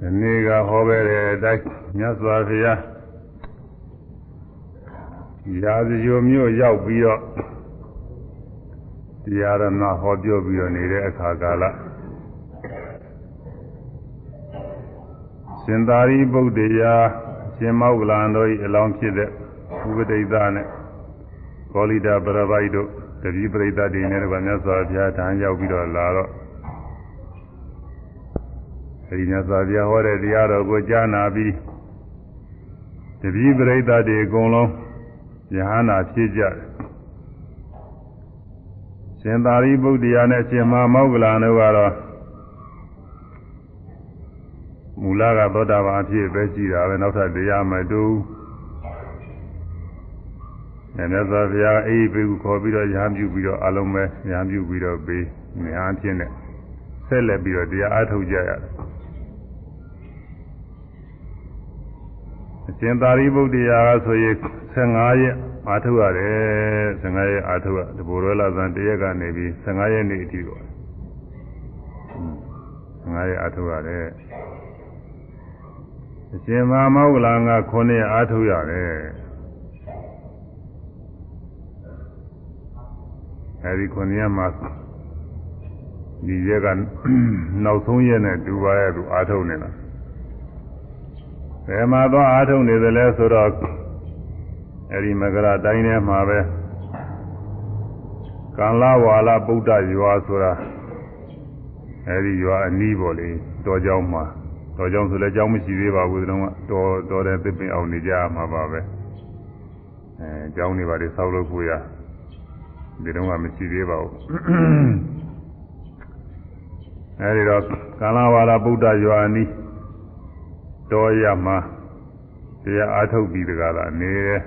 ဒီနေ့ကဟောခဲ့တဲ့အတိုင်းမြတ်စွာဘုရားရာဇဂိုမြို့ရောက်ပြီးတော့တရားရဏဟောပြောပြီးတော့နေတဲ့အခါကာလရှင်သာရိပုတ္တရာရှင်မောက္ကလန်တို့၏အလောင်းဖြစ်တဲ့ဥပဒိသနဲ့ကောလိတာပရပိုက်တို့တတိပရိသတ်တွေနဲ့ကမြတ်စွာဘုရားထံရောက်ပြီးတော့လာတော့ အဲဒီမြတ်စွာဘုရားဟောတဲ့တရားတော်ကိုကြားနာပြီးတတိပရိသတ်တွေအကုန်လုံးယဟနာဖြစ်ကြတယ်ရှင်သာရိပုတ္တရာနဲ့ရှင်မမောက္ကလန်တို့ကတော့မူလကသောတာပန်အဖြစ်ပဲရှိတာပဲနောက်ထပ်တရားမတူမြတ်စွာဘုရားအေးပေးကိုခေါ်ပြီးတော့ရဟန်းပြုပြီးတော့အလုံးပဲရဟန်းပြုပြီးတော့ပေးနေအားဖြင့်နဲ့ဆက်လက်ပြီးတော့တရားအားထုတ်ကြရတယ် ရှင်သာရိပုတ္တရာကဆိုရင်15ရက်အားထုတ်ရတယ်15ရက်အားထုတ်ရတဘောရလာဇန်တရက်ကနေပြီး15ရက်နေ့အထိပေါ့15ရက်အားထုတ်ရတယ်အရှင်မမောဂလန်က9ရက်အားထုတ်ရတယ်အဲဒီ9ရက်မှာဒီရက်ကနောက်ဆုံးရက်နဲ့ဒူပါရဲ့သူအားထုတ်နေတာ ဘယ်မှာတော့အားထုတ်နေသလဲဆိုတော့အဲဒီမကရတိုင်းထဲမှာပဲကံလာဝါလာပုဒ္ဒရွာဆိုတာအဲဒီရွာအနီးပေါ်လေတော်ကြောင်းမှာတော်ကြောင်းဆိုလည်းကြောင်းမရှိသေးပါဘူးဒီတော့တော်တော်တဲ့သစ်ပင်အောင်နေကြမှာပါပဲအဲကြောင်းနေပါလေဆောက်လို့ကိုရဒီတော့ကမရှိသေးပါဘူးအဲဒီတော့ကံလာဝါလာပုဒ္ဒရွာအနီး တော်ရမှာတရားအားထုတ်ပြီးတကားလားနေတယ်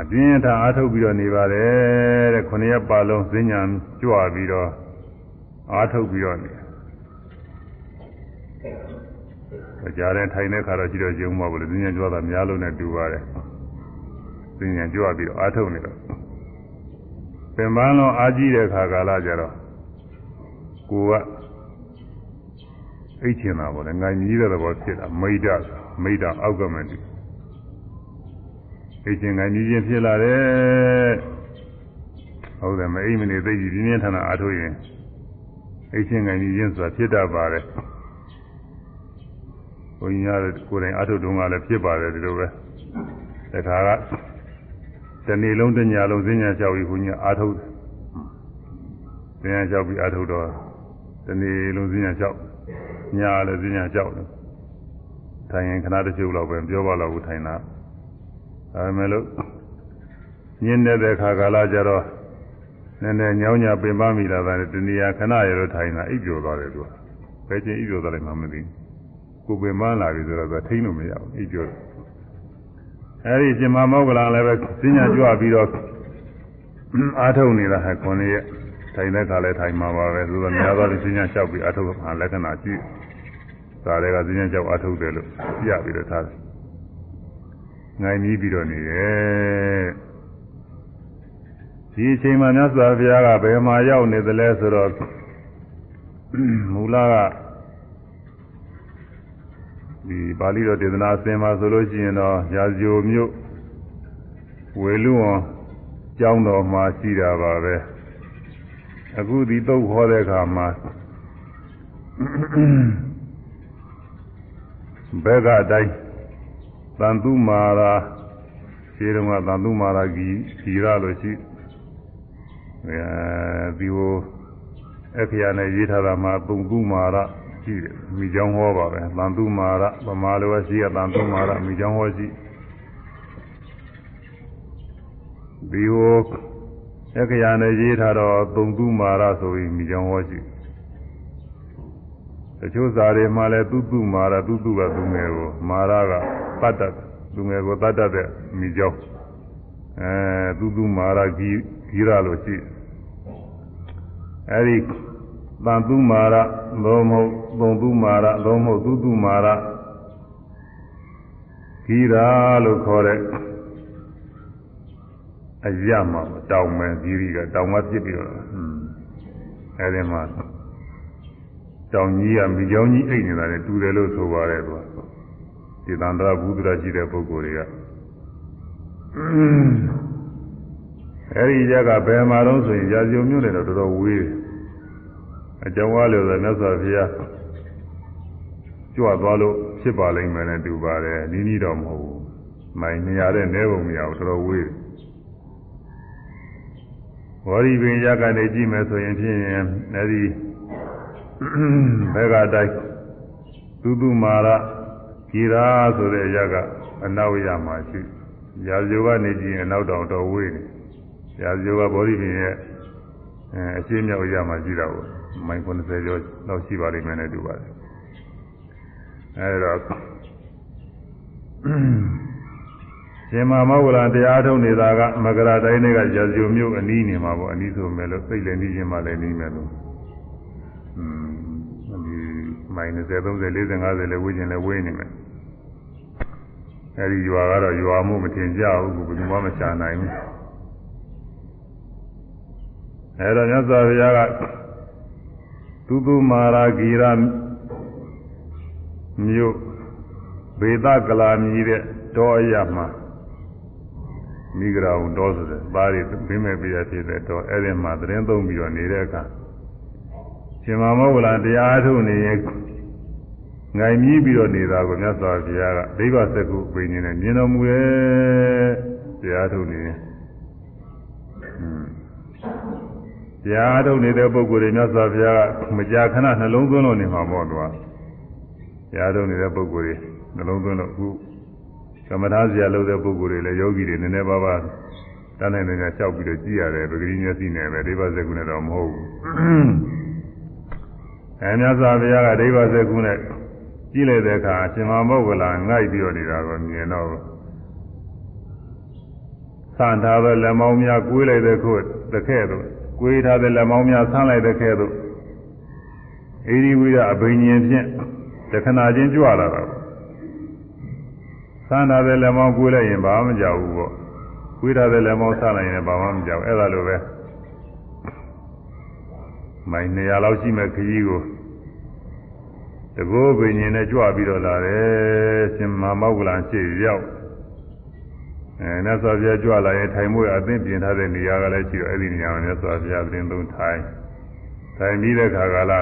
အပြင်းထန်အားထုတ်ပြီးတော့နေပါတယ်တဲ့ခုနှစ်ရက်ပါလုံးဈဉ္ညာကြွပြီးတော့အားထုတ်ပြီးတော့နေကြားတဲ့ထိုင်တဲ့ခါတော့ကြည့်တော့ကျုံမှာဘူးလေဈဉ္ညာကြွတာများလို့နဲ့တူပါတယ်ဈဉ္ညာကြွပြီးတော့အားထုတ်နေတော့ပင်ပန်းလုံးအားကြီးတဲ့ခါကာလကြတော့ကိုက အိတ်ချင်တာပေါ့လေငါကြီးတဲ့သဘောဖြစ်တာမိတ်ဒမိတ်ဒအောက်ကမတိအိတ်ချင်ငါကြီးချင်းဖြစ်လာတယ်ဟုတ်တယ်မအိမ်မနေသိကြည့်ပြင်းပြင်းထန်ထန်အားထုတ်ရင်အိတ်ချင်ငါကြီးချင်းဆိုတာဖြစ်တတ်ပါတယ်ဘုန်းကြီးများကိုယ်တိုင်အားထုတ်တုန်းကလည်းဖြစ်ပါတယ်ဒီလိုပဲတခါကတနေ့လုံးတညလုံးဈဉ္ညာလျှောက်ပြီးဘုန်းကြီးအားထုတ်ဈဉ္ညာလျှောက်ပြီးအားထုတ်တော့တနေ့လုံးဈဉ္ညာလျှောက် ညာလည်းဈဉ္ညာကြောက်တယ်ထိုင်ရင်ခဏတစ်ချုပ်လောက်ပဲပြောပါတော့ဘူးထိုင်တာဒါပေမဲ့လို့ညင်းနေတဲ့ခါကာလကျတော့နည်းနည်းညောင်းညာပင်ပန်းမိလာတယ်တဏှာခဏရတော့ထိုင်တာအိပ်ပျော်သွားတယ်သူကဘယ်ချင်းအိပ်ပျော်သွားတယ်မှမသိဘူးကိုပင်ပန်းလာပြီဆိုတော့သူထိန်းလို့မရဘူးအိပ်ပျော်အဲဒီရှင်မမောကလာလည်းပဲဈဉ္ညာကြွပြီးတော့အားထုတ်နေတာဟဲ့ခွန်ရဲ့ ထိုင်တဲ့ခါလဲထိုင်မှာပါပဲသို့သောများသောဈဉ္ညာလျှောက်ပြီးအထုတ်မှာလက္ခဏာရှိဒါတွေကဈဉ္ညာလျှောက်အထုတ်တယ်လို့ပြပြီးတော့ထားတယ်ငိုင်းပြီးပြီးတော့နေရဲ့ဒီအချိန်မှာမြတ်စွာဘုရားကဘယ်မှာရောက်နေသလဲဆိုတော့မူလကဒီပါဠိတော်ဒေသနာအစဉ်မှာဆိုလို့ရှိရင်တော့ရာဇိုမြို့ဝေလူဝံကျောင်းတော်မှာရှိတာပါပဲ အခုဒီတုတ်ခေါ်တဲ့အခါမှာဘက်ကအတိုင်းသံသူမာရာခြေတုံးကသံသူမာရာကြီးကြီးရလို့ရှိအဲဒီဟိုအခရာနဲ့ရေးထားတာမှာသုံသူမာရာရှိတယ်မိချောင်းဟောပါပဲသံသူမာရာဗမာလိုပဲရှိရသံသူမာရာမိချောင်းဟောရှိဒီဟို အခရာနဲ့ရေးထားတော့သုံသူမာရဆိုပြီးမိကြောင်းဟောရှိတချို့ဇာတွေမှာလည်းသူတုမာရသူတုကသူငယ်ကိုမာရကတတ်တတ်သူငယ်ကိုတတ်တတ်တဲ့မိကြောင်းအဲသူတုမာရကြီးကြီးရလို့ရှိအဲဒီတန်သူမာရလောမဟုတ်သုံသူမာရလောမဟုတ်သူတုမာရကြီးရာလို့ခေါ်တဲ့ အရမှာတောင်မဲ့ကြီးရီကတောင်မဖြစ်ပြီးတော့အဲဒီမှာတောင်ကြီးကမိကြောင်းကြီးအိတ်နေတာလေတူတယ်လို့ဆိုပါတယ်သူကဒီတန္တရာဘုဒ္ဓရာရှိတဲ့ပုဂ္ဂိုလ်တွေကအဲဒီကြကဘယ်မှာတော့ဆိုရင်ရာဇုံမျိုးနဲ့တော့တော်တော်ဝေးတယ်အကြောင်းအားလို့ဆိုမြတ်စွာဘုရားကြွသွားလို့ဖြစ်ပါလိမ့်မယ်နဲ့တူပါတယ်နီးနီးတော့မဟုတ်ဘူးမိုင်နေရတဲ့နဲပုံမရဘူးတော်တော်ဝေးတယ် ဝရီပင်ရကနေကြည့်မယ်ဆိုရင်ဖြင့်အဲဒီဘက်ကတိုက်သုတုမာရဂီရာဆိုတဲ့ရကအနောက်ရမှာရှိရာဇိုကနေကြည့်ရင်နောက်တောင်တော်ဝေးတယ်ရာဇိုကဘောရီပင်ရဲ့အဲအရှင်းမြောက်ရမှာရှိတော့မိုင်90ကျော်လောက်ရှိပါလိမ့်မယ်နဲ့တူပါတယ်အဲဒါ ရှင်မမောဂလတရားထုတ်နေတာကမကရာတိုင်းတွေကရာဇိုမြို့အနီးနေမှာပေါ့အနီးဆိုမဲ့လို့စိတ်လည်းနီးခြင်းမှလည်းနီးမယ်လို့อืมဒီမိုင်20 30 40 50လည်းဝေးခြင်းလည်းဝေးနေမယ်အဲဒီရွာကတော့ရွာမှုမထင်ကြဘူးဘယ်သူမှမချနိုင်ဘူးအဲတော့မြတ်စွာဘုရားကသုသုမာရာဂီရမြို့ဘေဒကလာမြည်တဲ့တောအရမှာ မိဂရာုံတောဆိုတဲ့သားတွေဘင်းမဲ့ပြရဖြစ်တဲ့တောအဲ့ဒီမှာသတင်းသုံးပြီးတော့နေတဲ့အခါရှင်မမောဂလတရားထုတ်နေရင်ငိုင်မြည်ပြီးတော့နေတာကိုမြတ်စွာဘုရားကဒိဗ္ဗစကုပင်နေနဲ့မြင်တော်မူရဲ့တရားထုတ်နေရင်တရားထုတ်နေတဲ့ပုဂ္ဂိုလ်တွေမြတ်စွာဘုရားကမကြာခဏနှလုံးသွင်းလို့နေမှာပေါ့သူကတရားထုတ်နေတဲ့ပုဂ္ဂိုလ်တွေနှလုံးသွင်းလို့အခုက မ္မထာစရာလုပ်တဲ့ပုဂ္ဂိုလ်တွေလည်းယောဂီတွေနည်းနည်းပါးပါးတန်းနိုင်နေကြလျှောက်ပြီးတော့ကြည့်ရတယ်ပဂတိမျက်စိနဲ့ပဲဒိဗ္ဗစကုနဲ့တော့မဟုတ်ဘူးအဲမြတ်စွာဘုရားကဒိဗ္ဗစကုနဲ့ကြည့်လိုက်တဲ့အခါအရှင်မမောဂလာငိုက်ပြီးတော့နေတာကိုမြင်တော့ဆန်ထားတဲ့လက်မောင်းများကွေးလိုက်တဲ့ခုတခဲ့တို့ကွေးထားတဲ့လက်မောင်းများဆန်းလိုက်တဲ့ခဲ့တို့အေဒီဝိရအဘိညာဉ်ဖြင့်တခဏချင်းကြွလာတာ ဆန်းထားတဲ့လက်မောင်းကွေးလိုက်ရင်ဘာမှမကြောက်ဘူးပေါ့ကွေးထားတဲ့လက်မောင်းဆန်းလိုက်ရင်ဘာမှမကြောက်အဲ့ဒါလိုပဲမိုင်200လောက်ရှိမဲ့ခကြီးကိုတကောပင်ញင်နဲ့ကြွပြီးတော့လာတယ်ရှင်မမောက္ကလန်ရှေ့ရောက်အဲမြတ်စွာဘုရားကြွလာရင်ထိုင်မှုအသင့်ပြင်ထားတဲ့နေရာကလည်းရှိတော့အဲ့ဒီနေရာမှာမြတ်စွာဘုရားသတင်းသုံးထိုင်ထိုင်ပြီးတဲ့ခါကလာ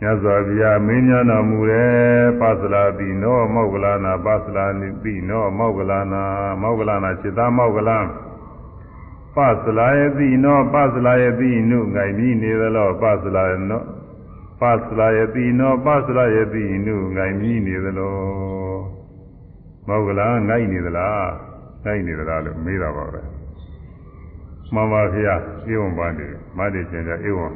မြတ်စွာဘုရားမင်းညာတော်မူတယ်ပသလာတိနောမောက္ကလနာပသလာတိနောမောက္ကလနာမောက္ကလနာจิตာမောက္ကလံပသလာယတိနောပသလာယတိနုငိုင်ပြီးနေသလောပသလာနောပသလာယတိနောပသလာယတိနုငိုင်ပြီးနေသလောမောက္ကလငိုက်နေသလားငိုက်နေသလားလို့မေးတာပါပဲမှန်ပါဗျာဧဝံပါတိမတ္တိရှင်ကြဧဝံ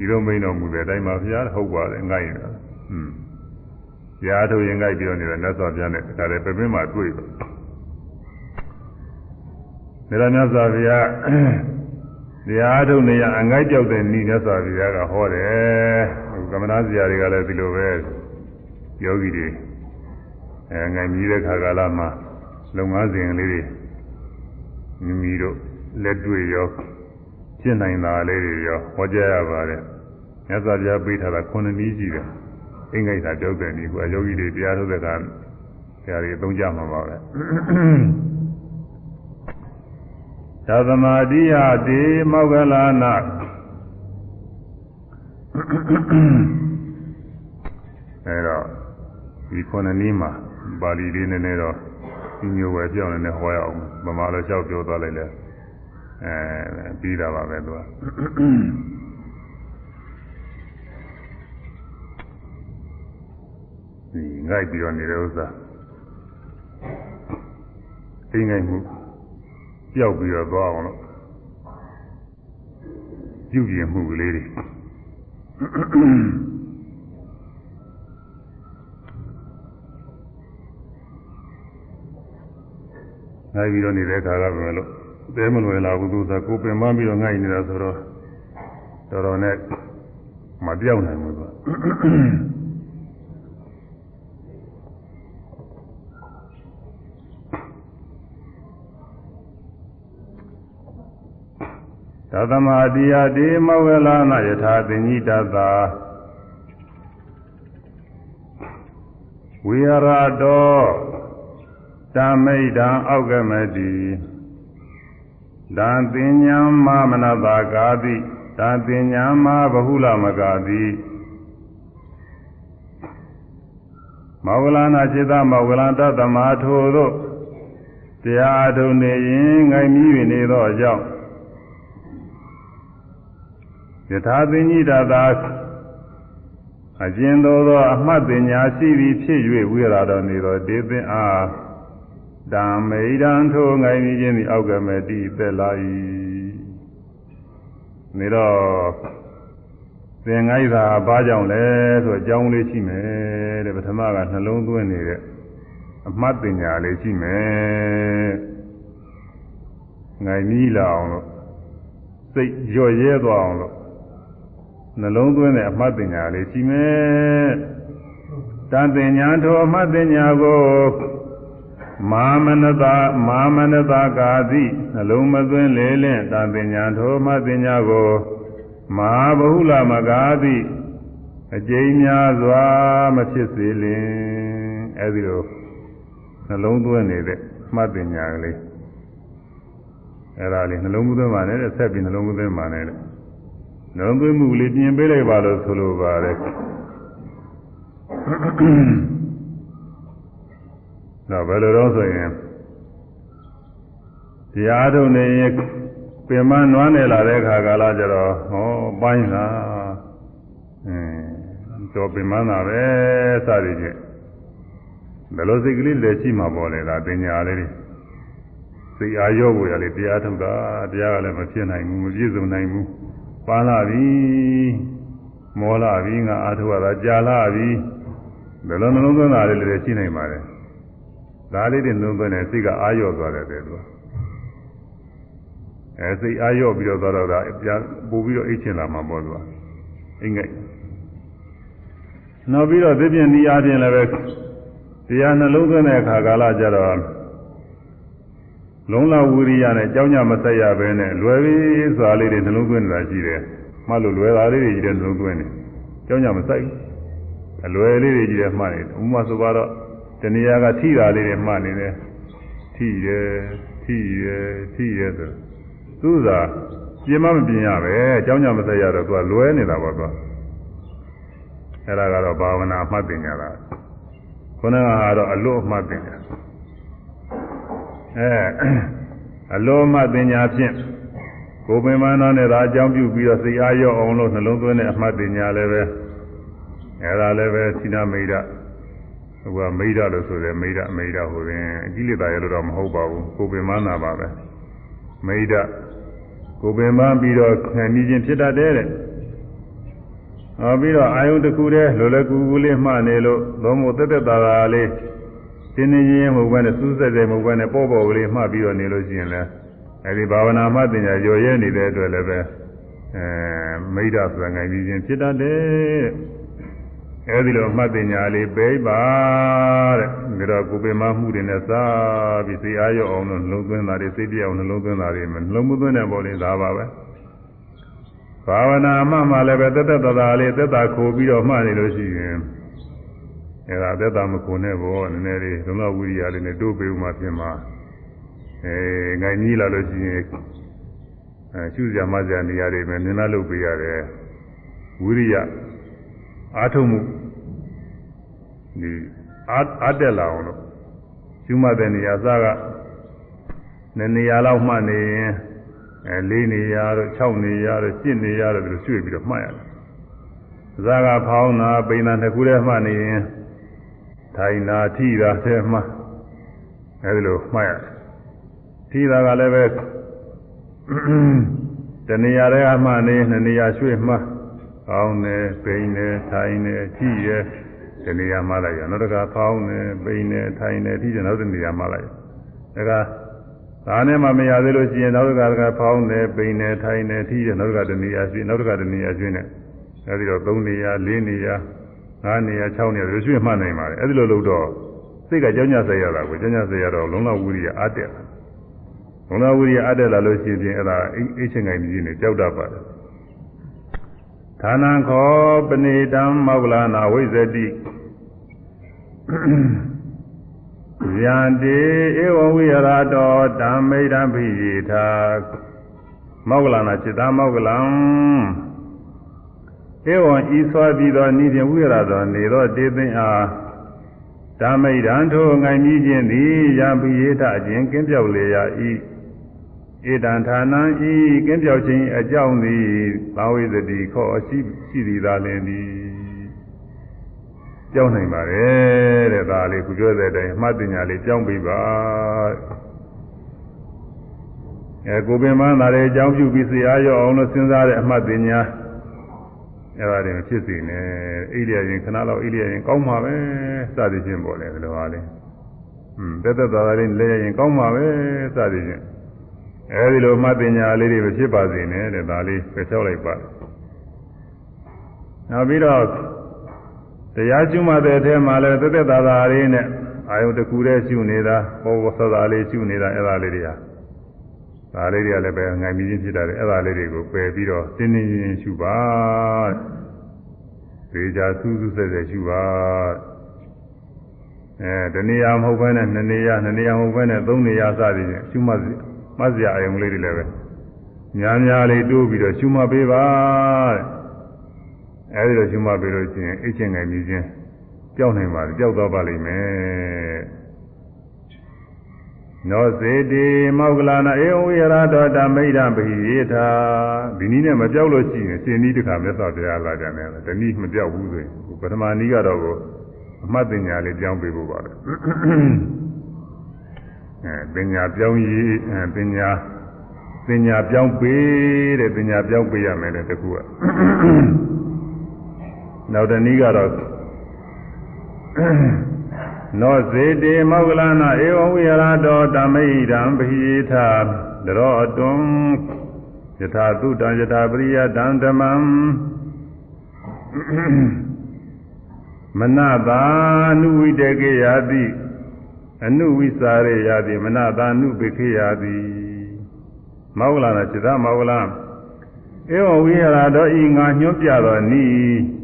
ဒီလိုမိန်တော်မူတဲ့အတိုင်းပါဗျာဟုတ်ပါတယ်ငိုက်နေတာอืมရားထုတ်ရင်ငိုက်ပြောနေတဲ့လက်တော်ပြနဲ့ဒါလည်းပြပင်းမှာတွေ့ပါဒါရမြတ်စွာဘုရားတရားထုတ်နေရအငိုက်ပြောက်တဲ့ဤမြတ်စွာဘုရားကဟောတယ်ကမ္မနာစရာတွေကလည်းဒီလိုပဲယောဂီတွေအဲငိုင်မြည်တဲ့ခါကာလမှာလုပ်ငန်းစဉ်လေးတွေမိမိတို့လက်တွေ့ရော ဖြစ်နိုင်တာလေးတွေရောဟောကြားရပါတယ်မြတ်စွာဘုရားပေးထားတာခုနှစ်နည်းရှိတယ်အင်္ဂိတ်သာပြောတဲ့နည်းကယောဂီတွေတရားထုတ်တဲ့ကဆရာတွေအသုံးကြမှာပါပဲသသမာတိယတိမောဂလနာအဲတော့ဒီခုနှစ်နည်းမှာပါဠိလေးနည်းနည်းတော့ဒီမျိုးပဲပြောင်းနေနေဟောရအောင်ဗမာလိုလျှောက်ပြောသွားလိုက်လဲ အဲပြီးတာပါပဲသူကဒီငိုက်ပြီးတော့နေတဲ့ဥစ္စာအိမ်ငိုက်မှုပျောက်ပြီးတော့သွားအောင်လို့ပြုပြင်မှုကလေးတွေငိုက်ပြီးတော့နေတဲ့အခါကပဲလို့ သဲမလွယ်လာဘူးသူကကိုပင်မပြီးတော့ငိုက်နေတာဆိုတော့တော်တော်နဲ့မပြောင်းနိုင်ဘူးသူကသသမတိယတိမောဝေလာနယထာသင်္ညိတသာဝိရတောတမိတ်တံအောက်ကမတိ ဒံပညာမမနတာကာတိဒံပညာမဘဟုလမကာတိမောဝလနာจิตမောဝလတသမာထိုတို့တရားထုံနေရင်ငိုင်မြည်နေသောအကြောင်းယထာသင်္ညိတသာအကျဉ်သောသောအမှတ်ပညာရှိသည်ဖြစ်၍ဝိရတော်နေသောဒေသင်အား ဓမ္မိဒံထိုငိုင်မြည်ခြင်းသည်အောက်ကမဲ့တိသက်လာ၏နေတော့သင်္ကိုင်းသာဘာကြောင့်လဲဆိုအကြောင်းလေးရှိမယ်တဲ့ပထမကနှလုံးသွင်းနေတဲ့အမှတ်ပညာလေးရှိမယ်ငိုင်မြည်လာအောင်လို့စိတ်ကြော့ရဲသွားအောင်လို့နှလုံးသွင်းတဲ့အမှတ်ပညာလေးရှိမယ်တန်ပညာထိုအမှတ်ပညာကို မာမနတာမာမနတာကာတိနှလုံးမသွင်းလေလင့်တန်ပညာထိုအမှတ်ပညာကိုမဟာဗဟုလမကာတိအကျိန်များစွာမဖြစ်စေလင်အဲဒီလိုနှလုံးသွင်းနေတဲ့မှတ်ပညာကလေးအဲဒါလေးနှလုံးသွင်းပါနဲ့ဆက်ပြီးနှလုံးသွင်းပါနဲ့နှလုံးသွင်းမှုလေးပြင်ပေးလိုက်ပါလို့ဆိုလိုပါတယ် တော့ဘယ်လိုတော့ဆိုရင်တရားထုတ်နေရင်ပင်မနွမ်းနေလာတဲ့အခါကာလကျတော့ဟောပိုင်းလာအင်းတော့ပင်မနာပဲစသည်ဖြင့်ဘယ်လိုစိတ်ကလေးလည်းရှိမှာပေါ့လေဒါပညာလေးတွေစိတ်အားရောဖို့ရလေတရားထုတ်တာတရားကလည်းမဖြစ်နိုင်ဘူးမပြည့်စုံနိုင်ဘူးပါလာပြီမောလာပြီငါအားထုတ်ရတာကြာလာပြီဘယ်လိုနှလုံးသွင်းတာလေးလည်းရှိနိုင်ပါတယ် ဒါလေးတွေနှလုံးသွင်းတဲ့စိတ်ကအားရောသွားတယ်တဲ့သူကအဲစိတ်အားရော့ပြီးတော့သွားတော့တာပြန်ပို့ပြီးတော့အိတ်ချင်လာမှာပေါ့သူကအိမ်ငိုက်နောက်ပြီးတော့သိပြင်းဤအားဖြင့်လည်းပဲတရားနှလုံးသွင်းတဲ့အခါကာလကြတော့လုံးလဝိရိယနဲ့ကြောင်းကြမဆက်ရဘဲနဲ့လွယ်ပြီးစွာလေးတွေနှလုံးသွင်းနေတာရှိတယ်မှတ်လို့လွယ်တာလေးတွေကြီးတဲ့နှလုံးသွင်းတယ်ကြောင်းကြမဆက်အလွယ်လေးတွေကြီးတဲ့မှတ်နေတယ်ဥပမာဆိုတော့ တဏှာကထိတာလေးတွေမှတ်နေတယ်ထိတယ်ထိတယ်ထိတယ်ဆိုသူ့သာပြင်းမမပြင်းရပဲအကြောင်းကြောင့်မဆက်ရတော့သူကလွဲနေတာပေါ့သူကအဲ့ဒါကတော့ဘာဝနာမှတ်တင်ကြတာခုနကကတော့အလို့မှတ်တင်ကြအဲအလို့မှတ်တင်ညာဖြင့်ကိုယ်ပင်မနာနဲ့သာအကြောင်းပြုပြီးတော့စိတ်အားရော့အောင်လို့နှလုံးသွင်းတဲ့အမှတ်တင်ညာလည်းပဲအဲ့ဒါလည်းပဲသီနာမိတ်ဒ ဟိုကမိတ်ဒလို့ဆိုတယ်မိတ်ဒမိတ်ဒဟိုရင်အကြီးလက်သားရလို့တော့မဟုတ်ပါဘူးကိုယ်ပင်မနာပါပဲမိတ်ဒကိုယ်ပင်ပန်းပြီးတော့ခံမိခြင်းဖြစ်တတ်တယ်တဲ့။ဟောပြီးတော့အာယုန်တစ်ခုတည်းလိုလည်းကူကူလေးမှနေလို့သုံးဖို့တက်တက်တာတာလေးတင်းနေရင်မဟုတ်ဘဲနဲ့စူးစက်တယ်မဟုတ်ဘဲနဲ့ပေါ့ပေါ့ကလေးမှပြီးတော့နေလို့ရှိရင်လည်းအဲဒီဘာဝနာမှတင်ညာရော်ရဲနေတဲ့အတွက်လည်းပဲအဲမိဒ္ဒဆိုငိုင်းပြီးခြင်းဖြစ်တတ်တယ်တဲ့။ အဲဒီလိုမှတ်တင်ညာလေးပဲပါတဲ့ဒါတော့ကိုယ်ပင်မမှုတွေနဲ့စားပြီးစိတ်အားရအောင်လို့နှလုံးသွင်းတာတွေစိတ်ပြအောင်နှလုံးသွင်းတာတွေမနှလုံးမသွင်းတဲ့ပေါ်လေးဒါပါပဲဘာဝနာမှမှလည်းပဲတက်တက်တသာလေးသက်သာခိုပြီးတော့မှနေလို့ရှိရင်အဲဒါသက်သာမခိုနဲ့ဘောနည်းနည်းလေးလုံလောက်ဝိရိယလေးနဲ့တိုးပေးဥမှပြင်မှာအဲငိုင်ကြီးလာလို့ရှိရင်အဲရှုစရာမစရာနေရာတွေပဲနင်းလာလုပ်ပေးရတယ်ဝိရိယ အားထုတ်မှုဒီအားအားတက်လာအောင်လို့ကျူးမတဲ့နေရာစားကနှစ်နေရာလောက်မှတ်နေရင်အဲ၄နေရာတော့6နေရာတော့7နေရာတော့ဒီလိုရွှေ့ပြီးတော့မှတ်ရတယ်။စားကဖောင်းတာပိန်တာတစ်ခုတည်းမှတ်နေရင်ထိုင်တာထိတာဆဲမှအဲဒီလိုမှတ်ရတယ်။ထိတာကလည်းပဲတနေရာတည်းကမှတ်နေနှစ်နေရာရွှေ့မှတ် ကောင်းတယ်ပိန်တယ်ထိုင်တယ်ကြည့်တယ်ဒီနေရာမှလိုက်ရနောက်တစ်ခါကောင်းတယ်ပိန်တယ်ထိုင်တယ်ကြည့်တယ်နောက်တစ်နေရာမှလိုက်ဒါကဒါနဲ့မှမရသေးလို့ရှိရင်နောက်တစ်ခါတစ်ခါဖောင်းတယ်ပိန်တယ်ထိုင်တယ်ကြည့်တယ်နောက်တစ်ခါတစ်နေရာရွှေ့နောက်တစ်ခါတစ်နေရာရွှေ့နေအဲဒီတော့3နေရာ4နေရာ5နေရာ6နေရာရွှေ့မှတ်နိုင်ပါတယ်အဲဒီလိုလုပ်တော့စိတ်ကကြောင်းကြဆက်ရတာကိုကြောင်းကြဆက်ရတော့လုံးလောက်ဝိရိယအားတက်ဘုံတော်ဝိရိယအပ်တယ်လာလို့ရှိရင်အဲ့ဒါအိတ်ချင်းငိုင်ကြီးနဲ့ကြောက်တတ်ပါတယ် ဌာနံခောပဏိတံမောဂလနာဝိဇတိယန္တိဧဝဝိရတောဓမ္မိတံပိယထာမောဂလနာจิตာမောဂလံဧဝံဤစွာပြီးသောနိဖြင့်ဝိရသောနေသောတေသိအားဓမ္မိတံထိုငိုင်မြည်ခြင်းသည်ယံပိယထအခြင်းကင်းပြောက်လေရာဤ ဧတံဌာနံဤကင်းပြောက်ခြင်းအကြောင်းသည်သာဝိသတိခောရှိရှိသည်သာလင်သည်ကြောင်းနိုင်ပါတယ်တဲ့ဒါလေးခုပြောတဲ့အတိုင်းအမှတ်ပညာလေးကြောင်းပြီးပါအဲကိုပင်မသာတဲ့အကြောင်းပြုပြီးစေအားရအောင်လို့စဉ်းစားတဲ့အမှတ်ပညာအဲဒါတွေမဖြစ်စေနဲ့အိလျာရင်ခဏလောက်အိလျာရင်ကောင်းမှာပဲစသည်ဖြင့်ပေါ့လေဒီလိုပါလေอืมတက်တက်သာသာလေးလဲရရင်ကောင်းမှာပဲစသည်ဖြင့် အဲဒီလိုမှတ်ပညာလေးတွေမဖြစ်ပါစေနဲ့တဲ့ဒါလေးပြချောက်လိုက်ပါနောက်ပြီးတော့တရားကျွမှတဲ့အထက်မှာလည်းသက်သက်သာသာလေးနဲ့အာယုတစ်ခုတည်းရှုနေတာပေါ်ပေါ်ဆသာလေးရှုနေတာအဲ့ဒါလေးတွေဟာဒါလေးတွေကလည်းပဲငိုင်ပြီးချင်းဖြစ်တာလေအဲ့ဒါလေးတွေကိုပယ်ပြီးတော့တင်းတင်းချင်းရှုပါသေချာစူးစူးဆက်ဆက်ရှုပါအဲတဏှာမဟုတ်ဘဲနဲ့နှစ်နေရနှစ်နေရမဟုတ်ဘဲနဲ့သုံးနေရစသည်ဖြင့်ရှုမှတ် မှတ်စရာအယုံလေးတွေလည်းပဲများများလေးတိုးပြီးတော့ရှုမှတ်ပေးပါအဲဒီလိုရှုမှတ်ပေးလို့ရှိရင်အချင်းငယ်မြည်ချင်းကြောက်နိုင်ပါကြောက်တော့ပါလိမ့်မယ်နောစေတိမောက္ကလနာဧဝိရတောတမိတ်တပိယေထာဒီနည်းနဲ့မပြောက်လို့ရှိရင်ရှင်နည်းတစ်ခါမြတ်စွာဘုရားလာကြတယ်တနည်းမပြောက်ဘူးဆိုရင်ပထမနည်းကတော့အမှတ်ပညာလေးပြောင်းပေးဖို့ပါပဲ အဲပညာပြောင်းရေးအဲပညာပညာပြောင်းပေးတဲ့ပညာပြောင်းပေးရမယ်တဲ့တခုကနောက်တနည်းကတော့နောစေတေမောဂလနာဧဝဝိရတောတမိဒံပိထတရောတွံယထာတုတံယထာပရိယတံဓမ္မံမနတာနုဝိတကေယတိ အနုဝိစာရေယတိမနတာနုပိခေယတိမောဂလနာจิตမောဂလဧဝဝိရတောဤငါညွှန်ပြတော်နီး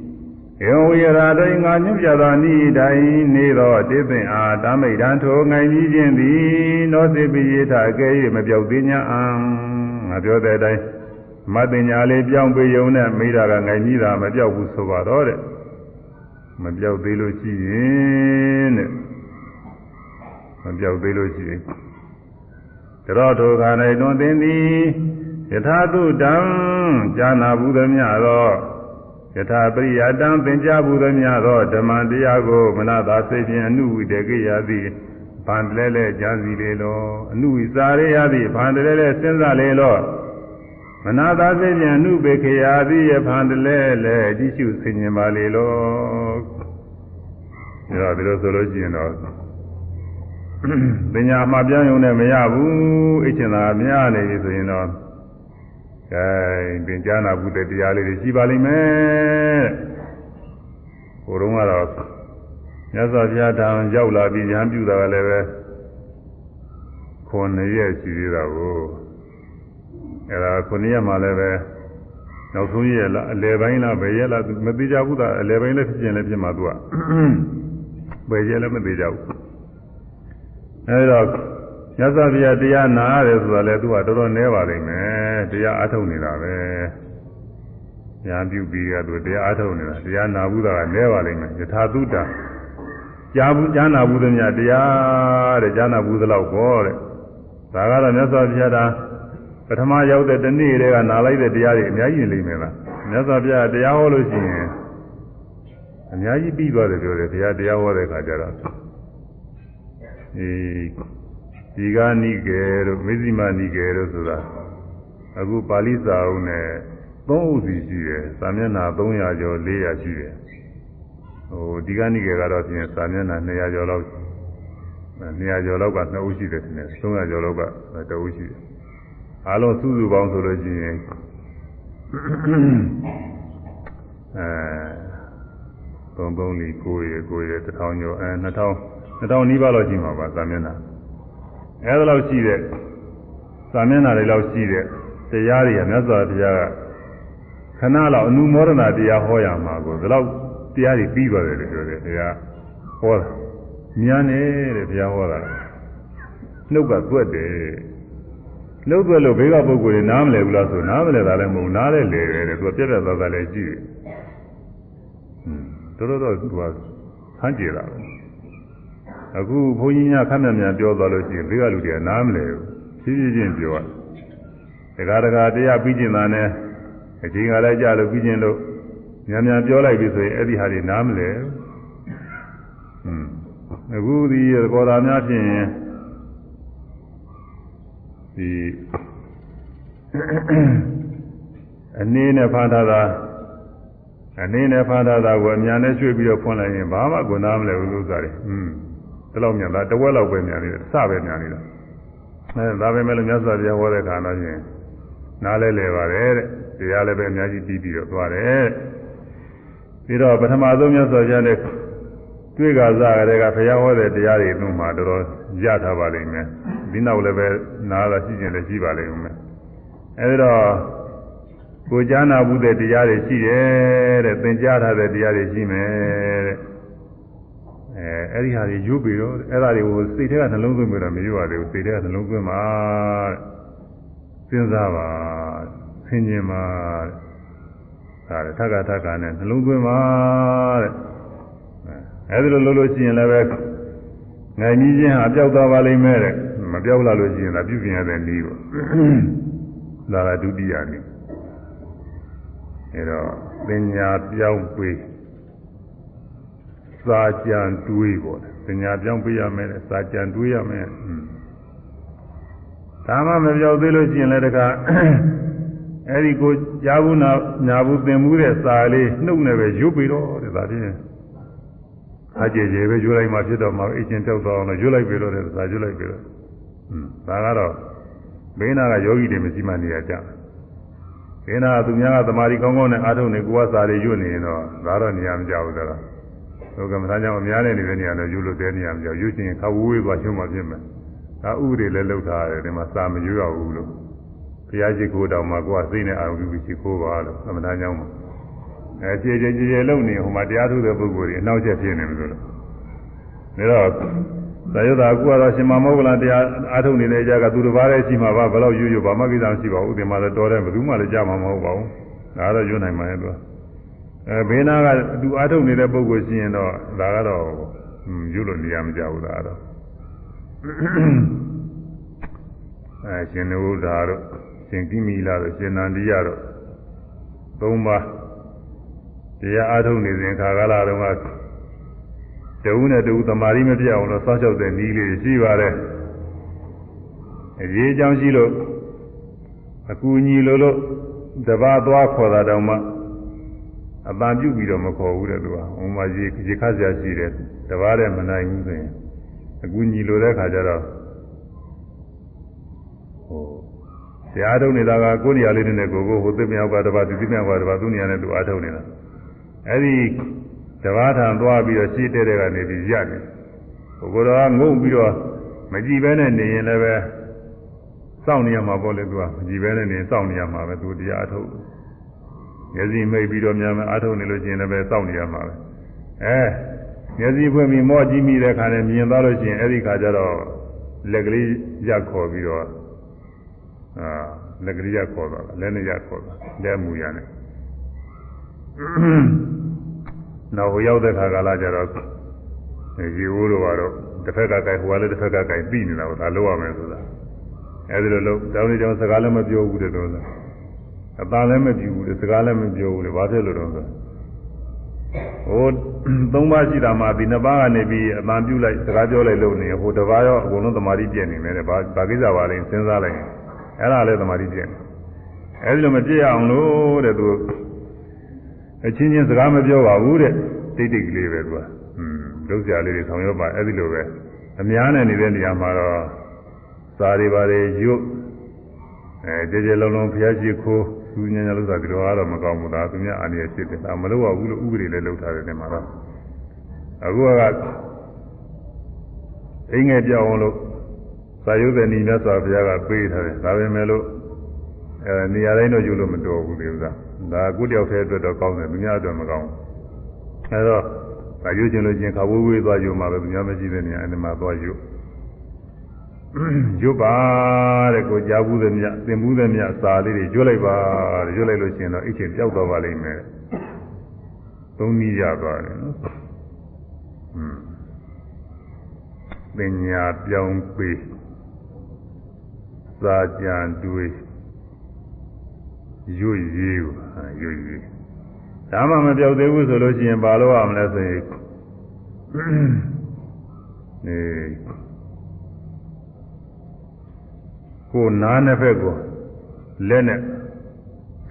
ဧဝိရာတိငါညွှန်ပြသောနိတိုင်းနေသောတိပင်အားဓမိတ်တံထိုငိုင်ကြီးခြင်းသည်နောစေပိယထအကဲ၍မပြောက်သေး냐အံငါပြောတဲ့အတိုင်းမတ်တင်ညာလေးပြောင်းပေးုံနဲ့မိတာကငိုင်ကြီးတာမပြောက်ဘူးဆိုပါတော့တဲ့မပြောက်သေးလို့ရှိရင်တဲ့ မပြောက်သေးလို့ရှိရင်တရောထိုခါ၌တွင်သင်သည်ယထာတုတံဇာနာဘူးသမျှသောယထာပရိယတံသင်ကြားဘူးသမျှသောဓမ္မတရားကိုမနတာစိတ်ဖြင့်အနုဝိတကေယသည်ဗန္တလဲလဲကြာစီလေလောအနုဝိစာရေယသည်ဗန္တလဲလဲစဉ်းစားလေလောမနတာစိတ်ဖြင့်အနုပေခေယသည်ယဗန္တလဲလဲကြည့်ရှုဆင်ញင်ပါလေလောဒါတော့ဒီလိုဆိုလို့ရှိရင်တော့ ပညာမှာပြောင်းရုံနဲ့မရဘူးအချင်းသာများနေပြီဆိုရင်တော့ကဲသင်ကြားနာဘူးတဲ့တရားလေးတွေရှိပါလိမ့်မယ်ဟိုတုန်းကတော့မြတ်စွာဘုရားတောင်ရောက်လာပြီးရဟန်းပြုတာကလည်းပဲခုနှစ်ရက်ရှိသေးတာကိုအဲဒါခုနှစ်ရက်မှလည်းပဲနောက်ဆုံးရက်လားအလယ်ပိုင်းလားဘယ်ရက်လားမသိကြဘူးသားအလယ်ပိုင်းလည်းဖြစ်ကျင်လည်းဖြစ်မှာသူကဘယ်ရက်လည်းမသိကြဘူး အဲဒါမြတ်စွာဘုရားတရားနာရတယ်ဆိုတာလေသူကတော်တော်နည်းပါလိမ့်မယ်တရားအားထုတ်နေတာပဲညာပြုပြီးရသူတရားအားထုတ်နေတာတရားနာဘူးတာကနည်းပါလိမ့်မယ်ယထာတုတ္တကြားဘူးကြားနာဘူးသမျှတရားတဲ့ကြားနာဘူးသလောက်ပေါ့တဲ့ဒါကတော့မြတ်စွာဘုရားတာပထမရောက်တဲ့တနေ့တည်းကနာလိုက်တဲ့တရားတွေအများကြီးနေလိမ့်မယ်လားမြတ်စွာဘုရားတရားဟောလို့ရှိရင်အများကြီးပြီးသွားတယ်ပြောတယ်ဘုရားတရားဟောတဲ့အခါကျတော့ အေးဒီကနိကေတို့မေဇိမနိကေတို့ဆိုတာအခုပါဠိစာအုပ်နဲ့သုံးဥစီရှိတယ်စာမျက်နှာ300ကျော်400ရှိတယ်ဟိုဒီကနိကေကတော့ပြင်စာမျက်နှာ200ကျော်လောက်200ကျော်လောက်က2ဦးရှိတယ်နဲ့300ကျော်လောက်က2ဦးရှိတယ်အားလုံးစုစုပေါင်းဆိုလို့ရှိရင်အဲ33လီ9ရေ9ရေ1000ကျော်အဲ2000 2000နီးပါးလောက်ရှိမှာပါစာမျက်နှာအဲဒါလောက်ရှိတဲ့စာမျက်နှာတွေလောက်ရှိတဲ့တရားတွေကမြတ်စွာဘုရားကခဏလောက်အနုမောဒနာတရားဟောရမှာကိုဒီလောက်တရားတွေပြီးပါတယ်လို့ပြောတယ်ဘုရားဟောတာမြန်နေတဲ့ဘုရားဟောတာနှုတ်ကသွက်တယ်နှုတ်သွက်လို့ဘေးကပုဂ္ဂိုလ်တွေနားမလဲဘူးလားဆိုနားမလဲတာလည်းမဟုတ်နားလဲလေတယ်သူကပြက်ပြက်သားသားလည်းကြည့်တယ်ဟွန်းတော်တော်သူကဆန်းကြတာပဲ အခုဘုန်းကြီးများခက်မြမြပြောသွားလို့ရှိရင်ဘေးကလူတွေကနားမလဲဘူးဖြည်းဖြည်းချင်းပြောရတယ်တကားတကားတရားပြီးကျင်တာနဲ့အချိန်ကလည်းကြာလို့ပြီးကျင်လို့မြန်မြန်ပြောလိုက်ပြီဆိုရင်အဲ့ဒီဟာတွေနားမလဲဟွန်းအခုဒီကော်တာများဖြင့်ဒီအနေနဲ့ဖန်ထားတာအနေနဲ့ဖန်ထားတာကိုအများနဲ့ရွှေ့ပြီးတော့ဖွင့်လိုက်ရင်ဘာမှကိုနားမလဲဘူးလို့ဆိုတာอืม ဒီလောက်မြန်တာတဝက်လောက်ပဲမြန်နေတယ်စပဲမြန်နေတာအဲဒါပဲမဲ့လို့မြတ်စွာဘုရားဟောတဲ့ခါတော့ချင်းနားလဲလဲပါတယ်တဲ့တရားလည်းပဲအများကြီးပြီးပြီးတော့သွားတယ်ပြီးတော့ပထမဆုံးမြတ်စွာဘုရားနဲ့တွေ့ကစားကြတဲ့ကဘုရားဟောတဲ့တရားတွေသူ့မှာတော်တော်ရထားပါလိမ့်မယ်ဒီနောက်လည်းပဲနားလာရှိကျင်လည်းရှိပါလိမ့်မယ်အဲဒီတော့ကိုကြားနာဘူးတဲ့တရားတွေရှိတယ်တဲ့သင်ကြားထားတဲ့တရားတွေရှိမယ်တဲ့ အဲအဲ့ဒီဟာတွေယူပြီးတော့အဲ့ဒါတွေကိုစိတ်ထဲကနှလုံးသွင်းပြီးတော့မယူရသေးဘူးစိတ်ထဲကနှလုံးသွင်းပါစဉ်းစားပါဆင်ခြင်ပါတဲ့ဒါထက်ကထက်ကနဲ့နှလုံးသွင်းပါတဲ့အဲဒီလိုလုပ်လို့ရှိရင်လည်းပဲငိုင်ကြီးချင်းဟာပျောက်သွားပါလိမ့်မယ်တဲ့မပျောက်လာလို့ရှိရင်ဒါပြုပြင်ရတဲ့နည်းပေါ့ဒါကဒုတိယနည်းအဲတော့ပညာပြောင်းပေး စာကြံတွေးပေါ့ပညာပြောင်းပေးရမယ်စာကြံတွေးရမယ်ဒါမှမပြောက်သေးလို့ရှိရင်လည်းတခါအဲ့ဒီကိုကြားဘူးနာညာဘူးသင်မှုတဲ့စာလေးနှုတ်နဲ့ပဲရွတ်ပြီးတော့တဲ့ဒါဖြင့်အကျေကျေပဲရွတ်လိုက်မှဖြစ်တော့မှအချင်းတောက်တော့အောင်ရွတ်လိုက်ပြီးတော့တဲ့စာရွတ်လိုက်ပြီးတော့อืมဒါကတော့ဘေးနာကယောဂီတွေမရှိမှနေရကြဘေးနာကသူများကသမာဓိကောင်းကောင်းနဲ့အားထုတ်နေကိုယ်ကစာတွေရွတ်နေရင်တော့ဒါတော့နေရာမကြဘူးကတော့ ဒုက္ကမသားကြောင့်အများနဲ့နေတဲ့နေရာတော့ရွတ်လို့တဲ့နေရာမကြောက်ရွတ်ချင်းခဝဝေးသွားရှုံးမှဖြစ်မယ်ဒါဥပဒေလည်းလောက်ထားတယ်ဒီမှာစာမရွတ်ရဘူးလို့ဘုရားရှိခိုးတော်မှာကိုယ်ကစိတ်နဲ့အာရုံပြုပြီးရှိခိုးပါလို့သမထကြောင့်မှာအဲကြည်ကြည်ကြည်ကြည်လုံနေဟိုမှာတရားထုတဲ့ပုဂ္ဂိုလ်တွေအနောက်ချက်ဖြစ်နေလို့ဒါတော့သာယတာအခုကတော့ရှင်မမောဂလတရားအားထုတ်နေတဲ့ကြကသူတစ်ပါးတည်းရှိမှာပါဘယ်တော့ရွရွဘာမှကိစ္စမရှိပါဘူးဒီမှာလည်းတော်တယ်ဘယ်သူမှလည်းကြားမှာမဟုတ်ပါဘူးဒါတော့ရွနိုင်မှာရဲ့သူ အဲဘေးနာကသူအားထုတ်နေတဲ့ပုဂ္ဂိုလ်ရှိရင်တော့ဒါကတော့ရွလို့နေရမကြဘူးဒါတော့အဲရှင်နုဒ္ဓါတို့ရှင်ကိမိလာတို့ရှင်နန္ဒီယတို့သုံးပါးတရားအားထုတ်နေစဉ်ခါကာလတုန်းကတဝုနဲ့တဝုသမာဓိမပြအောင်လို့စောင့်ရှောက်တဲ့နည်းလေးရှိပါတယ်အရေးအကြောင်းရှိလို့အကူအညီလို့လို့တပါးသွားခေါ်တာတောင်မှ အပန်ပြုတ်ပြီးတော့မခေါ်ဘူးတဲ့သူကဟိုမှာရေရေခတ်စရာရှိတယ်တပါးတဲ့မနိုင်ဘူးဆိုရင်အကူအညီလိုတဲ့ခါကျတော့ဟိုတရားထုတ်နေတာကကိုယ်နေရာလေးနဲ့ကိုကိုဟိုသစ်မြောက်ကတပါးဒီသစ်မြောက်ကတပါးသူ့နေရာနဲ့သူအားထုတ်နေတာအဲ့ဒီတဘာထံသွားပြီးတော့ရှင်းတဲ့တဲ့ကနေပြီးရတယ်ဘုရားကငုံပြီးတော့မကြည့်ဘဲနဲ့နေရင်လည်းပဲစောင့်နေရမှာပေါ့လေသူကမကြည့်ဘဲနဲ့နေစောင့်နေရမှာပဲသူတရားအထုတ် မျက်စိမိတ်ပြီးတော့များများအထုတ်နေလို့ရှိရင်လည်းပဲစောင့်နေရမှာပဲအဲမျက်စိဖွင့်ပြီးမော့ကြည့်မိတဲ့ခါနဲ့မြင်သွားလို့ရှိရင်အဲ့ဒီခါကျတော့လက်ကလေးရက်ခေါ်ပြီးတော့အာလက်ကလေးရက်ခေါ်သွားတာလက်နဲ့ရက်ခေါ်သွားလက်မူရနဲ့နောက်ဟိုရောက်တဲ့ခါကာလကျတော့ရေဝိုးလိုကတော့တစ်ဖက်ကကြိုက်ဟိုကလည်းတစ်ဖက်ကကြိုက်ပြီးနေတာကိုဒါလုပ်ရမယ်ဆိုတာအဲဒီလိုလုပ်တောင်းနေကြောင်စကားလည်းမပြောဘူးတဲ့တော့ အသာလည်းမပြူဘူးတဲ့စကားလည်းမပြောဘူးတဲ့ဘာဖြစ်လို့တော့ဆိုဟိုသုံးပါးရှိတာမှဒီနှစ်ပါးကနေပြီးအမှန်ပြုလိုက်စကားပြောလိုက်လို့နေဟိုတစ်ပါးရောအကုန်လုံးသမာဓိပြည့်နေတယ်တဲ့ဘာဘာကိစ္စပါလဲစဉ်းစားလိုက်ရင်အဲ့ဒါလည်းသမာဓိပြည့်နေအဲဒီလိုမပြည့်အောင်လို့တဲ့သူအချင်းချင်းစကားမပြောပါဘူးတဲ့တိတ်တိတ်ကလေးပဲသူကอืมလုပ်ကြလေးတွေဆောင်ရွက်ပါအဲ့ဒီလိုပဲအများနဲ့နေတဲ့နေရာမှာတော့စာတွေပါတယ်ရွတ်အဲကြည်ကြည်လုံးလုံးဖျားရှိခိုး သူညညာလို့ဆိုတာဒီလိုကတော့မကောင်းဘူးဒါသူများအာနိယဖြစ်တယ်ဒါမလုပ်ရဘူးလို့ဥပဒေလည်းလုပ်ထားတယ်ဒီမှာတော့အခုကအင်းငယ်ပြောင်းအောင်လို့သာယုဇနီမြတ်စွာဘုရားကပေးထားတယ်ဒါပဲမဲ့လို့အဲနေရာတိုင်းတော့ယူလို့မတော်ဘူးဒီဥစ္စာဒါကုတယောက်တည်းအတွက်တော့ကောင်းတယ်သူများအတွက်မကောင်းဘူးအဲတော့သာယုကျင်လို့ကျင်ခါဝေးဝေးသွားယူမှာပဲသူများမရှိတဲ့နေရာအဲဒီမှာသွားယူ ရွတ်ပါတဲ့ကိုကြားဘူးသမျှသင်ဘူးသမျှစာလေးတွေရွတ်လိုက်ပါတဲ့ရွတ်လိုက်လို့ရှိရင်တော့အချင်းပြောက်သွားပါလိမ့်မယ်သုံးနည်းရသွားတယ်နော်อืมပညာပြောင်းပေးစာကြံတွေးရွတ်ရေးဟာရွတ်ရေးဒါမှမပြောက်သေးဘူးဆိုလို့ရှိရင်ဘာလို့ရမလဲဆိုရင်နေ ကိုနားနှစ်ဖက်ကိုလက်နဲ့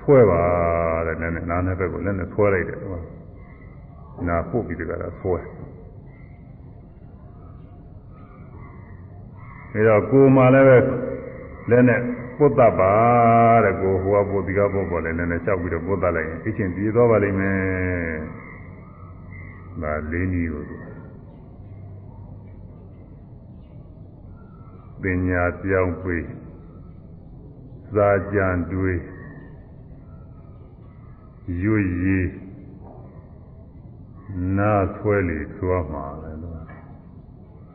ဆွဲပါတဲ့နဲ့နားနှစ်ဖက်ကိုလက်နဲ့ဆွဲလိုက်တယ်ဟောနာပုတ်ပြီးတကလားဆွဲအဲတော့ကိုမှလည်းပဲလက်နဲ့ပုတ်တတ်ပါတဲ့ကိုဟိုကပုတ်ဒီကပုတ်ပေါ်လည်းနည်းနည်းလျှောက်ပြီးတော့ပုတ်တတ်လိုက်ရင်အချင်းပြေသွားပါလိမ့်မယ်ဒါလေးနည်းကိုပညာပြောင်းပေး စာကြံတွေးရွရည်နာဆွဲလေသွားမှာပဲလို့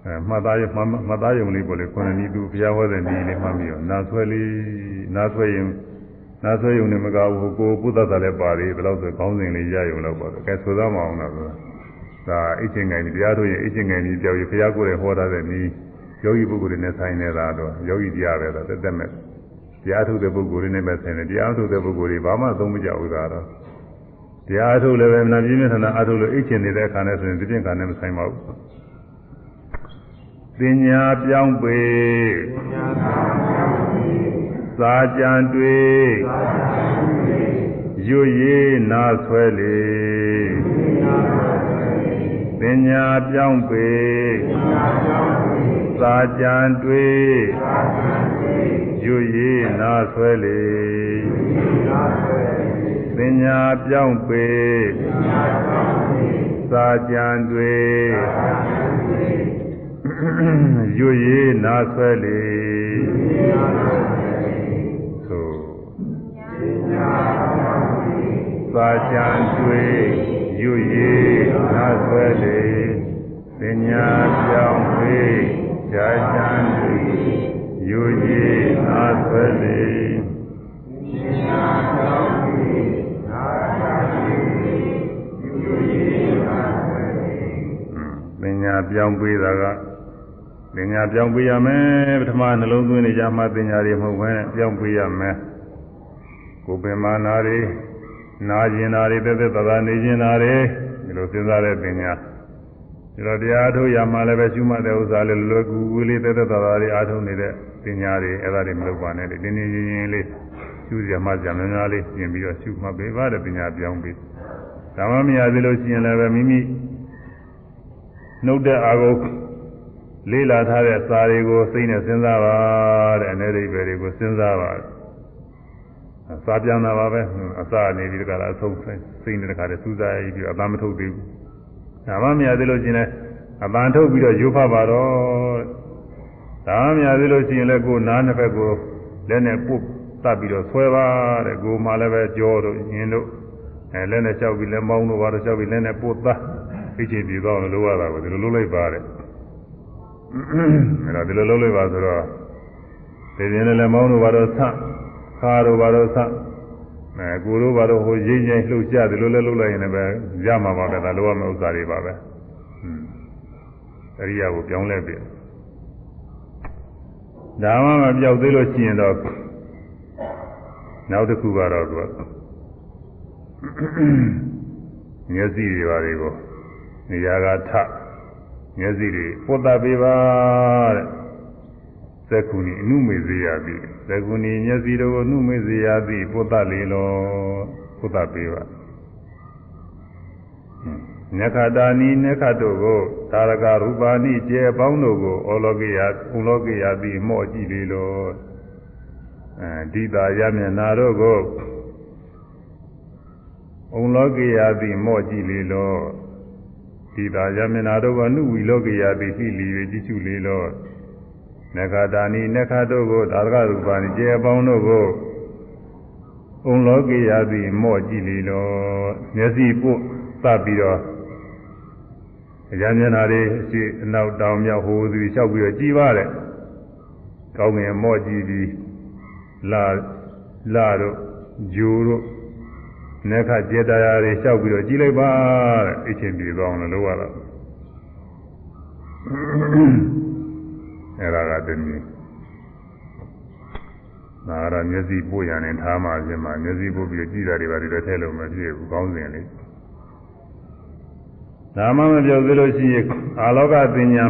အဲမှတ်သားရမှတ်သားရုံလေးပေါ်လေခုနှစ်နည်းသူဘုရားဟောတဲ့နည်းလေးမှတ်ပြီးတော့နာဆွဲလေးနာဆွဲရင်နာဆွဲရုံနဲ့မကဘူးကိုပုဒ္ဒတာလည်းပါသေးဘယ်လို့ဆိုခေါင်းစဉ်လေးရရုံတော့ပေါ့ကဲဆိုသားမအောင်တော့ဆိုတာဒါအချင်းငယ်ကြီးတရားတို့ရဲ့အချင်းငယ်ကြီးပြောက်ရဘုရားကိုယ်ရဲ့ဟောထားတဲ့နည်းယောဂီပုဂ္ဂိုလ်တွေနဲ့ဆိုင်နေတာတော့ယောဂီတရားပဲတော့တက်တက်မဲ့ တရားထုတ်တဲ့ပုဂ္ဂိုလ်တွေနဲ့ပဲဆိုင်တယ်တရားထုတ်တဲ့ပုဂ္ဂိုလ်တွေဘာမှသုံးမကြဘူးသာတော့တရားထုတ်လည်းပဲနာပြင်းပြထနာအထုတ်လို့အိတ်ချင်နေတဲ့အခါနဲ့ဆိုရင်ဒီပြင်ခါနဲ့မဆိုင်ပါဘူးပညာပြောင်းပေစာကြံတွေရွရည်နာဆွဲလေပညာပြောင်းပေစာကြံတွေ ရွရည်နာဆွဲလေပညာပြောင်းပေစာကြံတွေရွရည်နာဆွဲလေသို့စာကြံတွေရွရည်နာဆွဲလေပညာပြောင်းပေကြာကြံတွေ ရွရည်နာဆွဲလေပညာပြောင်းပေစာကြံတွေရွရည်နာဆွဲလေပညာပြောင်းပေးတာကပညာပြောင်းပေးရမယ်ပထမနှလုံးသွင်းနေကြမှပညာတွေမဟုတ်ဘဲပြောင်းပေးရမယ်ကိုယ်ပင်မာနာတွေနာကျင်နာတွေတက်တက်သာသာနေကျင်နာတွေဒီလိုစဉ်းစားတဲ့ပညာ ဒီတော့တရားထုတ်ရမှလည်းပဲရှုမှတ်တဲ့ဥစ္စာလေးလွယ်ကူကူလေးတက်တက်သာသာလေးအားထုတ်နေတဲ့ပညာတွေအဲ့ဒါတွေမလုပ်ပါနဲ့တင်းတင်းရင်းရင်းလေးရှုရမှကြများများလေးပြင်ပြီးတော့ရှုမှတ်ပေးပါတဲ့ပညာပြောင်းပေးဒါမှမရသေးလို့ရှိရင်လည်းပဲမိမိနှုတ်တဲ့အာဟုလေးလာထားတဲ့စာတွေကိုစိတ်နဲ့စဉ်းစားပါတဲ့အနေရိပ်ပဲတွေကိုစဉ်းစားပါစာပြန်တာပါပဲအစနေပြီးတကလားအဆုံးစိတ်နဲ့တခါတည်းစူးစားပြီးအပန်းမထုတ်သေးဘူး ဒါမှမရသေးလို့ရှိရင်လည်းအပန်းထုတ်ပြီးတော့ယူဖတ်ပါတော့ဒါမှမရသေးလို့ရှိရင်လည်းကိုယ်နားနှစ်ဖက်ကိုလက်နဲ့ပုတ်တတ်ပြီးတော့ဆွဲပါတဲ့ကိုယ်မှလည်းပဲကြောတို့ညင်တို့အဲလက်နဲ့လျှောက်ပြီးလက်မောင်းတို့ဘာလို့လျှောက်ပြီးလက်နဲ့ပုတ်သားသိချင်ပြီးတော့လို့ရတာကိုဒီလိုလုပ်လိုက်ပါတဲ့အဲ့တော့ဒီလိုလုပ်လိုက်ပါဆိုတော့ဒီပြင်းနဲ့လက်မောင်းတို့ဘာလို့ဆန့်ခါတို့ဘာလို့ဆန့် အဲကိုတို့ဘာလို့ဟိုရိမ့်ရိမ့်လှုပ်ရှားဒီလိုလဲလုပ်လိုက်ရင်လည်းရမှာပါပဲဒါလိုရမယ့်ဥစ္စာတွေပါပဲအရိယာကိုပြောင်းလဲပြီဒါမှမပြောက်သေးလို့ရှိရင်တော့နောက်တစ်ခုကတော့သူကမျက်စိတွေပါတွေကိုနေရာကထမျက်စိတွေပုတ်တပေးပါတဲ့သက္ကုဏီအနုမေဇေယတိ သက္ကုဏီမျက်စိတို့ကိုအနုမေဇေယတိပုတ်တလေလောပုတ်တပေးပါနခတာနီနခတို့ကိုသာရကရူပါနိကျေပေါင်းတို့ကိုဩလောကိယဥလောကိယတိမော့ကြည့်လေလောအဲဒီတာရမျက်နာတို့ကိုဥလောကိယတိမော့ကြည့်လေလောဒီသာယမနာတို့ကနုဝီလောကိယတိဟိလီ၍ကြည့်ရှုလေလော နခတာနိနခတို့ကိုသာရကရူပါနိကျေအပေါင်းတို့ကိုုံလောကေယသည်မော့ကြည့်လေလောမျက်စိပုတ်သတ်ပြီးတော့အကြမျက်နာတွေအရှိအနောက်တောင်မြောက်ဟိုသူလျှောက်ပြီးတော့ကြည်ပါတဲ့ကောင်းငင်မော့ကြည့်ပြီးလာလာတို့ဂျိုတို့နခကျေတရားတွေလျှောက်ပြီးတော့ကြည်လိုက်ပါတဲ့အချင်းပြေသွားအောင်လို့လုပ်ရတာ အဲ့ဒါကတည်းကဒါကတော့မျက်စိပို့ရရင်ထားမှပြင်မှာမျက်စိပို့ပြီးကြည့်တာတွေပါဒီလိုထည့်လို့မဖြစ်ဘူးကောင်းစဉ်လေးဒါမှမပြောသေးလို့ရှိရင်အာလောကပညာ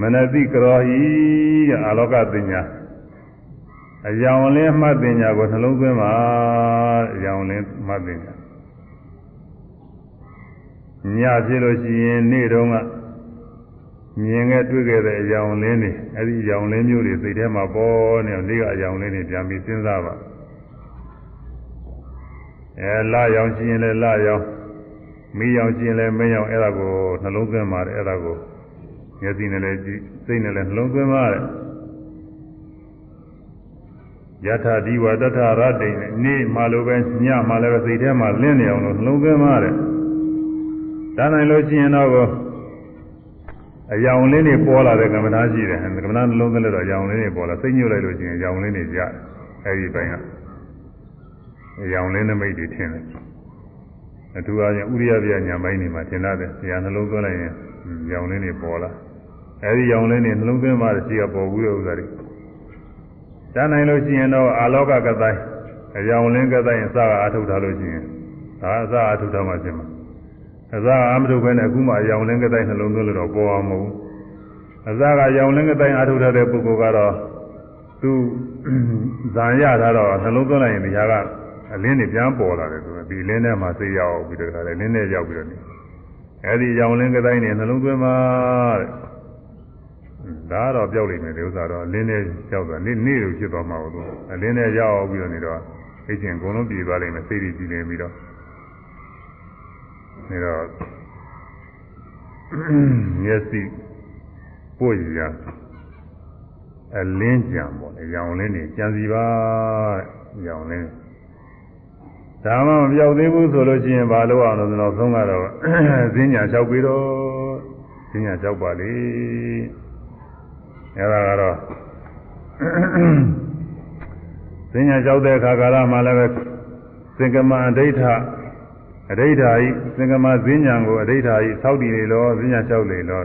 မနတိကရောဟိတဲ့အာလောကပညာအယောင်လင်းမှတ်ပညာကိုနှလုံးသွင်းပါအယောင်လင်းမှတ်ပညာညဖြစ်လို့ရှိရင်နေ့တုန်းက မြင်ခဲ့တွေ့ခဲ့တဲ့အယောင်လင်းတွေအဲ့ဒီအယောင်လင်းမျိုးတွေစိတ်ထဲမှာပေါ်နေနေကအယောင်လင်းတွေပြန်ပြီးစဉ်းစားပါအဲလာရောင်ရှိရင်လည်းလာရောင်မီးရောင်ရှိရင်လည်းမင်းရောင်အဲ့ဒါကိုနှလုံးသွင်းပါတယ်အဲ့ဒါကိုမျက်စိနဲ့လည်းကြည့်စိတ်နဲ့လည်းနှလုံးသွင်းပါတယ်ယထာဒီဝတထရတိန်နေ့မှလိုပဲညမှလည်းပဲစိတ်ထဲမှာလင်းနေအောင်လို့နှလုံးသွင်းပါတယ်ဒါနိုင်လို့ရှိရင်တော့ အယောင်လေးတွေပေါ်လာတဲ့ကမ္မနာရှိတယ်ကမ္မနာနှလုံးသွင်းလို့တော့အယောင်လေးတွေပေါ်လာစိတ်ညှို့လိုက်လို့ရှိရင်အယောင်လေးတွေကြအဲဒီဘိုင်းကအယောင်လေးနမိတ်တွေထင်တယ်အထူးအားဖြင့်ဥရိယပြညာပိုင်းနေမှာထင်ရတယ်ဆရာနှလုံးသွင်းလိုက်ရင်အယောင်လေးတွေပေါ်လာအဲဒီအယောင်လေးတွေနှလုံးသွင်းမှရှိကပေါ်ဘူးတဲ့ဥစ္စာတွေတန်းနိုင်လို့ရှိရင်တော့အာလောကကတိုင်းအယောင်လင်းကတိုင်းအစကအထုတ်ထားလို့ရှိရင်ဒါအစအထုတ်ထားမှဖြစ်မှာ အစအာမထုတ်ပဲနဲ့အခုမှအယောင်လင်းကတိုင်းနှလုံးသွင်းလို့တော့ပေါ်အောင်မဟုတ်ဘူးအစကရောင်လင်းကတိုင်းအထုတ်ထားတဲ့ပုဂ္ဂိုလ်ကတော့သူဇာရထားတော့နှလုံးသွင်းလိုက်ရင်ဒီဟာကအလင်းတွေပြန်ပေါ်လာတယ်သူကဒီလင်းထဲမှာစိတ်ရောက်ပြီးတော့ခါတယ်လင်းထဲရောက်ပြီးတော့နေအဲဒီရောင်လင်းကတိုင်းနေနှလုံးသွင်းပါတဲ့ဒါတော့ပြောက်လိမ့်မယ်ဒီဥစ္စာတော့အလင်းနဲ့ရောက်သွားနေ့နေ့လိုဖြစ်သွားမှာဘူးအလင်းနဲ့ရောက်ပြီးတော့နေတော့အိတ်ချင်းအကုန်လုံးပြေသွားလိမ့်မယ်စိတ်ကြီးကြည်နေပြီးတော့ နေတော့မျက်စိပို့ရအလင်းကြံပေါ့လေရောင်လင်းနေကြံစီပါတဲ့ရောင်လင်းဒါမှမပြောက်သေးဘူးဆိုလို့ရှိရင်ဘာလို့အောင်လို့ဆိုတော့သုံးကတော့ဈဉ္ညာလျှောက်ပြီးတော့ဈဉ္ညာလျှောက်ပါလေအဲဒါကတော့ဈဉ္ညာလျှောက်တဲ့အခါကာလမှာလည်းပဲသင်္ကမအဋိဋ္ဌ အဋိဋ္ဌာဤသင်္ကမဈဉ္ညာကိုအဋိဋ္ဌာဤသောက်တည်လေလောဈဉ္ညာလျှောက်လေလော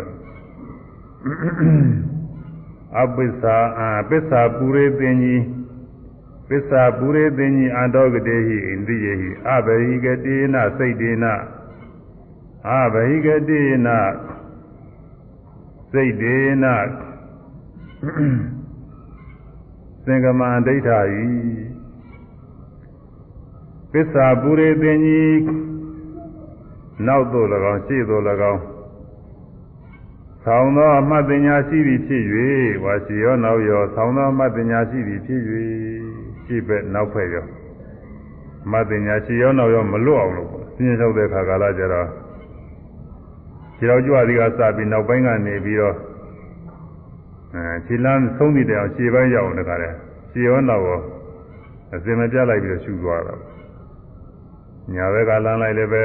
အပိစ္ဆာအပိစ္ဆာပူရေပင်ကြီးပစ္စာပူရေပင်ကြီးအတောကတေဟိဣန္ဒိယေဟိအဘဟိကတေနစိတ်တေနအဘဟိကတေနစိတ်တေနသင်္ကမဒိဋ္ဌာယီပစ္စာပူရေပင်ကြီး နောက်သို့၎င်းရှေ့သို့၎င်းဆောင်းသောအမှတ်ပညာရှိသည်ဖြစ်၍ဝါရှိရောနောက်ရောဆောင်းသောအမှတ်ပညာရှိသည်ဖြစ်၍ရှိပဲနောက်ဖက်ရောအမှတ်ပညာရှိရောနောက်ရောမလွတ်အောင်လို့ပေါ့စဉ်းစားတဲ့ခါကာလကျတော့ခြေတော်ကြွသည်ကစပြီးနောက်ပိုင်းကနေပြီးတော့အဲခြေလမ်းဆုံးပြီးတဲ့အောင်ခြေပိုင်းရောက်အောင်တခါလဲခြေရောနောက်ရောအစင်မပြလိုက်ပြီးတော့ရှူသွားတာညာဘက်ကလမ်းလိုက်လည်းပဲ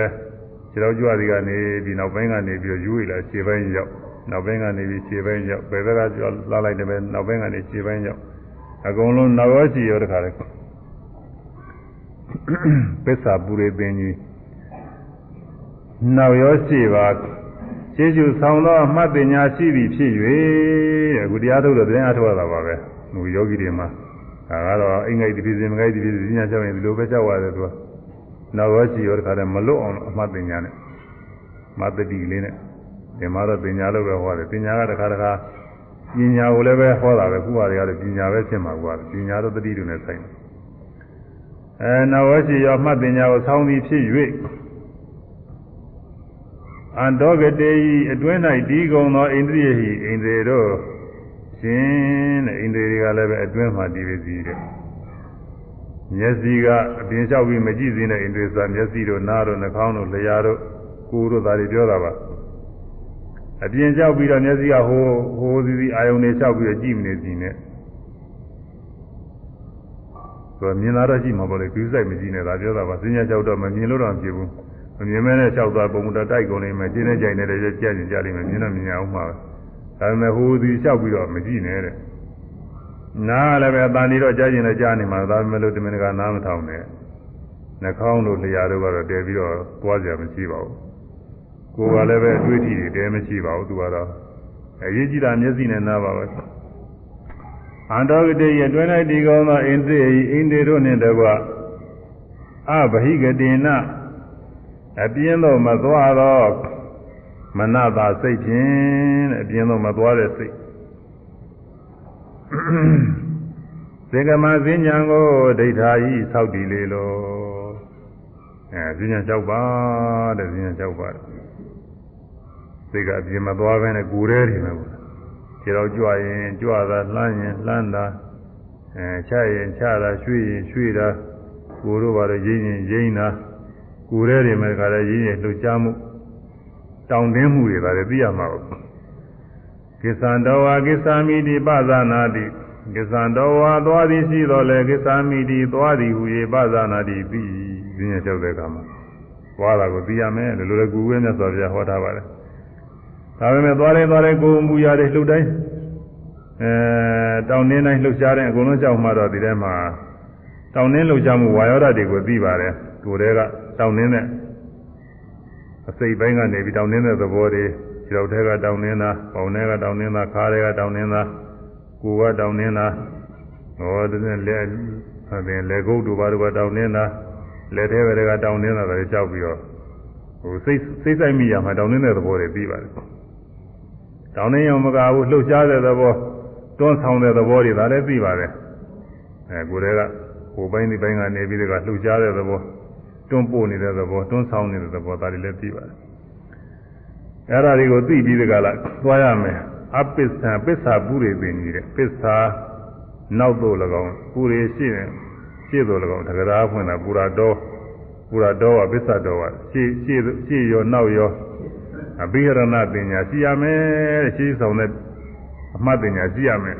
ခြေတော်ကြွသည်ကနေဒီနောက်ပိုင်းကနေပြီးတော့ယူရလာခြေပိုင်းရောက်နောက်ပိုင်းကနေပြီးခြေပိုင်းရောက်ဘယ်ဘက်ကကြောလာလိုက်တယ်ပဲနောက်ပိုင်းကနေခြေပိုင်းရောက်အကုန်လုံးနောက်ရောခြေရောတခါလဲပစ္စာပူရေပင်ကြီးနောက်ရောခြေပါခြေကျူဆောင်သောအမှတ်ပညာရှိသည်ဖြစ်၍အခုတရားထုတ်တော့တရားထုတ်ရတာပါပဲဟိုယောဂီတွေမှာဒါကတော့အိမ်ငိုက်တည်စီမငိုက်တည်စီညာကြောက်ရင်ဒီလိုပဲကြောက်ရတယ်သူက နောက်ရောခြေရောတခါလဲမလွတ်အောင်အမှတ်ပညာနဲ့မတတိလေးနဲ့ဒီမှာတော့ပညာလို့ပဲဟောတယ်ပညာကတခါတခါပညာကိုလည်းပဲဟောတာပဲခုပါတွေကလည်းပညာပဲဖြစ်မှာကွာပညာတော့တတိတူနဲ့ဆိုင်တယ်အဲနောက်ဝရှိရောမှတ်ပညာကိုဆောင်းပြီးဖြစ်၍အန္တောကတေဤအတွင်း၌ဒီကုံသောဣန္ဒြိယဟိဣန္ဒြေတို့ရှင်တဲ့ဣန္ဒြေတွေကလည်းပဲအတွင်းမှာဒီပဲစီတဲ့ မျက်စိကအပြင်လျှောက်ပြီးမကြည့်စေနဲ့ဣန္ဒြေဆိုတာမျက်စိတို့နားတို့နှာခေါင်းတို့လျှာတို့ကိုယ်တို့ဒါတွေပြောတာပါအပြင်လျှောက်ပြီးတော့မျက်စိကဟိုဟိုစီစီအာယုန်တွေလျှောက်ပြီးတော့ကြည့်မနေစီနဲ့ဆိုမြင်လာတော့ရှိမှာပေါ့လေကူးဆိုင်မကြည့်နဲ့ဒါပြောတာပါစဉ္ညာလျှောက်တော့မမြင်လို့တော့ဖြစ်ဘူးမမြင်မဲနဲ့လျှောက်သွားပုံမတော်တိုက်ကုန်နေမယ်ကျင်းနေကြိုင်နေတယ်ကြက်ကြင်ကြလိမ့်မယ်မြင်တော့မြင်အောင်မှာပဲဒါပေမဲ့ဟိုစီလျှောက်ပြီးတော့မကြည့်နဲ့တဲ့ နားလည်းပဲအတန်ဒီတော့ကြားကျင်လည်းကြားနေမှာဒါပေမဲ့လို့တမင်ကနားမထောင်နဲ့နှာခေါင်းတို့လျှာတို့ကတော့တည်ပြီးတော့သွားကြမရှိပါဘူးကိုယ်ကလည်းပဲအတွေ့အထိတွေတဲမရှိပါဘူးသူကတော့အရေးကြီးတာမျက်စိနဲ့နားပါပဲအန္တောဂတိရတွင်၌ဒီကောင်းသောအိန္ဒြေဤအိန္ဒြေတို့နှင့်တကွအဗဟိကတိနအပြင်းသောမသွားသောမနတာစိတ်ဖြင့်အပြင်းသောမသွားတဲ့စိတ် သေကမဈဉ္ညာကိုဒိဋ္ဌာယီဆောက်တည်လေလို့အဲဈဉ္ညာ၆ပါးတဲ့ဈဉ္ညာ၆ပါးစိတ်ကအပြင်မသွားဘဲနဲ့ကိုယ်တည်းနေမှာပေါ့ခြေတော်ကြွရင်ကြွတာလှမ်းရင်လှမ်းတာအဲချရင်ချတာရွှေ့ရင်ရွှေ့တာကိုယ်တို့ဘာလို့ရင်းရင်ရင်းတာကိုယ်တည်းနေမှာခါလဲရင်းရင်လှုပ်ရှားမှုတောင်းတင်းမှုတွေဒါလည်းသိရမှာပေါ့ ကိစ္ဆန္တောဝါကိစ္ဆာမိတိပဇာနာတိကိစ္ဆန္တောဝါသွားသည်ရှိတော်လဲကိစ္ဆာမိတိသွားသည်ဟူ၍ပဇာနာတိပြီးပြင်းရကြောက်တဲ့ကမှာသွားတာကိုသိရမယ်လို့လည်းကူဝဲမြတ်စွာဘုရားဟောထားပါတယ်ဒါပေမဲ့သွားတယ်သွားတယ်ကိုယ်မူရတယ်လှုပ်တိုင်းအဲတောင်းနှင်းတိုင်းလှုပ်ရှားတဲ့အကုန်လုံးကြောက်မှတော့ဒီထဲမှာတောင်းနှင်းလှုပ်ရှားမှုဝါယောဓာတ်တွေကိုသိပါတယ်ကိုယ်တည်းကတောင်းနှင်းတဲ့အစိတ်ပိုင်းကနေပြီးတောင်းနှင်းတဲ့သဘောတွေ ခြေထောက်ထဲကတောင်းနှင်းတာပေါင်ထဲကတောင်းနှင်းတာခါးထဲကတောင်းနှင်းတာကိုယ်ကတောင်းနှင်းတာဟောတဲ့လက်အပြင်လက်ကုပ်တို့ဘာတို့ကတောင်းနှင်းတာလက်ထဲကတောင်းနှင်းတာတွေကြောက်ပြီးတော့ဟိုစိတ်စိတ်ဆိုင်မိရမှာတောင်းနှင်းတဲ့သဘောတွေပြီးပါတယ်တောင်းနှင်းရောမကဘူးလှုပ်ရှားတဲ့သဘောတွန်းဆောင်တဲ့သဘောတွေဒါလည်းသိပါတယ်အဲကိုယ်တည်းကကိုယ်ပိုင်းဒီပိုင်းကနေပြီးတော့လှုပ်ရှားတဲ့သဘောတွန်းပို့နေတဲ့သဘောတွန်းဆောင်နေတဲ့သဘောဒါတွေလည်းသိပါတယ် အဲ့ဒါတွေကိုသိပြီးဒီကလာသွားရမယ်အပစ္ဆာပစ္ဆာပုရိသေကြီးတဲ့ပစ္ဆာနောက်သို့၎င်းပုရိရှိရင်ရှေ့သို့၎င်းတက္ကရာဖွင့်တာပူရာတော်ပူရာတော်ကပစ္ဆာတော်ကရှေ့ရှေ့ရှေ့ရောနောက်ရောအဘိဟရဏပညာရှိရမယ်ရှေ့ဆောင်တဲ့အမှတ်ပညာရှိရမယ်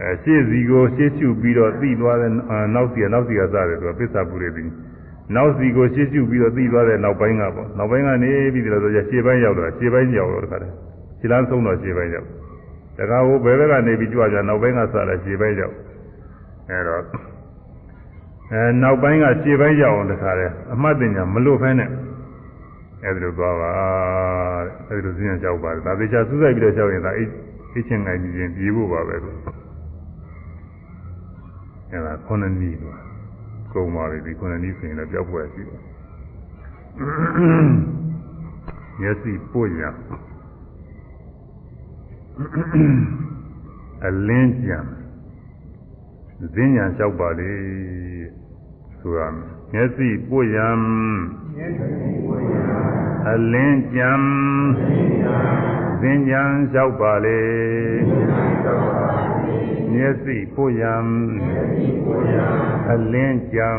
အဲရှေ့စီကိုရှေ့ရှုပြီးတော့သိသွားတဲ့နောက်စီကနောက်စီကစတယ်ဆိုတော့ပစ္ဆာပုရိသေကြီး နောက်စီကိုရှေ့ရှုပြီးတော့သိသွားတဲ့နောက်ပိုင်းကပေါ့နောက်ပိုင်းကနေပြီးတော့ဆိုရရှေ့ပိုင်းရောက်တော့ရှေ့ပိုင်းရောက်တော့တခါတည်းခြေလမ်းဆုံးတော့ရှေ့ပိုင်းရောက်တခါဟိုဘယ်ဘက်ကနေပြီးကြွကြနောက်ပိုင်းကစတယ်ရှေ့ပိုင်းရောက်အဲတော့အဲနောက်ပိုင်းကရှေ့ပိုင်းရောက်အောင်တခါတည်းအမှတ်တင်ညာမလွတ်ဖဲနဲ့အဲဒီလိုသွားပါတဲ့အဲဒီလိုစဉ်းစားကြောက်ပါတယ်ဒါပေချာစူးစိုက်ပြီးတော့ကြောက်ရင်ဒါအိတ်ချင်းငိုင်းခြင်းပြေဖို့ပါပဲလို့အဲဒါခုနှစ်နည်းလို့ ကုန်ပါပြီဒီခုနှစ်နည်းဆိုရင်လည်းပြောက်ပွဲရှိတယ်မျက်စိပွင့်ရအလင်းကြံဈဉ္ညာလျှောက်ပါလေဆိုရမယ်မျက်စိပွင့်ရအလင်းကြံဈဉ္ညာလျှောက်ပါလေ မျက်စိပွင့်ရအလင်းကြံ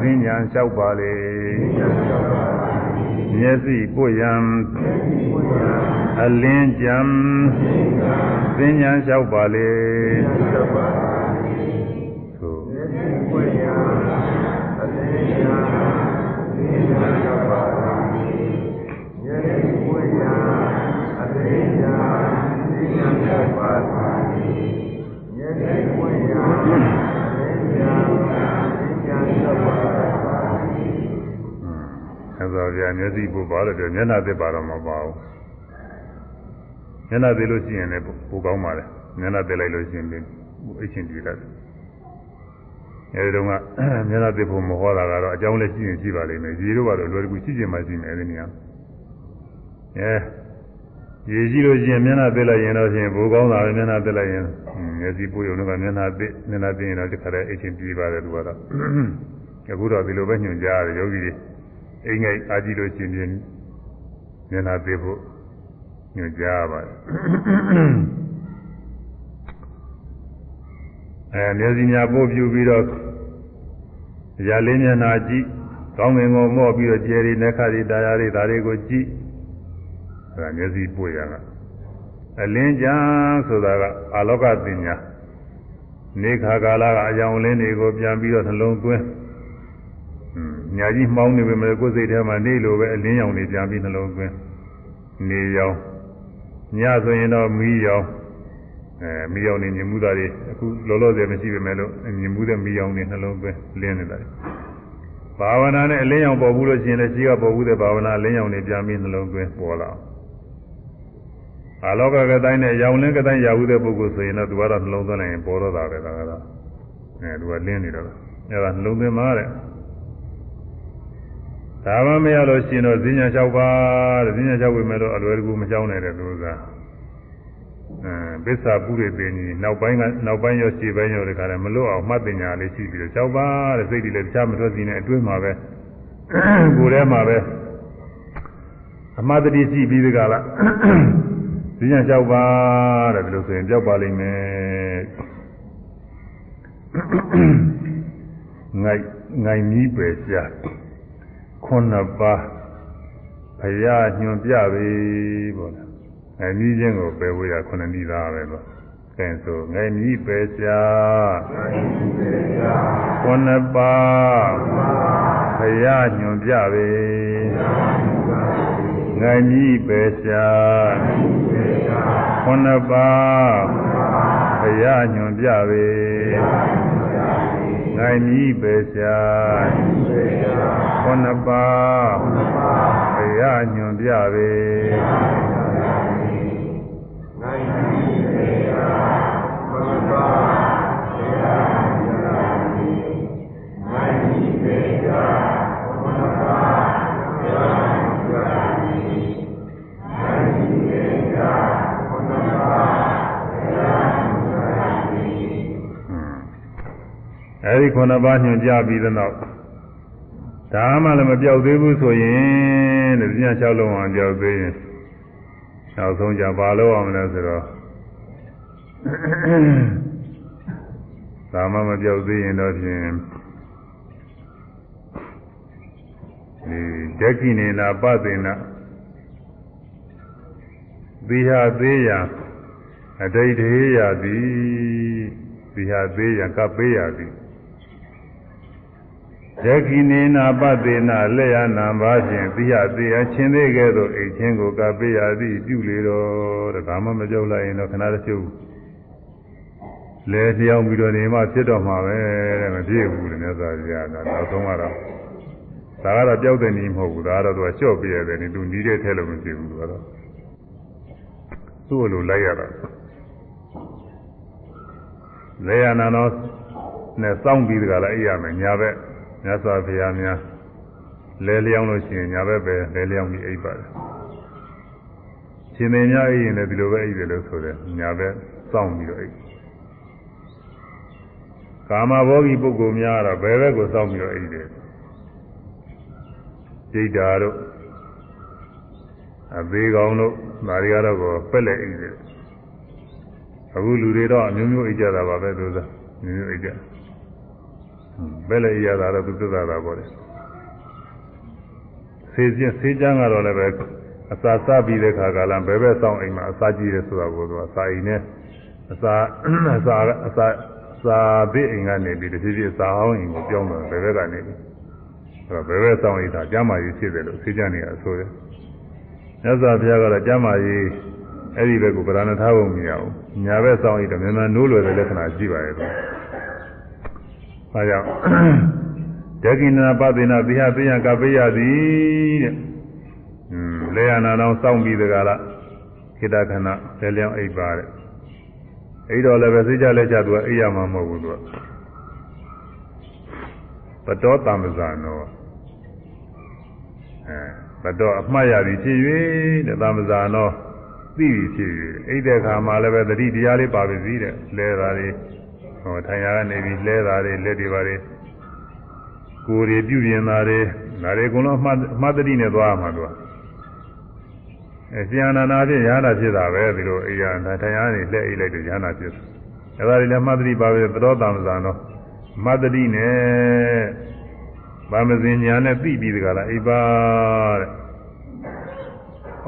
ဈဉ္ညာလျှောက်ပါလေမျက်စိပွင့်ရအလင်းကြံသင်ညာလျှောက်ပါလေ အဲဆိုကြမျက်စိပုပါလို့ပြောမျက်နှာသစ်ပါတော့မပါဘူးမျက်နှာသေးလို့ရှိရင်လည်းပိုကောင်းပါလေမျက်နှာသေးလိုက်လို့ရှိရင်လည်းအချင်းတည်တတ်တယ်အဲဒီတော့ကမျက်နှာသေးဖို့မဟောတာကတော့အကြောင်းလည်းရှိရင်ရှိပါလိမ့်မယ်ရေတို့ကတော့လွယ်တကူရှိချင်မှရှိမယ်အဲဒီနေရာအဲရေရှိလို့ရှိရင်မျက်နှာသေးလိုက်ရင်တော့ရှိရင်ပိုကောင်းတာပဲမျက်နှာသေးလိုက်ရင်မျက်စိပိုးရုံတော့မျက်နှာသေးမျက်နှာသေးရင်တော့ဒီခါတည်းအချင်းပြေးပါတယ်သူကတော့အခုတော့ဒီလိုပဲညွှန်ကြားရတယ်ယောဂီတွေ အိမ်ငိုက်အားကြည့်လို့ရှိရင်မျက်နှာသေးဖို့ညွှန်ကြားပါတယ်အဲမျက်စိများပို့ပြူပြီးတော့ရာလေးမျက်နှာကြည့်ကောင်းငင်ကိုမော့ပြီးတော့ကျယ်ရီနှက်ခါရီတရားရီဒါတွေကိုကြည့်အဲဒါမျက်စိပွေရကအလင်းကြဆိုတာကအာလောကပညာနေခါကာလကအကြောင်းလင်းတွေကိုပြန်ပြီးတော့နှလုံးသွင်း ညာကြီးမှောင်းနေပေမဲ့ကိုယ်စိတ်ထဲမှာနေလိုပဲအလင်းရောင်တွေပြန်ပြီးနှလုံးသွင်းနေရောင်ညဆိုရင်တော့မီးရောင်အဲမီးရောင်နေမြမှုသားတွေအခုလောလောဆယ်မရှိပေမဲ့လို့မြမှုတဲ့မီးရောင်တွေနှလုံးသွင်းလင်းနေတာဘာဝနာနဲ့အလင်းရောင်ပေါ်ဘူးလို့ရှိရင်လည်းရှိကပေါ်ဘူးတဲ့ဘာဝနာအလင်းရောင်တွေပြန်ပြီးနှလုံးသွင်းပေါ်လာအာလောကကတိုင်းနဲ့ရောင်လင်းကတိုင်းရဟုတဲ့ပုဂ္ဂိုလ်ဆိုရင်တော့သူကတော့နှလုံးသွင်းလိုက်ရင်ပေါ်တော့တာပဲဒါကတော့အဲသူကလင်းနေတော့အဲဒါနှလုံးသွင်းမှာတဲ့ ဒါမှမရလို့ရှိရင်တော့ဈဉ္ညာလျှောက်ပါတဲ့ဈဉ္ညာလျှောက်ဝင်မဲ့တော့အလွယ်တကူမလျှောက်နိုင်တဲ့သူကအဲပစ္စာပုရိသေညီနောက်ပိုင်းကနောက်ပိုင်းရောရှေ့ပိုင်းရောတခါလည်းမလွတ်အောင်မှတ်တင်ညာလေးရှိပြီးတော့လျှောက်ပါတဲ့စိတ်တွေလည်းတခြားမထွက်စီနဲ့အတွင်းမှာပဲကိုယ်ထဲမှာပဲအမှတ်တတိရှိပြီးဒီကလာဈဉ္ညာလျှောက်ပါတဲ့ဒီလိုဆိုရင်ကြောက်ပါလိမ့်မယ်ငိုက်ငိုင်မီးပဲရှား ခုနှစ်ပါးဘုရားညွန်ပြပြီပေါ့လေအဲနည်းချင်းကိုပယ်ဝေးရခုနှစ်နည်းသားပဲပေါ့ကဲဆိုငယ်နည်းပယ်ရှာခုနှစ်ပါးဘုရားညွန်ပြပြီငယ်နည်းပယ်ရှာခုနှစ်ပါးဘုရားညွန်ပြပြီငိုင်မြည်ပေရှာ ခုနှစ်ပါးဘုရားညွန်ပြပေငိုင်မြည်ပေရှာခုနှစ်ပါးဘုရားညွန်ပြပေငိုင်မြည်ပေရှာခုနှစ်ပါးဘုရားညွန်ပြပေငိုင်မြည်ပေရှာခုနှစ်ပါးဘုရားညွန်ပြပေအဲဒီခုနှစ်ပါးညွှန်ကြားပြီးတဲ့နောက် ဒါမှလည်းမပြောက်သေးဘူးဆိုရင်တဲ့ပြညာ၆လုံးအောင်ပြောက်သေးရင်နောက်ဆုံးကြဘာလို့အောင်လဲဆိုတော့ဒါမှမပြောက်သေးရင်တော့ဖြင့်ဒီဒက္ခိနေနာပသေနာသီဟာသေးယအတိတ်ထေယသည်သီဟာသေးယကပေးယသည် ယခိနေနာပတေနာလက်ရနာပါဖြင့်သိရသေးအချင်းသေးကဲ့သို့အိတ်ချင်းကိုကပေးရသည်ပြုလေတော့တခါမှမကြောက်လိုက်ရင်တော့ခဏတစ်ချုပ်လဲလျောင်းပြီးတော့နေမှဖြစ်တော့မှာပဲတဲ့မဖြစ်ဘူးတဲ့မြတ်စွာဘုရားကနောက်ဆုံးကတော့ဒါကတော့ကြောက်တဲ့နည်းမဟုတ်ဘူးဒါကတော့သူကလျှော့ပြရတယ်နိသူနီးတဲ့ထဲလို့မဖြစ်ဘူးသူကတော့သူ့လိုလိုက်ရတာလေယာနာတော့နဲ့စောင့်ပြီးတကလားအိပ်ရမယ်ညာဘက် မြတ်စွာဘုရားများလဲလျောင်းလို့ရှိရင်ညာဘက်ပဲလဲလျောင်းပြီးအိပ်ပါတယ်ရှင်မင်းများအိပ်ရင်လည်းဒီလိုပဲအိပ်တယ်လို့ဆိုတယ်ညာဘက်စောင့်ပြီးတော့အိပ်ကာမဘောဂီပုဂ္ဂိုလ်များကတော့ဘယ်ဘက်ကိုစောင့်ပြီးတော့အိပ်တယ်ဒိဋ္ဌာတို့အသေးကောင်တို့ဒါတွေကတော့ကိုပက်လက်အိပ်တယ်အခုလူတွေတော့အမျိုးမျိုးအိပ်ကြတာပါပဲသူစားမျိုးမျိုးအိပ်ကြဘယ် လေရတာတော့သူသစ္စာတာပေါ့လေဆေးချင်းဆေးချမ်းကတော့လည်းပဲအစာစားပြီးတဲ့ခါကလာဘယ်ဘက်ဆောင်အိမ်မှာအစာကြည့်ရဲဆိုတာကိုသူကစာအိမ်နဲ့အစာအစာအစာစာဘိအိမ်ကနေပြီးတဖြည်းဖြည်းစာဟောင်းအိမ်ကိုပြောင်းတော့ဘယ်ဘက်ကနေပြီးအဲတော့ဘယ်ဘက်ဆောင်အိမ်သာကျမ်းမာရေးဖြစ်တယ်လို့ဆေးချမ်းနေရဆိုတယ်မြတ်စွာဘုရားကတော့ကျမ်းမာရေးအဲ့ဒီဘက်ကိုဗရဏထားဖို့မရဘူးညာဘက်ဆောင်အိမ်တော့မြန်မြန်နိုးလွယ်တဲ့လက္ခဏာရှိပါရဲ့ကွာ။ ဒါကြောင့်ဒဂိနာပသေနာသီဟသေယကပေယသည်တဲ့။อืมလေယာနာတော်စောင့်ပြီးတကလားခိတခဏလဲလျောင်းအိပ်ပါတဲ့။အိတော့လည်းပဲစိတ်ကြလက်ချသူကအိပ်ရမှာမဟုတ်ဘူးသူက။ပတောတမ္ပဇာနောအဲပတောအမှတ်ရသည်ဖြစ်၍တဲ့တမ္ပဇာနောသိပြီဖြစ်၍အိပ်တဲ့အခါမှာလည်းပဲတတိတရားလေးပါပြီစီတဲ့လဲတာလေး ဟောထိုင်ရကနေပြီးလဲတာတွေလက်တွေပါတွေကိုယ်တွေပြုပြင်တာတွေဒါတွေအကုန်လုံးအမှတ်အမှတ်တတိနဲ့သွားမှာသူကအဲဆရာနာနာဖြင့်ရဟနာဖြစ်တာပဲဒီလိုအေးရထိုင်ရနေလက်အိတ်လိုက်တော့ရဟနာဖြစ်အဲဒါတွေလည်းအမှတ်တတိပါပဲသတော်တမ္ပဇာတော့အမှတ်တတိနဲ့ဗာမဇင်ညာနဲ့သိပြီးတကလားအိပါတဲ့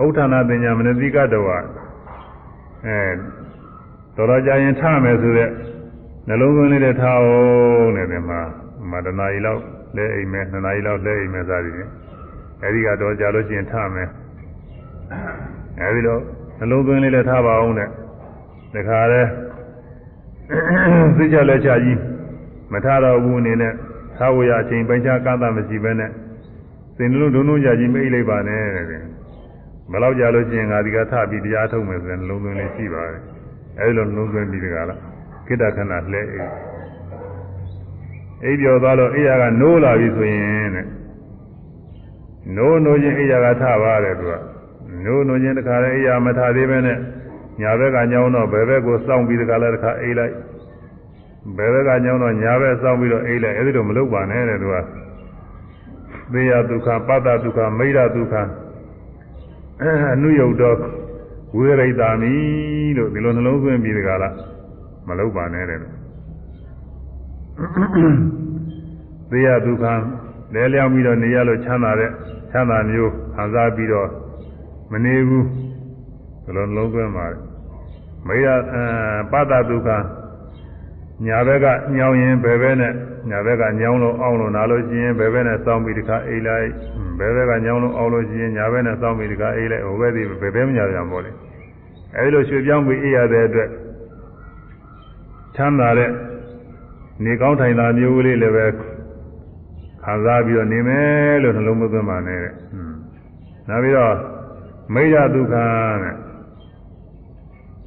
ဥဋ္ဌာဏပညာမနတိကတောကအဲတော်တော်ကြာရင်ထမယ်ဆိုတဲ့ နှလုံးသွင်းလေးနဲ့ထားအောင်တဲ့ဒီမှာမတနာရီလောက်လဲအိမ်မယ်နှစ်နာရီလောက်လဲအိမ်မယ်စသည်ဖြင့်အဲဒီကတော့ကြာလို့ရှိရင်ထမယ်အဲဒီတော့နှလုံးသွင်းလေးနဲ့ထားပါအောင်တဲ့တခါလဲသိကြလက်ချကြီးမထတော့ဘူးအနေနဲ့သာဝရအချိန်ပိုင်းခြားကန့်သမရှိဘဲနဲ့စိတ်နှလုံးဒုံဒုံကြကြီးမိတ်လိုက်ပါနဲ့တဲ့ဘယ်တော့ကြာလို့ရှိရင်ငါဒီကထပြီးတရားထုတ်မယ်ဆိုရင်နှလုံးသွင်းလေးရှိပါတယ်အဲဒီလိုနှလုံးသွင်းပြီးတကလား ကိတ္တခဏလှဲအိမ်အိပ်ပြောသွားလို့အိယာကနိုးလာပြီဆိုရင်တဲ့နိုးနိုးချင်းအိယာကထပါတယ်သူကနိုးနိုးချင်းတခါလဲအိယာမထသေးပဲနဲ့ညာဘက်ကညောင်းတော့ဘယ်ဘက်ကိုစောင့်ပြီးတခါလဲတခါအိပ်လိုက်ဘယ်ဘက်ကညောင်းတော့ညာဘက်စောင့်ပြီးတော့အိပ်လိုက်အဲဒီလိုမလုပ်ပါနဲ့တဲ့သူကသေယဒုက္ခပတ္တဒုက္ခမိဒဒုက္ခအနုယုတ်တော့ဝိရိတာမိလို့ဒီလိုနှလုံးသွင်းပြီးတကလား မလုပ်ပါနဲ့တဲ့သေယဒုက္ခလဲလျောင်းပြီးတော့နေရလို့ချမ်းသာတဲ့ချမ်းသာမျိုးခံစားပြီးတော့မနေဘူးဒီလိုနှလုံးသွင်းပါတယ်မိရပတ္တဒုက္ခညာဘက်ကညောင်းရင်ဘယ်ဘက်နဲ့ညာဘက်ကညောင်းလို့အောင်းလို့နာလို့ရှိရင်ဘယ်ဘက်နဲ့စောင်းပြီးတခါအိတ်လိုက်ဘယ်ဘက်ကညောင်းလို့အောင်းလို့ရှိရင်ညာဘက်နဲ့စောင်းပြီးတခါအိတ်လိုက်ဟိုဘက်ဒီဘယ်ဘက်မညာပြန်ပေါ့လေအဲဒီလိုရွှေ့ပြောင်းပြီးအိပ်ရတဲ့အတွက် ချမ်းသာတဲ့နေကောင်းထိုင်တာမျိုးလေးလည်းပဲခံစားပြီးတော့နေမယ်လို့နှလုံးမသွင်းပါနဲ့တဲ့။နောက်ပြီးတော့မိရဒုက္ခတဲ့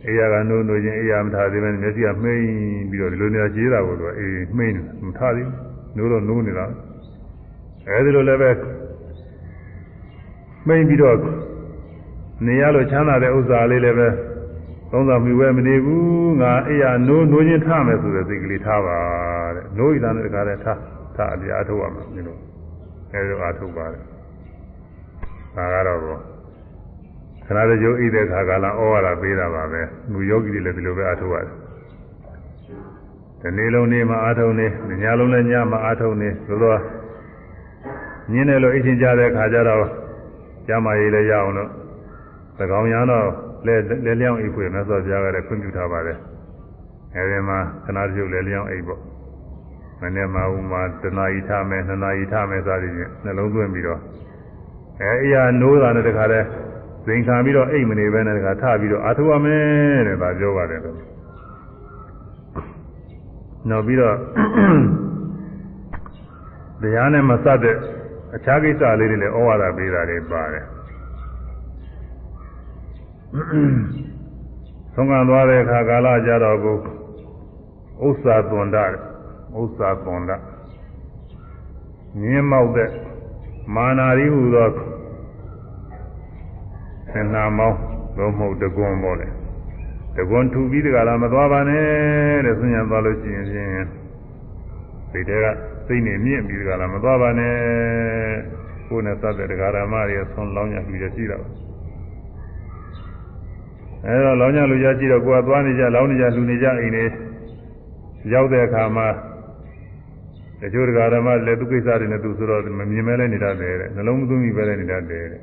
အေးရကနိုးနိုးချင်းအေးရမထားသေးပဲမျက်စိကမှိန်ပြီးတော့ဒီလိုနေတာကြီးတာကိုတော့အေးမှိန်မထားသေးဘူးနိုးတော့နိုးနေတာအဲဒီလိုလည်းပဲမှိန်ပြီးတော့နေရလို့ချမ်းသာတဲ့ဥစ္စာလေးလည်းပဲ သုံးဆောင်မိဝဲမနေဘူးငါအေးရနိုးနိုးချင်းထားမယ်ဆိုတဲ့စိတ်ကလေးထားပါတဲ့နိုးရတာနဲ့တကားလည်းထားထားအပြားထုတ်ရမှာဒီလိုအဲဒီလိုအားထုတ်ပါတယ်ဒါကတော့ခဏတကြိုးဣတဲ့ခါကလာဩဝါဒပေးတာပါပဲလူယောဂီတွေလည်းဒီလိုပဲအားထုတ်ရတယ်ဒီနေ့လုံးနေမှာအားထုတ်နေညလုံးလည်းညမှာအားထုတ်နေသို့သောညင်းတယ်လို့အချင်းကြတဲ့ခါကျတော့ကျမရေးလည်းရအောင်လို့သကောင်ရန်တော့ လဲလဲလျောင်းအိပ်ဖွေမြတ်စွာဘုရားကလည်းခွင့်ပြုထားပါတယ်အဲဒီမှာခဏတကြိုးလဲလျောင်းအိပ်ပေါ့မနေ့မှဥမာတနာဤထားမယ်နှစ်နာရီထားမယ်စသည်ဖြင့်နှလုံးသွင်းပြီးတော့အဲအရာနိုးတာနဲ့တခါတည်းဇင်ခံပြီးတော့အိတ်မနေပဲနဲ့တခါထပြီးတော့အာထုရမယ်တဲ့ဒါပြောပါတယ်တော့နောက်ပြီးတော့တရားနဲ့မဆက်တဲ့အခြားကိစ္စလေးတွေလည်းဩဝါဒပေးတာတွေပါတယ် ဆုံးခံသွားတဲ့အခါကာလကြတော့ကိုဥစ္စာသွန်တာဥစ္စာသွန်တာမြင်းမောက်တဲ့မာနာရီဟူသောဆင်နာမောင်းလုံးမဟုတ်တကွန်ပေါ့လေတကွန်ထူပြီးတကလားမသွားပါနဲ့တဲ့ဆွညာသွားလို့ရှိရင်ဖြင့်စိတ်တွေကစိတ်နဲ့မြင့်ပြီးတကလားမသွားပါနဲ့ကိုယ်နဲ့သတ်တဲ့ဒကာရမတွေဆွန်လောင်းရလူရရှိတာပါ အဲတော့လောင်းရလူရရှိတော့ကိုယ်ကသွားနေကြလောင်းနေကြလူနေကြအိမ်တွေရောက်တဲ့အခါမှာတချို့ဒကာရမလည်းသူကိစ္စတွေနဲ့သူဆိုတော့မမြင်မဲလဲနေတတ်တယ်တဲ့နှလုံးမသွင်းမိပဲလဲနေတတ်တယ်တဲ့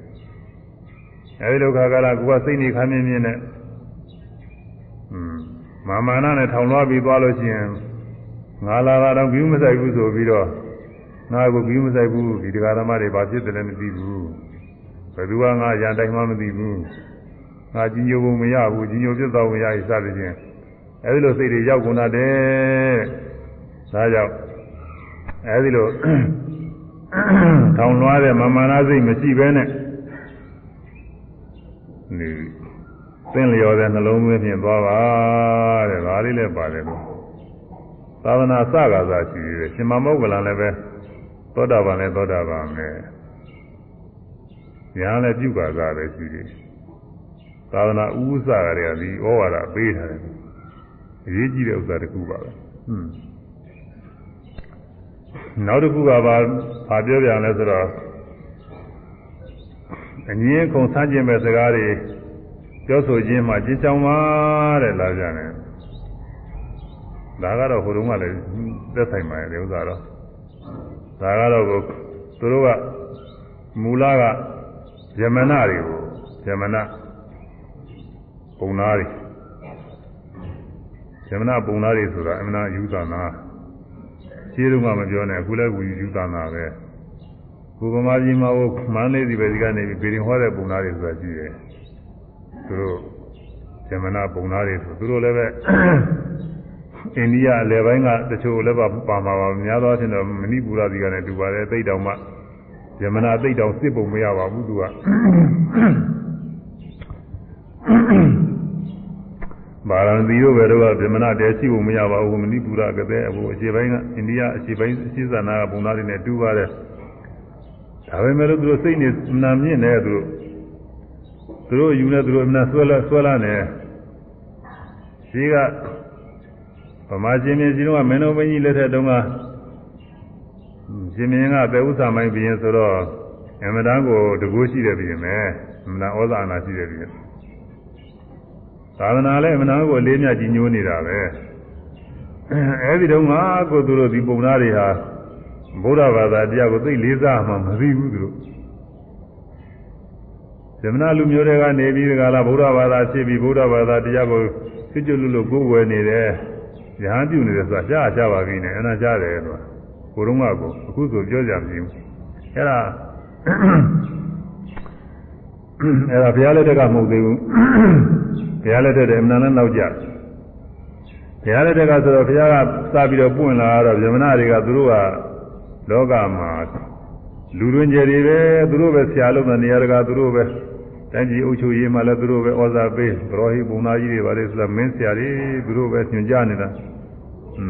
အဲဒီလိုခါကလာကိုယ်ကစိတ်နေခမ်းမြင်းမြင်းနဲ့อืมမာမာနနဲ့ထောင်လွှားပြီးသွားလို့ရှိရင်ငါလာတာတော့ဘီးမဆိုင်ဘူးဆိုပြီးတော့ငါကဘီးမဆိုင်ဘူးဒီတရားဓမ္မတွေဘာဖြစ်တယ်လဲမသိဘူးဘယ်သူကငါရန်တိုင်းမှမသိဘူး ငါကြီးညိုဖို့မရဘူးကြီးညိုပြတ်သွားဖို့ရည်စသဖြင့်အဲဒီလိုစိတ်တွေရောက်ကုန်တယ်ဒါကြောင့်အဲဒီလိုထောင်လွှားတဲ့မာမာနစိတ်မရှိဘဲနဲ့နေသင်လျော်တဲ့နှလုံးသွင်းဖြင့်သွားပါတဲ့ဒါလေးလည်းပါတယ်လို့သာသနာစကားသာရှိတယ်ရှင်မမောကလန်လည်းပဲသောတာပန်လည်းသောတာပန်ပဲညာလည်းပြုကာသာပဲရှိတယ် သာသနာဥစ္စာတွေကဒီဩဝါဒပေးထားတယ်အရေးကြီးတဲ့ဥစ္စာတစ်ခုပါပဲဟွန်းနောက်တစ်ခုကဘာဘာပြောပြလဲဆိုတော့အငင်းခုံဆန်းကျင်မဲ့စကားတွေပြောဆိုခြင်းမှာကျင့်ကြောင်ပါတဲ့လာကြတယ်ဒါကတော့ဟိုတုန်းကလည်းသက်ဆိုင်ပါရဲ့ဥစ္စာတော့ဒါကတော့သူတို့ကမူလကယမနာတွေကိုဇမန ပုံနာတွေဇမနပုံနာတွေဆိုတာအမှန်ယူသနာရှင်းတော့မှမပြောနဲ့အခုလည်းဝီယူသနာပဲကိုဗမာပြည်မှာဟိုမန္တလေးဒီဘက်ကနေပြီးပြည်ရင်ဟောတဲ့ပုံနာတွေဆိုတာရှိတယ်သူတို့ဇမနပုံနာတွေဆိုသူတို့လည်းပဲအိန္ဒိယအလယ်ပိုင်းကတချို့လည်းပါပါမှာပါများသောအားဖြင့်တော့မဏိပူရဒီကနဲ့တူပါတယ်သိတောင်မှယမနာသိတောင်စစ်ပုံမရပါဘူးသူက ဘာရဏသီတို့ပဲတော့ဗြဟ္မဏတဲရှိဖို့မရပါဘူးမဏိပူရကတဲ့အခုအခြေပိုင်းကအိန္ဒိယအခြေပိုင်းအရှိဇာနာကပုံသားတွေနဲ့တူပါတယ်ဒါပေမဲ့လို့သူတို့စိတ်နေနာမြင့်နေသူတို့သူတို့ယူနေသူတို့အမှန်ဆွဲလာဆွဲလာနေရှိကဗမာရှင်မြင်းရှင်တို့ကမင်းတော်မင်းကြီးလက်ထက်တုန်းကရှင်မြင်းကသေဥ္စာမိုင်းပြီးရင်ဆိုတော့အမတန်းကိုတကူရှိတယ်ပြင်မယ်အမတန်းဩဇာအနာရှိတယ်ပြင် သာသနာလည်းအမတန်းကိုလေးမြတ်ကြီးညိုးနေတာပဲအဲဒီတုန်းကကိုသူတို့ဒီပုံသားတွေဟာဗုဒ္ဓဘာသာတရားကိုသိလေးစားမှမသိဘူးသူတို့ဇမနာလူမျိုးတွေကနေပြီးဒီကလာဗုဒ္ဓဘာသာဖြစ်ပြီးဗုဒ္ဓဘာသာတရားကိုသိကျွလို့လို့ကိုယ်ဝယ်နေတယ်ရဟန်းပြုနေတယ်ဆိုတာကြားကြပါပြီနဲ့အဲ့ဒါကြားတယ်လို့ကိုတုံးကကိုအခုဆိုပြောကြမပြီးဘူးအဲ့ဒါ အဲ့ဒါဘုရားလက်ထက်ကမဟုတ်သေးဘူးဘုရားလက်ထက်တည်းအမှန်လည်းနောက်ကြဘုရားလက်ထက်ကဆိုတော့ဘုရားကစပြီးတော့ပွင့်လာတော့ဗြဟ္မဏတွေကသူတို့ကလောကမှာလူတွင်ကြတွေပဲသူတို့ပဲဆရာလုံးတဲ့နေရာတကာသူတို့ပဲတိုင်းပြည်အုပ်ချုပ်ရေးမှာလည်းသူတို့ပဲဩဇာပေးဘရောဟိဘုံသားကြီးတွေပါလေဆိုတော့မင်းဆရာတွေသူတို့ပဲညွှန်ကြားနေတာ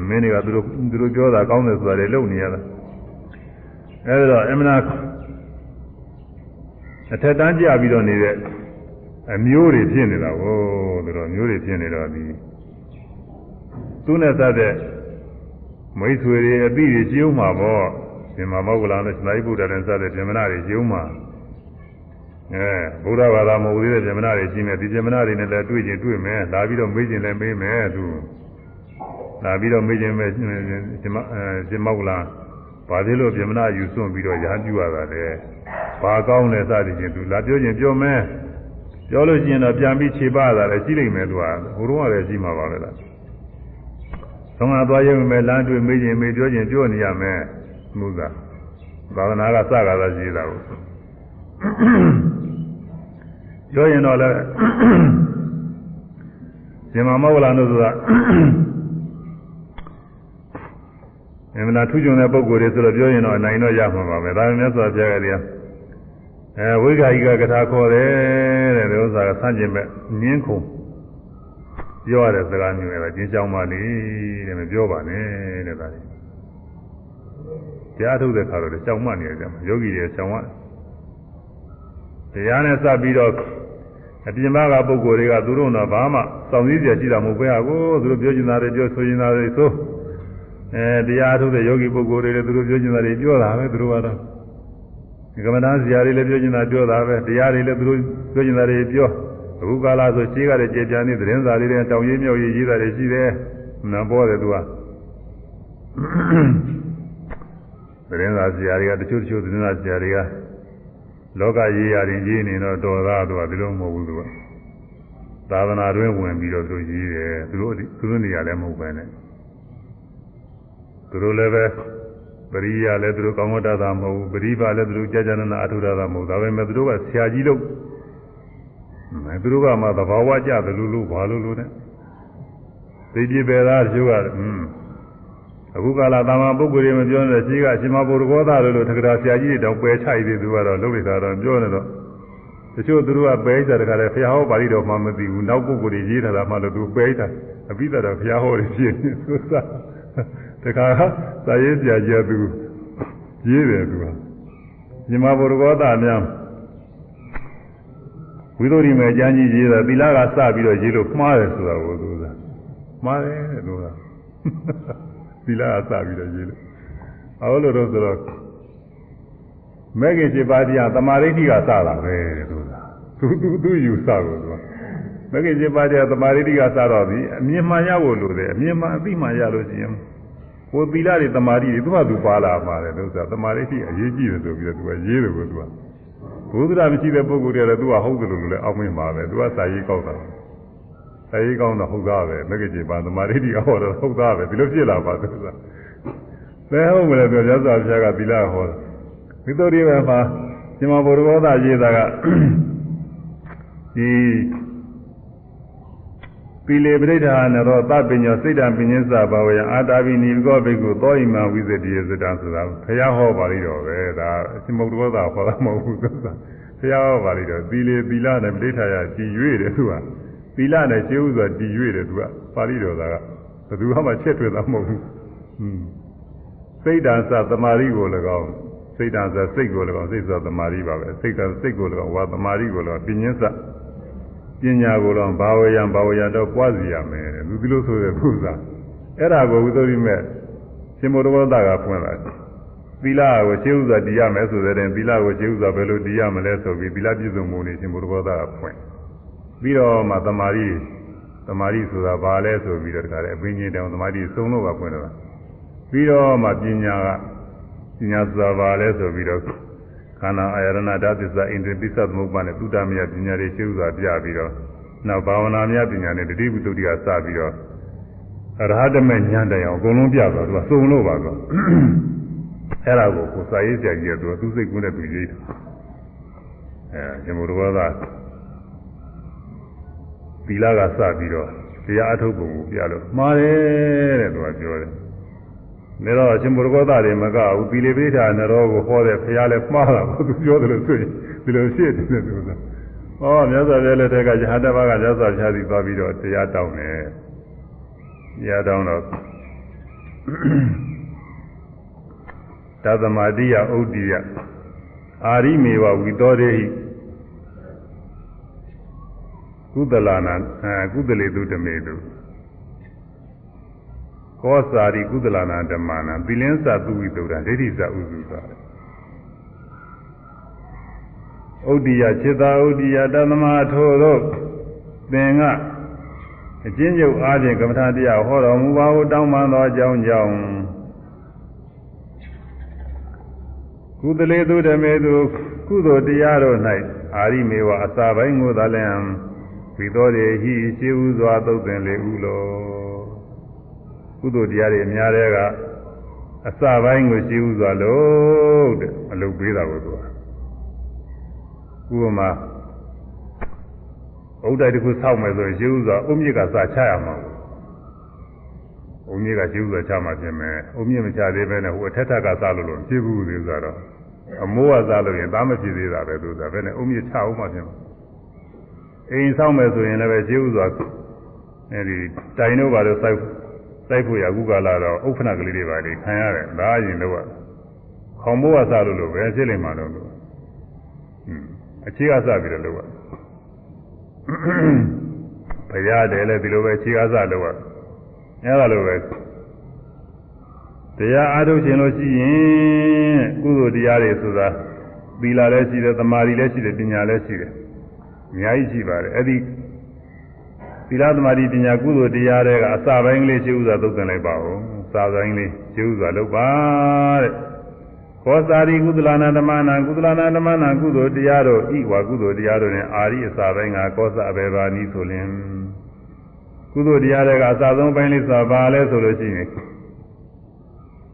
မင်းတွေကသူတို့သူတို့ပြောတာကောင်းတယ်ဆိုတာတွေလုပ်နေရတာအဲဒီတော့အမနာ အထက်တန်းကြပြီးတော့နေတဲ့အမျိုးတွေဖြစ်နေတာကိုသူတို့မျိုးတွေဖြစ်နေတော့ဒီသူနဲ့သတ်တဲ့မိတ်ဆွေတွေအတိတွေကျုံမှာပေါ့ဒီမှာမောဂလနဲ့စနိုင်ဗုဒ္ဓနဲ့စတဲ့ဗြဟ္မဏတွေကျုံမှာအဲဘုရားဘာသာမဟုတ်သေးတဲ့ဗြဟ္မဏတွေရှိနေဒီဗြဟ္မဏတွေနဲ့လည်းတွေ့ချင်းတွေ့မယ်လာပြီးတော့မေးချင်းလည်းမေးမယ်သူလာပြီးတော့မေးချင်းပဲရှင်မအဲရှင်မောဂလဘာသေးလို့ဗြဟ္မဏယူစွန့်ပြီးတော့ရာပြုရတာလေ ဘာကောင်းလဲစသည်ချင်းသူလာပြောချင်းပြောမယ်ပြောလို့ရှိရင်တော့ပြန်ပြီးခြေပတာလည်းရှိလိမ့်မယ်သူကဘုရုံးကလည်းရှိမှာပါပဲလားသုံးငါသွားရုံပဲလမ်းတွေ့မေးချင်းမေးပြောချင်းပြောနေရမယ်မှုသာသာသနာကစကားသာရှိတာကိုပြောရင်တော့လည်းရှင်မမောဂလန်တို့ဆိုတာအမှန်တရားထူးချွန်တဲ့ပုံကိုယ်တွေဆိုတော့ပြောရင်တော့နိုင်တော့ရမှာပါပဲဒါပေမဲ့ဆိုတော့ပြခဲ့တယ် အဲဝိဂါယိကကထာခေါ်တယ်တဲ့ဒီဥစ္စာကဆန့်ကျင်မဲ့ငင်းခုံပြောရတဲ့စကားမျိုးပဲကျင်းချောင်းပါလေတဲ့မပြောပါနဲ့တဲ့ဒါလေးတရားထုတ်တဲ့ခါတော့ကြောင်မှနေကြမှာယောဂီတွေကြောင်မှတရားနဲ့စပ်ပြီးတော့အပြင်ဘကပုဂ္ဂိုလ်တွေကသူတို့တော့ဘာမှစောင့်စည်းကြကြည့်တာမဟုတ်ပဲဟာကိုသူတို့ပြောချင်တာတွေပြောဆိုချင်တာတွေဆိုအဲတရားထုတ်တဲ့ယောဂီပုဂ္ဂိုလ်တွေလည်းသူတို့ပြောချင်တာတွေပြောတာပဲသူတို့ကတော့ ကမ္မဋ္ဌာန်းဆရာတွေလည်းပြောချင်တာပြောတာပဲတရားတွေလည်းသူတို့ပြောချင်တာတွေပြောအခုကာလဆိုရှင်းကတဲ့ကြေပြာနေသတင်းစာတွေနဲ့တောင်ရေးမြောက်ရေးရေးတာတွေရှိတယ်နံပေါ်တယ်သူကသတင်းစာဆရာတွေကတချို့တချို့သတင်းစာဆရာတွေကလောကရေးရာတွေရေးနေတော့တော်သားသူကဒီလိုမဟုတ်ဘူးသူကသာသနာတွင်ဝင်ပြီးတော့သူရေးတယ်သူတို့သူတို့နေရာလည်းမဟုတ်ပဲနဲ့သူတို့လည်းပဲ ပရိယာလည်းသူတို့ကောင်းဝတ္တသာမဟုတ်ဘူးပရိပါလည်းသူတို့ကြာကြာနာနာအထုရတာမဟုတ်ဒါပေမဲ့သူတို့ကဆရာကြီးလို့အဲသူတို့ကမှသဘာဝကြတယ်လို့လို့ဘာလို့လို့နဲ့သိကြည်ပဲသားတချို့ကอืมအခုကာလတာမန်ပုဂ္ဂိုလ်တွေမပြောနဲ့ရှိကရှင်မဘုရဘောသားလို့လို့ထကရာဆရာကြီးတွေတောင်ပယ်ချရည်သူကတော့လုံးလိုက်တာတော့ပြောနေတော့တချို့သူတို့ကပယ်ကြတယ်ခါတယ်ဖျားဟောပါဠိတော်မှမသိဘူးနောက်ပုဂ္ဂိုလ်တွေရေးထားတာမှလို့သူပယ်တာအပိဓာတော်ဖျားဟောတွေဖြစ်နေသူစား တခါသာရေးဆရာကြီးကသူရေးတယ်သူကရှင်မဘုရဘောသားများဝိသုဒ္ဓိမေကျမ်းကြီးရေးတာသီလကစပြီးတော့ရေးလို့မှားတယ်ဆိုတာကိုသူကမှားတယ်သူကသီလအစပြီးတော့ရေးလို့အဟုတ်လို့တော့ဆိုတော့မဲခင်7ပါးတရားသမာဓိဋ္ဌိကစတာပဲသူကသူသူသူယူစကိုသူကမဲခင်7ပါးတရားသမာဓိဋ္ဌိကစတော့ပြီအမြင်မှန်ရဖို့လိုတယ်အမြင်မှန်အသိမှန်ရလို့ရှိရင် ဟိုသီလတွေသမာဓိတွေသူ့ဟာသူပါလာပါတယ်လို့ဆိုတာသမာဓိဋ္ဌိအရေးကြီးတယ်ဆိုပြီးတော့သူကရေးတယ်ကိုသူကဘုဒ္ဓရာမရှိတဲ့ပုဂ္ဂိုလ်တွေကတော့သူကဟုတ်တယ်လို့လည်းအောက်မင်းပါပဲသူကစာရေးကောက်တာစာရေးကောင်းတော့ဟုတ်သားပဲမဂ္ဂကြီးပါသမာဓိတိဟောတော့ဟုတ်သားပဲဒီလိုဖြစ်လာပါသူကဘယ်ဟုတ်မလဲသူရသော်ဘုရားကသီလဟောဝိသုဒ္ဓိပဲမှာရှင်မဘုရားသာရေးတာကဒီ ပီလေပရိဒာနရောသပညောစိတ်တံပညင်းစဘာဝယအာတာဘိနိကောဘိကုသောဣမဝိသတိယစတံဆိုတာဘုရားဟောပါလိတော့ပဲဒါအရှင်မုတ်တော်သာဟောတာမဟုတ်ဘူးဆိုတာဘုရားဟောပါလိတော့ပီလေပီလာနဲ့ပရိထာယတည်၍တယ်သူကပီလာနဲ့ရှင်းဥစွာတည်၍တယ်သူကပါဠိတော်သာကဘယ်သူမှချက်ထွေတာမဟုတ်ဘူးဟွန်းစိတ်တံစသမာဓိကို၎င်းစိတ်တံစစိတ်ကို၎င်းစိတ်ဆိုသမာဓိပါပဲစိတ်ကစိတ်ကို၎င်းဝါသမာဓိကို၎င်းပညင်းစ ပညာကိုတော့ဘာဝယံဘာဝယံတော့ပွားစီရမယ်လူဒီလိုဆိုတဲ့သူစားအဲ့ဒါကိုဝိသုရိမဲ့ရှင်မောတဝတ္တကဖွင့်လာတယ်သီလကိုခြေဥစွာတည်ရမယ်ဆိုတဲ့သီလကိုခြေဥစွာဘယ်လိုတည်ရမလဲဆိုပြီးသီလပြည့်စုံမှုနေရှင်မောတဝတ္တကဖွင့်ပြီးတော့မှတမာရီတမာရီဆိုတာဘာလဲဆိုပြီးတော့တခါလေအပင်ကြီးတောင်တမာရီစုံလို့ကဖွင့်တော့ပြီးတော့မှပညာကပညာဆိုတာဘာလဲဆိုပြီးတော့ ခန္ဓာအာယရဏဓာတ်သစ္စာဣန္ဒြေပစ္စသမုပ္ပါနဲ့သုတ္တမယပညာတွေရှင်းဥစွာပြပြီးတော့နောက်ဘာဝနာမြပညာနဲ့တတိပုတ္တိကစပြီးတော့ရဟတမေဉာဏ်တရားအကုန်လုံးပြတော့သူကစုံလို့ပါတော့အဲ့ဒါကိုကိုစာရေးဆရာကြီးကသူသူစိတ်ကူးနဲ့သူရေးတယ်အဲရှင်ဘုရားကသီလကစပြီးတော့တရားအထုတ်ပုံကိုပြလို့မှားတယ်တဲ့သူကပြောတယ် နေတော့အရှင်ဘုရားသားတွေမကဘူးသီလေပိဋ္ဌာနရောကိုဟောတဲ့ဘုရားလည်းမှားတာကိုသူပြောတယ်လို့ဆိုရင်ဒီလိုရှိတယ်သူကဩမြတ်စွာဘုရားလက်ထက်ကယဟတဘာကမြတ်စွာဘုရားစီသွားပြီးတော့တရားတောင်းတယ်တရားတောင်းတော့သသမာတိယဥဒ္ဒိယအာရိမေဝဝိသောတေဟိကုသလနာအဲကုသလေတုဓမေတု ကောစာရိကုသလနာဓမ္မနာသီလင်းစသူဝိတုဒ္ဓဒိဋ္ဌိစဥစုသာဥဒ္ဒိယจิตာဥဒ္ဒိယတသမထိုတို့သင်ကအကျဉ်းချုပ်အားဖြင့်ကမ္မထာတရားဟောတော်မူပါဟုတောင်းပန်သောအကြောင်းကြောင့်ကုသလေသူဓမေသူကုသိုလ်တရားတို့၌အာရိမေဝအစာပိုင်းကိုသာလျှင်ဝိသောရေဟိရှိဥစွာသုတ်သင်လေဥလော ကုသိုလ်တရားတွေအများတဲ့ကအစပိုင်းကိုရှိဥစွာလို့တဲ့အလုပ်ပေးတာကိုသူကဥပမာအုတ်တိုက်တစ်ခုဆောက်မယ်ဆိုရင်ရှိဥစွာအုတ်မြစ်ကစချရမှာအုတ်မြစ်ကရှိဥစွာချမှာဖြစ်မယ်အုတ်မြစ်မချသေးဘဲနဲ့ဟိုအထက်ထက်ကစလို့လို့ဖြစ်ဘူးသေးဆိုတော့အမိုးကစားလို့ရင်သားမဖြစ်သေးတာပဲသူကဘယ်နဲ့အုံးမြချအောင်မှဖြစ်မှာအိမ်ဆောင်မယ်ဆိုရင်လည်းပဲကျေးဥစွာအဲဒီတိုင်တို့ဘာလို့စိုက် စိုက်ဖို့ရအခုကလာတော့ဥက္ခဏကလေးတွေပါလေခံရတယ်ဒါအရင်တော့ခေါင်မိုးကစားလို့လို့ပဲဖြစ်လိမ့်မှာတော့လို့အခြေကစားပြီးတော့လို့ဘုရားတယ်လည်းဒီလိုပဲခြေကစားလို့အဲ့ဒါလိုပဲတရားအားထုတ်ခြင်းလို့ရှိရင်ကုသိုလ်တရားတွေဆိုတာသီလလည်းရှိတယ်သမာဓိလည်းရှိတယ်ပညာလည်းရှိတယ်အများကြီးရှိပါတယ်အဲ့ဒီသီ လသမာဓိပညာကုသိုလ်တရားတွေကအစာပိုင်းကလေးရှိဥစွာသုတ်သင်လိုက်ပါဦးစာပိုင်းလေးရှိဥစွာလုပ်ပါတဲ့ခောစာရိကုသလနာဓမ္မနာကုသလနာဓမ္မနာကုသိုလ်တရားတို့ဤဝါကုသိုလ်တရားတို့နဲ့အာရိအစာပိုင်းကကောသအဘေဘာနီဆိုလင်ကုသိုလ်တရားတွေကအစာဆုံးပိုင်းလေးဆိုပါလဲဆိုလို့ရှိရင်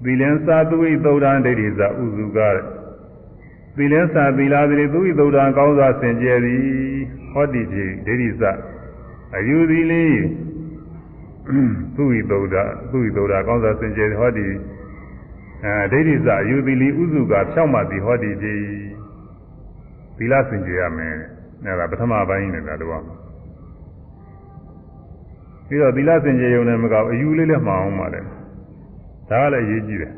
သီလင်္စာသူဝိသုဒ္ဓံဒိဋ္ဌိဇာဥစုကားတဲ့သီလင်္စာသီလာတိသူဝိသုဒ္ဓံကောင်းစွာဆင်ကြယ်သည်ဟောတိတိဒိဋ္ဌိဇာ အယူသည်လေးသူဝိသုဒ္ဓသူဝိသုဒ္ဓကောင်းစွာဆင်ကြယ်ဟောတိအဲဒိဋ္ဌိဇာအယူသည်လေးဥစုကာဖြောက်မှသည်ဟောတိတိသီလဆင်ကြယ်ရမယ်အဲဒါပထမပိုင်းနဲ့ဒါတော့ပြီးတော့သီလစင်ကြယ်ရုံနဲ့မကောက်အယူလေးလည်းမှအောင်ပါလေဒါကလည်းအရေးကြီးတယ်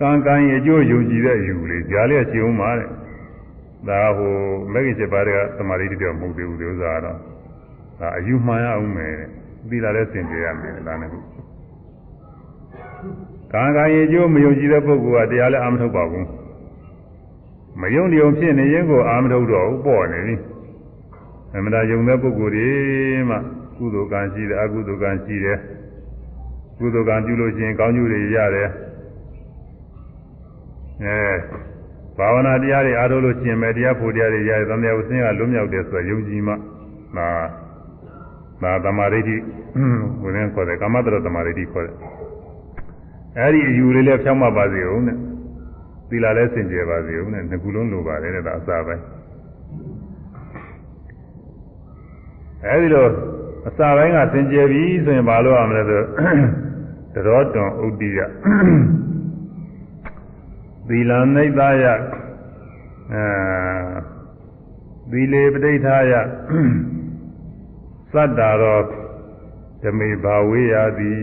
ကံကံရဲ့အကျိုးယုံကြည်တဲ့အယူလေးကြားလေးရှိအောင်ပါတဲ့ ဒါဟိုမဂ္ဂင်7ပါးကသမာဓိတပြမဟုတ်သေးဘူးဒီဥစ္စာကတော့ဒါအယူမှန်ရအောင်မယ်သီလလည်းစင်ကြယ်ရမယ်ဒါနဲ့ကံကံရဲ့အကျိုးမယုံကြည်တဲ့ပုဂ္ဂိုလ်ကတရားလည်းအာမထုတ်ပါဘူးမယုံကြည်အောင်ဖြစ်နေရင်ကိုအာမထုတ်တော့ဘူးပေါ့နေပြီအမှန်တရားယုံတဲ့ပုဂ္ဂိုလ်တွေမှကုသိုလ်ကံရှိတယ်အကုသိုလ်ကံရှိတယ်ကုသိုလ်ကံပြုလို့ရှိရင်ကောင်းကျိုးတွေရတယ်အဲ ဘာဝနာတရားတွေအားထုတ်လို့ရှင်မဲ့တရားဖို့တရားတွေရတဲ့သံဃာဝဆင်းကလွတ်မြောက်တယ်ဆိုတော့ယုံကြည်မှဒါဒါသမာဓိတိဝင်နေခေါ်တယ်ကာမတရသမာဓိတိခေါ်တယ်အဲ့ဒီအယူလေးလည်းဖြောင်းမပါစေဦးနဲ့သီလလည်းစင်ကြယ်ပါစေဦးနဲ့ငကူလုံးလိုပါတယ်တဲ့ဒါအစာပိုင်းအဲဒီလိုအစာပိုင်းကစင်ကြယ်ပြီဆိုရင်ဘာလို့ရမလဲဆိုတရောတွန်ဥဒိယ သီလနိဗ္ဗာယအဲသီလေပဋိဌာယသတ္တာရောဓမေဘာဝေယသည်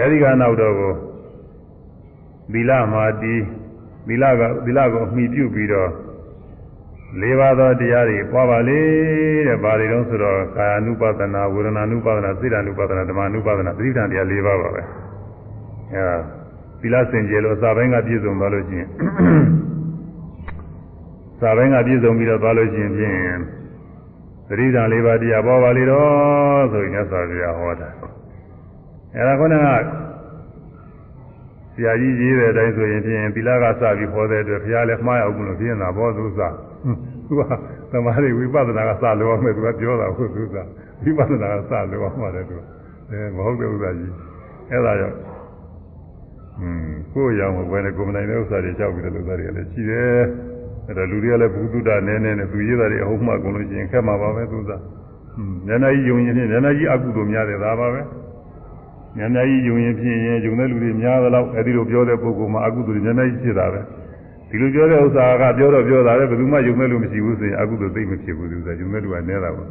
အဲဒီကနောက်တော့ကိုသီလမာတိသီလကသီလကိုအမိပြုပြီးတော့လေးပါးသောတရားတွေပွားပါလေတဲ့ဘာတွေတုံးဆိုတော့ကာယ ानु ပါဒနာဝေဒနာ ानु ပါဒနာစိတ် ानु ပါဒနာဓမ္မ ानु ပါဒနာသတိတံတရား၄ပါးပါပဲအဲဒါ သီလစင်ကြယ်လို့အစာပိုင်းကပြည့်စုံသွားလို့ရှိရင်စာပိုင်းကပြည့်စုံပြီးတော့သွားလို့ရှိရင်ဖြင့်သတိတံ၄ပါးတရားပွားပါလေတော့ဆိုရင်မြတ်စွာဘုရားဟောတာအဲဒါခေါင်းကဆရာကြီးရေးတဲ့အတိုင်းဆိုရင်ဖြင့်သီလကစပြီးဟောတဲ့အတွက်ဘုရားလည်းမှားရအောင်လို့ပြင်းတာဘောသူစားသူကသမာဓိဝိပဿနာကစလို့အောင်မယ်သူကပြောတာဟုတ်သူစားဝိပဿနာကစလို့အောင်ပါတယ်သူအဲမဟုတ်တဲ့ဥစ္စာကြီးအဲ့ဒါကြောင့် อืมကိုယ်ရောင်ဘယ်နဲ့ကိုယ်မနိုင်တဲ့ဥစ္စာတွေကြောက်ပြီးတဲ့ဥစ္စာတွေကလည်းရှိတယ်အဲ့ဒါလူတွေကလည်းဘုသူတ္တနဲနဲနဲ့သူရေးတာတွေအဟုတ်မှကုန်လို့ရှိရင်ခက်မှာပါပဲသူစားဉာဏ်ကြီးယုံရင်ဖြင့်ဉာဏ်ကြီးအကုသို့များတယ်ဒါပါပဲဉာဏ်ကြီးယုံရင်ဖြင့်ယုံတဲ့လူတွေများသလောက်အဲ့ဒီလိုပြောတဲ့ပုဂ္ဂိုလ်မှာအကုသို့ဉာဏ်ကြီးဖြစ်တာပဲဒီလိုပြောတဲ့ဥစ္စာကပြောတော့ပြောတာပဲဘယ်သူမှယုံမဲ့လူမရှိဘူးဆိုရင်အကုသို့သိမဖြစ်ဘူးသူစားယုံမဲ့လူကနဲတာပေါ့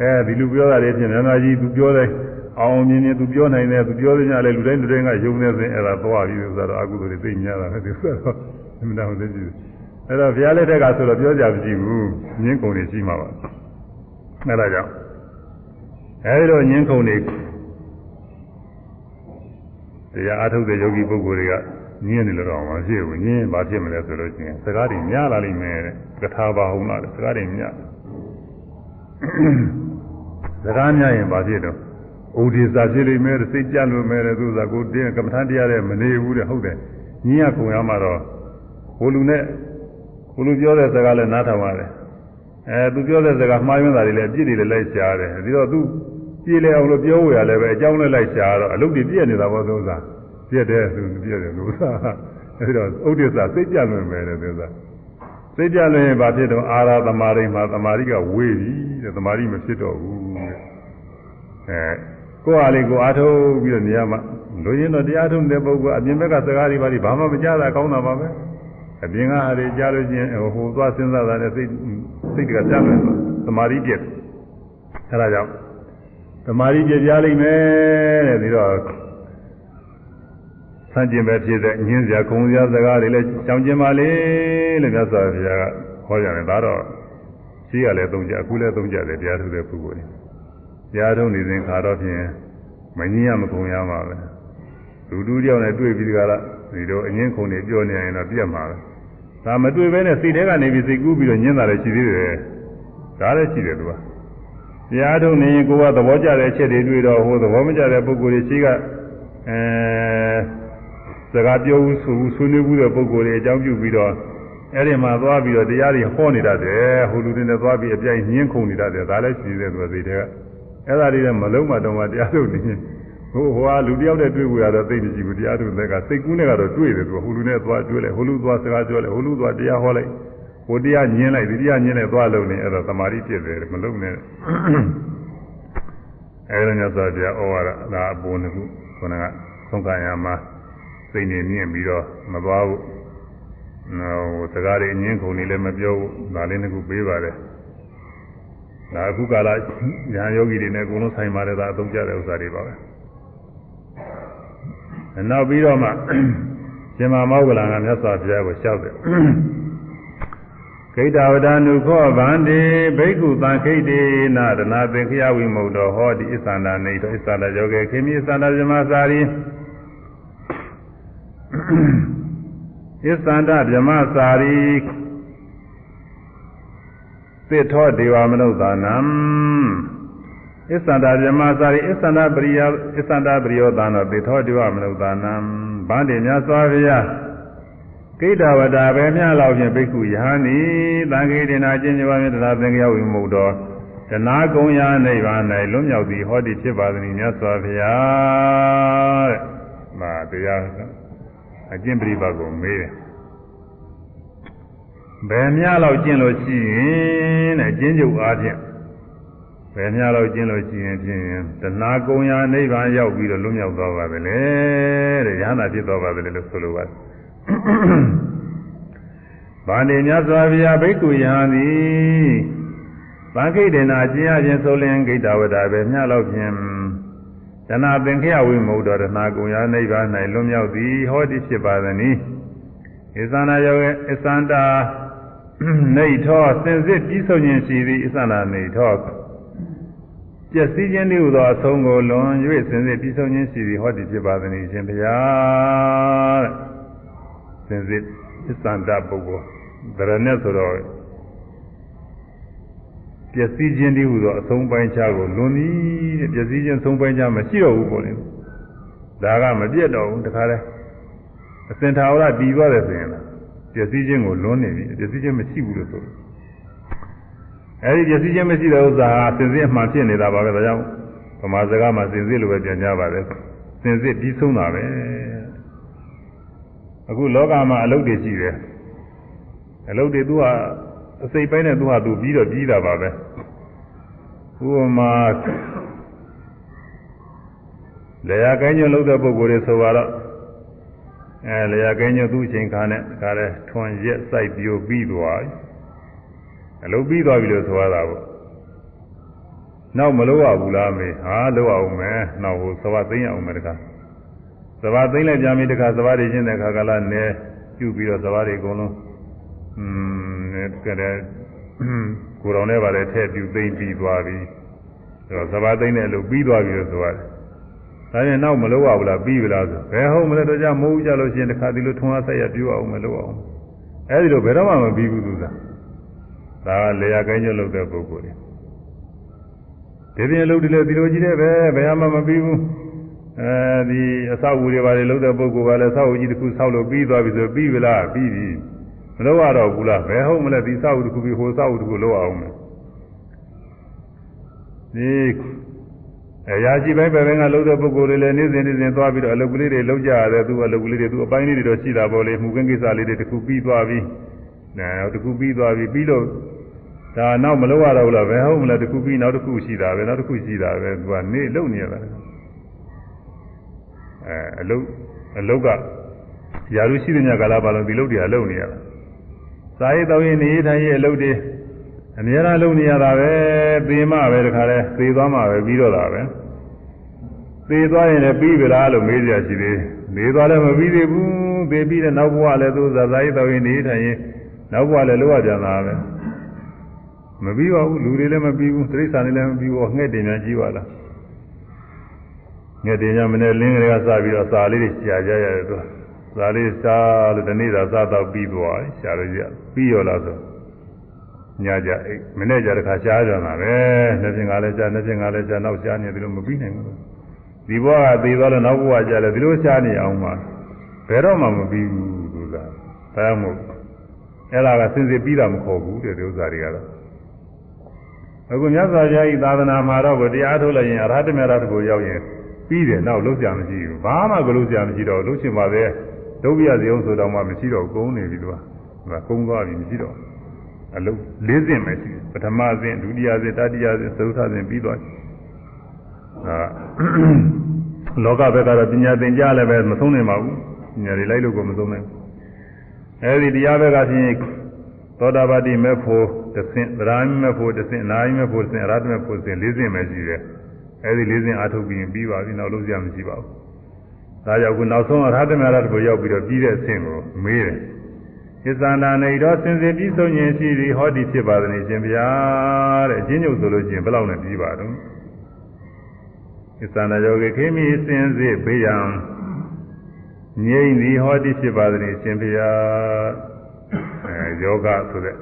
အဲဒီလူပြောတာတွေဖြင့်ဉာဏ်ကြီးသူပြောတဲ့ အောင်မြင်နေသူပြောနိုင်တယ်သူပြောကြလဲလူတိုင်းလူတိုင်းကယုံနေဆိုရင်အဲ့ဒါသွားပြီးဆိုတော့အကုသိုလ်တွေသိညာတာပဲဒီဆိုတော့အမှန်တော့သိပြီအဲ့တော့ဘုရားလက်ထက်ကဆိုတော့ပြောကြမရှိဘူးညင်းကုန်နေရှိမှာပါအဲ့ဒါကြောင့်အဲဒီလိုညင်းကုန်နေတရားအထုတ်တဲ့ယောဂီပုဂ္ဂိုလ်တွေကညင်းနေလို့တော့မဖြစ်ဘူးညင်းဘာဖြစ်မလဲဆိုလို့ရှိရင်စကားတွေများလာလိမ့်မယ်တဲ့ကထာပါဟုံလားစကားတွေများစကားများရင်ဘာဖြစ်တော့ ဥဒိစာဖြစ်လိမ့်မယ်စိတ်ကြလွန်မယ်တဲ့သူကကိုတင်းကမ္မထန်တရားတဲ့မနေဘူးတဲ့ဟုတ်တယ်ညင်းရခုံရမှာတော့ဟိုလူနဲ့ဟိုလူပြောတဲ့စကားလည်းနားထောင်ရတယ်အဲသူပြောတဲ့စကားမှားယွင်းတာတွေလည်းအပြစ်တွေလည်းလိုက်ရှားတယ်ပြီးတော့သူပြေးလဲအောင်လို့ပြောဝရလည်းပဲအကြောင်းနဲ့လိုက်ရှားတော့အလုပ်တွေပြည့်နေတာပေါ့သူကပြည့်တယ်သူပြည့်တယ်လို့သာအဲဒီတော့ဥဒိစာစိတ်ကြလွန်မယ်တဲ့သူကစိတ်ကြလွန်ရင်ဘာဖြစ်တော့အာရသမာရိမှာသမာရိကဝေးပြီတဲ့သမာရိမဖြစ်တော့ဘူးတဲ့အဲ ကိုယ်အားလေးကိုအားထုတ်ပြီးတော့နေရာမှာလူရင်းတော့တရားထုတ်တဲ့ပုဂ္ဂိုလ်အပြင်ဘက်ကစကားတွေပါလိဘာမှမကြားတာကောင်းတာပါပဲအပြင်ကအားတွေကြားလို့ချင်းဟိုသွားစဉ်းစားတာနဲ့စိတ်စိတ်ကကြားလို့သမာဓိပြည့်အဲဒါကြောင့်သမာဓိပြည့်ပြလိမ့်မယ်တဲ့ပြီးတော့ဆန့်ကျင်ပဲဖြစ်တဲ့ညင်းစရာခုံစရာစကားတွေလည်းကြောင်ကျင်ပါလေလို့မြတ်စွာဘုရားကဟောကြတယ်ဒါတော့ရှိရလဲသုံးကြအခုလည်းသုံးကြတယ်တရားထုတ်တဲ့ပုဂ္ဂိုလ်တွေ တရားထုတ်နေစဉ်ခါတော့ဖြင့်မငြင်းရမခုံရမှာပဲလူတူတယောက်နဲ့တွေ့ပြီးဒီကရဒီတော့အငင်းခုံနေပြောနေရင်တော့ပြတ်မှာပဲဒါမတွေ့ဘဲနဲ့စိတ်ထဲကနေပြီးစိတ်ကူးပြီးတော့ညင်းတာလည်းရှိသေးတယ်ဒါလည်းရှိတယ်သူကတရားထုတ်နေရင်ကိုယ်ကသဘောကျတဲ့အချက်တွေတွေ့တော့ဟိုသဘောမကျတဲ့ပုဂ္ဂိုလ်တွေရှိကအဲစကားပြောဘူးဆိုဘူးဆွေးနွေးဘူးတဲ့ပုဂ္ဂိုလ်တွေအကြောင်းပြုပြီးတော့အဲ့ဒီမှာသွားပြီးတော့တရားတွေဟောနေတတ်တယ်ဟိုလူတွေနဲ့သွားပြီးအပြိုင်ညှင်းခုန်နေတတ်တယ်ဒါလည်းရှိသေးတယ်သူကစိတ်ထဲက အဲ့ဒါတွေလည်းမလုံးမတော့မှတရားထုတ်နေဟိုဟိုဟာလူတယောက်နဲ့တွေ့ဖို့ရတော့သိမရှိဘူးတရားထုတ်တဲ့ကစိတ်ကူးနဲ့ကတော့တွေ့တယ်သူဟိုလူနဲ့သွားတွေ့လိုက်ဟိုလူသွားစကားပြောလိုက်ဟိုလူသွားတရားဟောလိုက်ဟိုတရားညင်းလိုက်ဒီတရားညင်းလိုက်သွားလုံးနေအဲ့တော့သမာဓိဖြစ်တယ်မလုံးနဲ့အဲ့ဒါညသောတရားဩဝါဒဒါအပေါ်နှစ်ခုခုနကသုံးကံရမှာစိတ်နေမြင့်ပြီးတော့မသွားဘူးဟိုစကားတွေအငင်းခုန်နေလည်းမပြောဘူးဒါလေးနှစ်ခုပေးပါတယ် ဒါအခုကာလညာယောဂီတွေနဲ့အကုန်လုံးဆိုင်ပါတယ်ဒါအသုံးကျတဲ့ဥစ္စာတွေပါပဲနောက်ပြီးတော့မှရှင်မမောဂလန်ကမြတ်စွာဘုရားကိုလျှောက်တယ်ခိတဝဒနုခောဗန္တိဘိက္ခုသံခိတေနရဏသင်္ခယဝိမုတ်တော်ဟောတိအစ္ဆန္ဒနေတော်အစ္ဆန္ဒယောဂေခေမိအစ္ဆန္ဒဇမစာရီအစ္ဆန္ဒဗြမစာရီ သစ်ထောဒေဝမနုဿာနံအစ္ဆန္ဒဗြမစာရီအစ္ဆန္ဒပရိယအစ္ဆန္ဒပရိယောသနာသစ်ထောဒေဝမနုဿာနံဗန္တိမြတ်စွာဘုရားကိဋ္တဝတာပဲမြလောက်ဖြင့်ဘိက္ခုယဟန်ဤသံဃေဒေနာကျင့်ကြပါမြတ်တရားသင်္ကြဝိမုတ်တော်တနာကုံရာနိဗ္ဗာန်၌လွတ်မြောက်သည်ဟောဒီဖြစ်ပါသည်မြတ်စွာဘုရားတဲ့။မာတရားအကျင့်ပရိပတ်ကိုမေးတယ်။ ဘယ်များလောက်ကျင့်လို့ရှိရင်တဲ့ကျင့်ကြုတ်အားဖြင့်ဘယ်များလောက်ကျင့်လို့ရှိရင်ဖြင့်တဏှာကုံရာနိဗ္ဗာန်ရောက်ပြီးတော့လွတ်မြောက်သွားပါပဲလေတဲ့ရဟန္တာဖြစ်သွားပါပဲလေလို့ဆိုလိုပါတယ်။ဗာဏိမြတ်စွာဘုရားဘိက္ခုယဟန်သည်သံခိတေနာကျင့်ရခြင်းဆိုလျင်ဂိတဝဒပဲမြလောက်ဖြင့်တဏှာပင်ခရဝိမုတ်တော်တဏှာကုံရာနိဗ္ဗာန်၌လွတ်မြောက်သည်ဟောတိဖြစ်ပါသည်။ဣသနာယောဂဣသန္တာ နေထောစင်စစ်ပြီးဆုံးခြင်းရှိသည်ဣသနာနေထောပျက်စီးခြင်းတည်းဟူသောအဆုံးကိုလွန်၍စင်စစ်ပြီးဆုံးခြင်းရှိသည်ဟောတိဖြစ်ပါသည်ရှင်ဘုရားစင်စစ်ဣသန္တာပုဂ္ဂိုလ်ဒရဏနဲ့ဆိုတော့ပျက်စီးခြင်းတည်းဟူသောအဆုံးပိုင်းခြားကိုလွန်သည်တဲ့ပျက်စီးခြင်းဆုံးပိုင်းခြားမရှိတော့ဘူးပေါ့လေဒါကမပြတ်တော့ဘူးတခါလဲအစင်ထာဝရတည်သွားတယ်ဆိုရင်လား ပျက်စီးခြင်းကိုလွန်နေပြီပျက်စီးခြင်းမရှိဘူးလို့ဆိုတယ်အဲဒီပျက်စီးခြင်းမရှိတဲ့ဥစ္စာဟာစင်စစ်အမှန်ဖြစ်နေတာပါပဲဒါကြောင့်ဗမာစကားမှာစင်စစ်လိုပဲပြန်ကြပါတယ်စင်စစ်ပြီးဆုံးတာပဲအခုလောကမှာအလုပ်တွေရှိတယ်အလုပ်တွေသူကအစိတ်ပိုင်းနဲ့သူဟာသူပြီးတော့ပြီးတာပါပဲဥပမာလေယာကိုင်းညွှန်လုပ်တဲ့ပုဂ္ဂိုလ်တွေဆိုတော့ အဲလေယာကိုင်းညွှန်သူ့အချိန်ခါနဲ့ခါတဲ့ထွန်ရက်စိုက်ပြိုပြီးသွားပြီအလုပ်ပြီးသွားပြီလို့ဆိုရတာပေါ့နောက်မလုပ်ရဘူးလားမေဟာလုပ်အောင်မယ်နောက်ဟိုသဘာသိမ်းအောင်မယ်တခါသဘာသိမ်းလိုက်ပြန်ပြီတခါသဘာတွေချင်းတဲ့ခါကလာနဲပြုပြီးတော့သဘာတွေအကုန်လုံးอืมကဲတဲ့ကိုယ်တော်နဲ့ပါလေထည့်ပြူသိမ့်ပြီးသွားပြီအဲတော့သဘာသိမ့်တဲ့အလုပ်ပြီးသွားပြီလို့ဆိုရတယ် ဒါရင်နောက်မလုပ်ရဘူးလားပြီးပြီလားဆိုဘယ်ဟုတ်မလဲတော့ကြမိုးကြလို့ရှိရင်တခါဒီလိုထုံအားဆက်ရပြူအောင်မလုပ်အောင်အဲဒီလိုဘယ်တော့မှမပြီးဘူးသူကဒါကလေယာကိုင်းကျွလုပ်တဲ့ပုဂ္ဂိုလ်တွေဒီပြင်လုပ်တယ်လေဒီလိုကြီးတဲ့ပဲဘယ်မှမပြီးဘူးအဲဒီအဆောက်အဦတွေပါလေလုပ်တဲ့ပုဂ္ဂိုလ်ကလည်းဆောက်အဦကြီးတစ်ခုဆောက်လို့ပြီးသွားပြီဆိုပြီးပြီလားပြီးပြီမလုပ်ရတော့ဘူးလားဘယ်ဟုတ်မလဲဒီစောက်တစ်ခုပြီးဟိုစောက်တစ်ခုလုပ်အောင်မယ်ဒီ အရာရှိပိုင်းပဲကလုပ်တဲ့ပုဂ္ဂိုလ်တွေလည်းနေ့စဉ်နေ့စဉ်သွားပြီးတော့အလုပ်ကလေးတွေလုပ်ကြရတယ်သူအလုပ်ကလေးတွေသူအပိုင်းလေးတွေတော့ရှိတာပေါ့လေမှုကင်းကိစ္စလေးတွေတစ်ခုပြီးသွားပြီအဲတစ်ခုပြီးသွားပြီပြီးလို့ဒါနောက်မလုပ်ရတော့ဘူးလားဘယ်ဟုတ်မလဲတစ်ခုပြီးနောက်တစ်ခုရှိတာပဲနောက်တစ်ခုရှိတာပဲသူကနေလုပ်နေရတာအဲအလုပ်အလုပ်ကယာရုရှိတဲ့ညကာလပါလုံးဒီလုပ်တွေအလုပ်နေရတာစာရေးတော်ရင်နေထိုင်ရေးအလုပ်တွေ အများအားလုပ်နေရတာပဲသေမပဲတခါလဲသေသွားမှပဲပြီးတော့တာပဲသေသွားရင်လည်းပြီးပြီလားလို့မေးကြရှိသေးသေသွားလည်းမပြီးသေးဘူးသေပြီးတဲ့နောက်ဘဝလည်းသူစာရေးတော်ရင်နေထိုင်ရေးနောက်ဘဝလည်းလောရကြတာပဲမပြီးပါဘူးလူတွေလည်းမပြီးဘူးတိရစ္ဆာန်တွေလည်းမပြီးဘူးငှက်တင်များကြီးပါလားငှက်တင်များမနေ့လင်းကလေးကစပြီးတော့စာလေးတွေကြာကြရတယ်သူစာလေးစားလို့ဒီနေ့သာစားတော့ပြီးသွားပြီရှားလို့ရပြီးရောလားဆို ညကြအိတ်မနေ့ကျတခါရှားကြတာပဲနှစ်ပြင်ကလည်းရှားနှစ်ပြင်ကလည်းရှားနောက်ရှားနေတယ်လို့မပြီးနိုင်ဘူးဒီဘဝကသေသွားလို့နောက်ဘဝကျလည်းဒီလိုရှားနေအောင်မှာဘယ်တော့မှမပြီးဘူးသူကဒါမှမဟုတ်အဲ့ဒါကစင်စစ်ပြီးတာမခေါ်ဘူးတဲ့ဒီဥစ္စာတွေကတော့အခုမြတ်စွာဘုရားဤသာသနာမှာတော့တရားထုတ်လိုက်ရင်အရဟတမေရတကိုရောက်ရင်ပြီးတယ်နောက်လုံးစရာမရှိဘူးဘာမှကလုံးစရာမရှိတော့လုံးချင်ပါပဲဒုဗ္ဗယဇေယုံဆိုတော့မှမရှိတော့ကုန်းနေပြီသူကဟိုကုန်းသွားပြီမရှိတော့ အလုံး၄ဆင့်ပဲရှိတယ်ပထမဆင့်ဒုတိယဆင့်တတိယဆင့်သုထဆင့်ပြီးသွားပြီအာလောကဘက်ကတော့ပညာသင်ကြားလည်းပဲမဆုံးနိုင်ပါဘူးပညာတွေလိုက်လို့ကိုမဆုံးနိုင်ဘူးအဲဒီတရားဘက်ကဖြင့်သောတာပတိမေဖို့တစ်ဆင့်သရဏိမေဖို့တစ်ဆင့်နာယိမေဖို့တစ်ဆင့်အရဟတမေဖို့တစ်ဆင့်၄ဆင့်ပဲရှိတယ်အဲဒီ၄ဆင့်အထုတ်ပြီးပြီးပါပြီနောက်လို့စရာမရှိပါဘူးဒါကြောင့်ခုနောက်ဆုံးအရဟတမေရတ်ကိုရောက်ပြီးတော့ပြီးတဲ့အဆင့်ကိုမေးတယ်ဣ သန္တာနေတော့စင်စစ်ပြီးဆုံးခြင်းရှိသည်ဟောဒီဖြစ်ပါသနေရှင်ဗျာတဲ့အချင်းညုပ်ဆိုလို့ချင်းဘယ်လောက်နဲ့ပြီးပါတော့ဣသန္တာယောဂေခေမိစင်စစ်ဘေးရန်ငြိမ့်သည်ဟောဒီဖြစ်ပါသနေရှင်ဗျာအဲယောဂဆိုတဲ့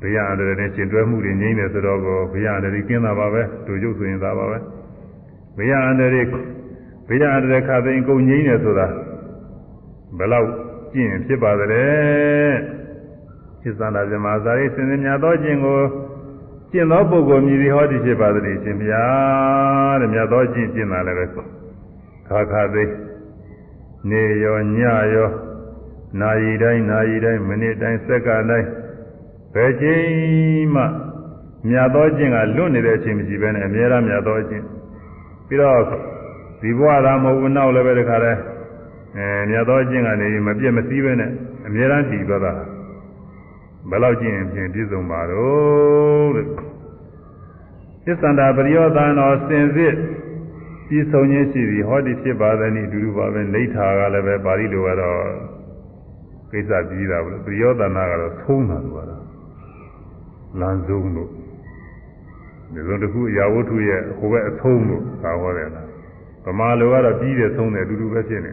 ဘေးရန်အန္တရာယ်နဲ့ကျင်တွဲမှုတွေငြိမ့်တယ်ဆိုတော့ကိုဘေးရန်အန္တရာယ်ကင်းတာပါပဲဒုရုပ်ဆိုရင်သာပါပဲဘေးရန်အန္တရာယ်ဘေးရန်အန္တရာယ်ခသိင်ကုန်ငြိမ့်တယ်ဆိုတာဘယ်လောက် ကျင့်ဖြစ်ပါတဲ့ဖြစ်သန္တာဇမဇာရိစင်စင်မြတ်သောကျင့်ကိုကျင့်သောပုဂ္ဂိုလ်မြည်သည်ဟောသည်ဖြစ်ပါသည်ရှင်ဗျာတဲ့မြတ်သောကျင့်ကျင့်တာလည်းပဲခါခါသိနေရောညရောနာရီတိုင်းနာရီတိုင်းမိနစ်တိုင်းစက္ကန့်တိုင်းဘယ်ချိန်မှမြတ်သောကျင့်ကလွတ်နေတဲ့အချိန်မရှိဘဲနဲ့အမြဲတမ်းမြတ်သောကျင့်ပြီးတော့ဒီဘဝသာမဟုတ်ဘူးနောက်လည်းပဲတခါတည်း အဲမြတ်သောကျင့်ကနေမပြည့်မစည်းပဲနဲ့အမြဲတမ်းတည်သွားတာဘယ်လောက်ကျင့်ရင်ဖြင့်ပြည့်စုံပါတော့တဲ့သစ္ဆန္တာပရိယောသနောစင်စစ်ပြည့်စုံခြင်းရှိသည်ဟောဒီဖြစ်ပါသည်နိအတူတူပါပဲလိဋ္ဌာကလည်းပဲပါဠိလိုကတော့ကိစ္စပြီးတာဘူးပရိယောသနာကတော့သုံးတာလို့ကတော့လမ်းဆုံးလို့ဒီလိုတခုအရာဝတ္ထုရဲ့ဟိုဘက်အဆုံးလို့သာဟောတယ်လား ဗမာလိုကတော့ပြီးတယ်ဆုံးတယ်အတူတူပဲဖြစ်နေ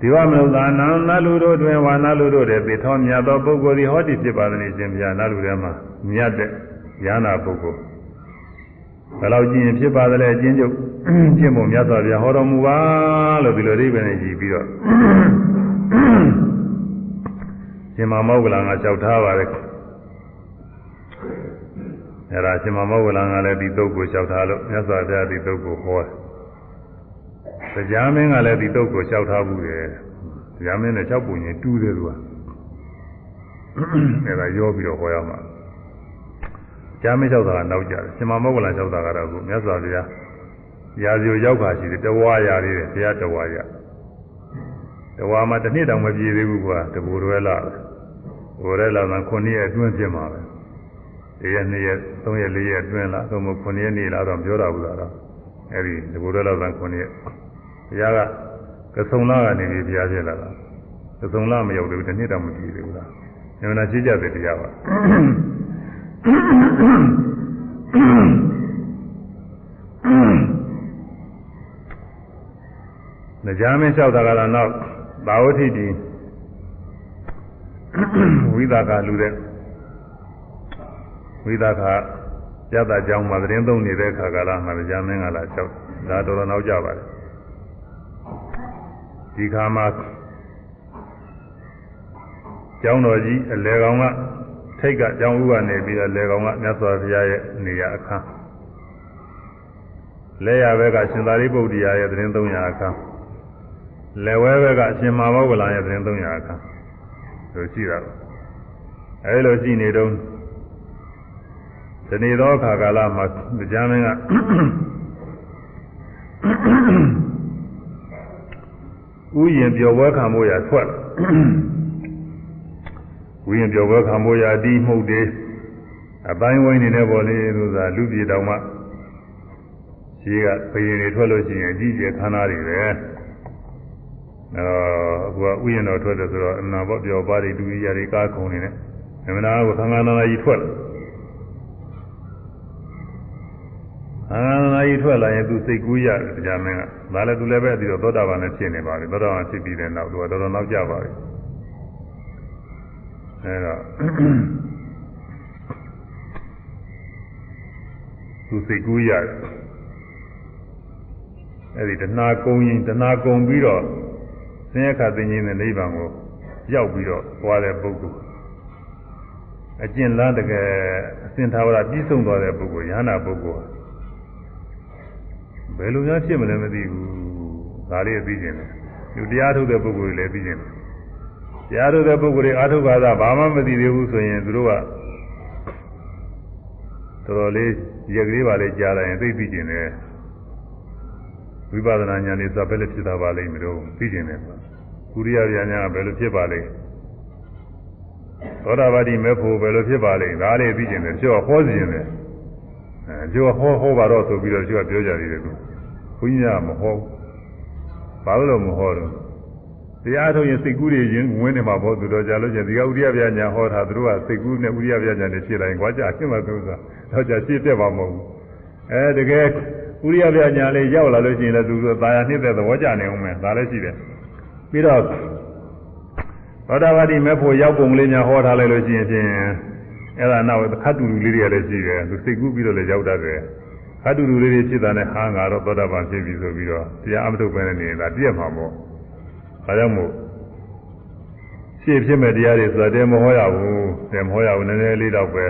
ဒီဝမနုဿာနံနလူတို့တွင်ဝါနလူတို့တဲ့သေထောမြတ်သောပုဂ္ဂိုလ်သည်ဟောတိဖြစ်ပါသည်ရှင်ဗျာနလူထဲမှာမြတ်တဲ့ဉာဏပုဂ္ဂိုလ်ဘယ်လောက်ကျင့်ဖြစ်ပါသလဲအချင်းချုပ်ကျင့်ဖို့မြတ်စွာဘုရားဟောတော်မူပါလို့ဒီလိုအိဗယ်နဲ့ကြည်ပြီးတော့ရှင်မမောဂလံကလျှောက်ထားပါတယ် အဲ့ဒါရှင်မမောဂလံကလည်းဒီတုတ်ကိုလျှောက်ထားလို့မြတ်စွာဘုရားဒီတုတ်ကိုဟောတယ်တရားမင်းကလည်းဒီတုတ်ကိုလျှောက်ထားဘူးတယ်တရားမင်းနဲ့လျှောက်ပုံရင်တူးတယ်သူကအဲ့ဒါရောပြီးတော့ဟောရမှာကြားမင်းလျှောက်တာကနောက်ကြတယ်ရှင်မမောဂလံလျှောက်တာကတော့အခုမြတ်စွာဘုရားရာဇိုရောက်ခါရှိတယ်တဝါရလေးတယ်ဘုရားတဝါရတဝါမှာတစ်နှစ်တောင်မပြည့်သေးဘူးကွာတဘူရွယ်လာဘိုရဲလာမှ9ရက်အတွင်းဖြစ်မှာပဲ တရက်2ရက်3ရက်4ရက်အတွင်းလာသို့မဟုတ်9ရက်နေလာတော့ပြောတာဘူးလားတော့အဲ့ဒီတဘူရွယ်လာမှ9ရက်ဘုရားကကဆုံလာကနေပြီးဘုရားဖြစ်လာတာကဆုံလာမရောက်သေးဘူးတစ်နှစ်တောင်မပြည့်သေးဘူးလားညမနာရှိကြတဲ့တရားပါ။ကြားမင်းလျှောက်တာကတော့နောက်ဘာဝတိတိဝိသကလူတဲ့ ဝိသကရတကြောင်းမှာသတင်းသုံးနေတဲ့အခါကလာမှာကြားမင်းကလာလျှောက်ဒါတော်တော်နောက်ကြပါလေ။ဒီခါမှာကျောင်းတော်ကြီးအလေကောင်ကထိတ်ကကျောင်းဦးကနေပြီးတော့လေကောင်ကမြတ်စွာဘုရားရဲ့နေရာအခန်းလဲရဘက်ကရှင်သာရိပုတ္တရာရဲ့သတင်း300အခန်းလက်ဝဲဘက်ကအရှင်မာမောဂလန်ရဲ့သတင်း300အခန်းဆိုရှိတာအဲလိုရှိနေတော့ ဒီနေ့သောအခါကာလမှာကြားမင်းကဥယျင်ပြော်ပွဲခံဖို့ရထွက်လာဝိရင်ပြောပွဲခံမိုးရာအတီးမှုတ်တယ်အပိုင်းဝိုင်းနေတဲ့ပေါ်လေးဆိုတာလူပြေတောင်မှရှိကဘယင်တွေထွက်လို့ရှိရင်အကြီးကျယ်ခန္ဓာတွေပဲအဲတော့အခုကဥယျာဉ်တော်ထွက်တယ်ဆိုတော့အနာဘောပြောပါတွေတူကြီးတွေကားခုံနေတယ်အမနာကိုခန္ဓာနာကြီးထွက်လာ အာနာကြီးထွက်လာရင်သူစိတ်ကူးရတယ်ကြာမင်းကဒါလည်းသူလည်းပဲပြီးတော့သောတာပန်နဲ့ဖြစ်နေပါပြီသောတာပန်ဖြစ်ပြီးတဲ့နောက်သူကတော်တော်နောက်ကျပါပြီအဲတော့သူစိတ်ကူးရတယ်အဲဒီတဏှာကုံရင်တဏှာကုံပြီးတော့ဆင်းရဲခါသိခြင်းနဲ့နိဗ္ဗာန်ကိုရောက်ပြီးတော့သွားတဲ့ပုဂ္ဂိုလ်အကျင့်လန်းတကယ်အစင်သာဝရပြီးဆုံးသွားတဲ့ပုဂ္ဂိုလ်ယ ahanan ပုဂ္ဂိုလ် ဘယ်လိုများဖြစ်မလဲမသိဘူးဒါလေးသိကျင်တယ်လူတရားထုတ်တဲ့ပုဂ္ဂိုလ်တွေလည်းသိကျင်တယ်တရားထုတ်တဲ့ပုဂ္ဂိုလ်တွေအာထုဘာသာဘာမှမသိသေးဘူးဆိုရင်သူတို့ကတော်တော်လေးရက်ကလေးပါလေကြားလိုက်ရင်သိသိကျင်တယ်ဝိပဿနာဉာဏ်လေးဆိုဘယ်လိုဖြစ်တာပါလိမ့်မလို့သိကျင်တယ်ကုရိယဉာဏ်ကဘယ်လိုဖြစ်ပါလိမ့်သောတာပတိမေဖို့ဘယ်လိုဖြစ်ပါလိမ့်ဒါလေးသိကျင်တယ်ကျော်ဟောစီရင်တယ် အဲကျော်ဟောဟောပါတော့ဆိုပြီးတော့ကျော်ပြောကြတယ်သူဘုန်းကြီးကမဟောဘာလို့မဟောတော့တရားထုတ်ရင်စိတ်ကူးတွေရင်ဝင်နေမှာပေါ့သူတော်ကြလို့ချင်းဒီကဥရိယပြညာဟောတာသူတို့ကစိတ်ကူးနဲ့ဥရိယပြညာနဲ့ဖြစ်လိုက်ကြွားကြရှင်းမှသူဆိုတာတော့ကြရှင်းပြတ်ပါမဟုတ်ဘူးအဲတကယ်ဥရိယပြညာလေးရောက်လာလို့ရှိရင်လည်းသူတို့သာယာနှစ်တဲ့သဘောကြနေအောင်မယ်ဒါလည်းရှိတယ်ပြီးတော့သောတာပတိမဲ့ဖို့ရောက်ပုံလေးများဟောထားလိုက်လို့ရှိရင်ဖြင့် အဲ့ဒါနောက်ခတ်တူတူလေးတွေကလည်းရှိတယ်သူစိတ်ကူးပြီးတော့လည်းရောက်တတ်တယ်ခတ်တူတူလေးတွေဖြစ်တာနဲ့ဟာငါတော့သောတာပန်ဖြစ်ပြီဆိုပြီးတော့တရားအမထုတ်ပဲနေနေတာပြည့်မှာပေါ့ဒါကြောင့်မို့ရှေ့ဖြစ်မဲ့တရားတွေဆိုတာတည်းမဟောရဘူးတည်းမဟောရဘူးနည်းနည်းလေးတော့ပဲ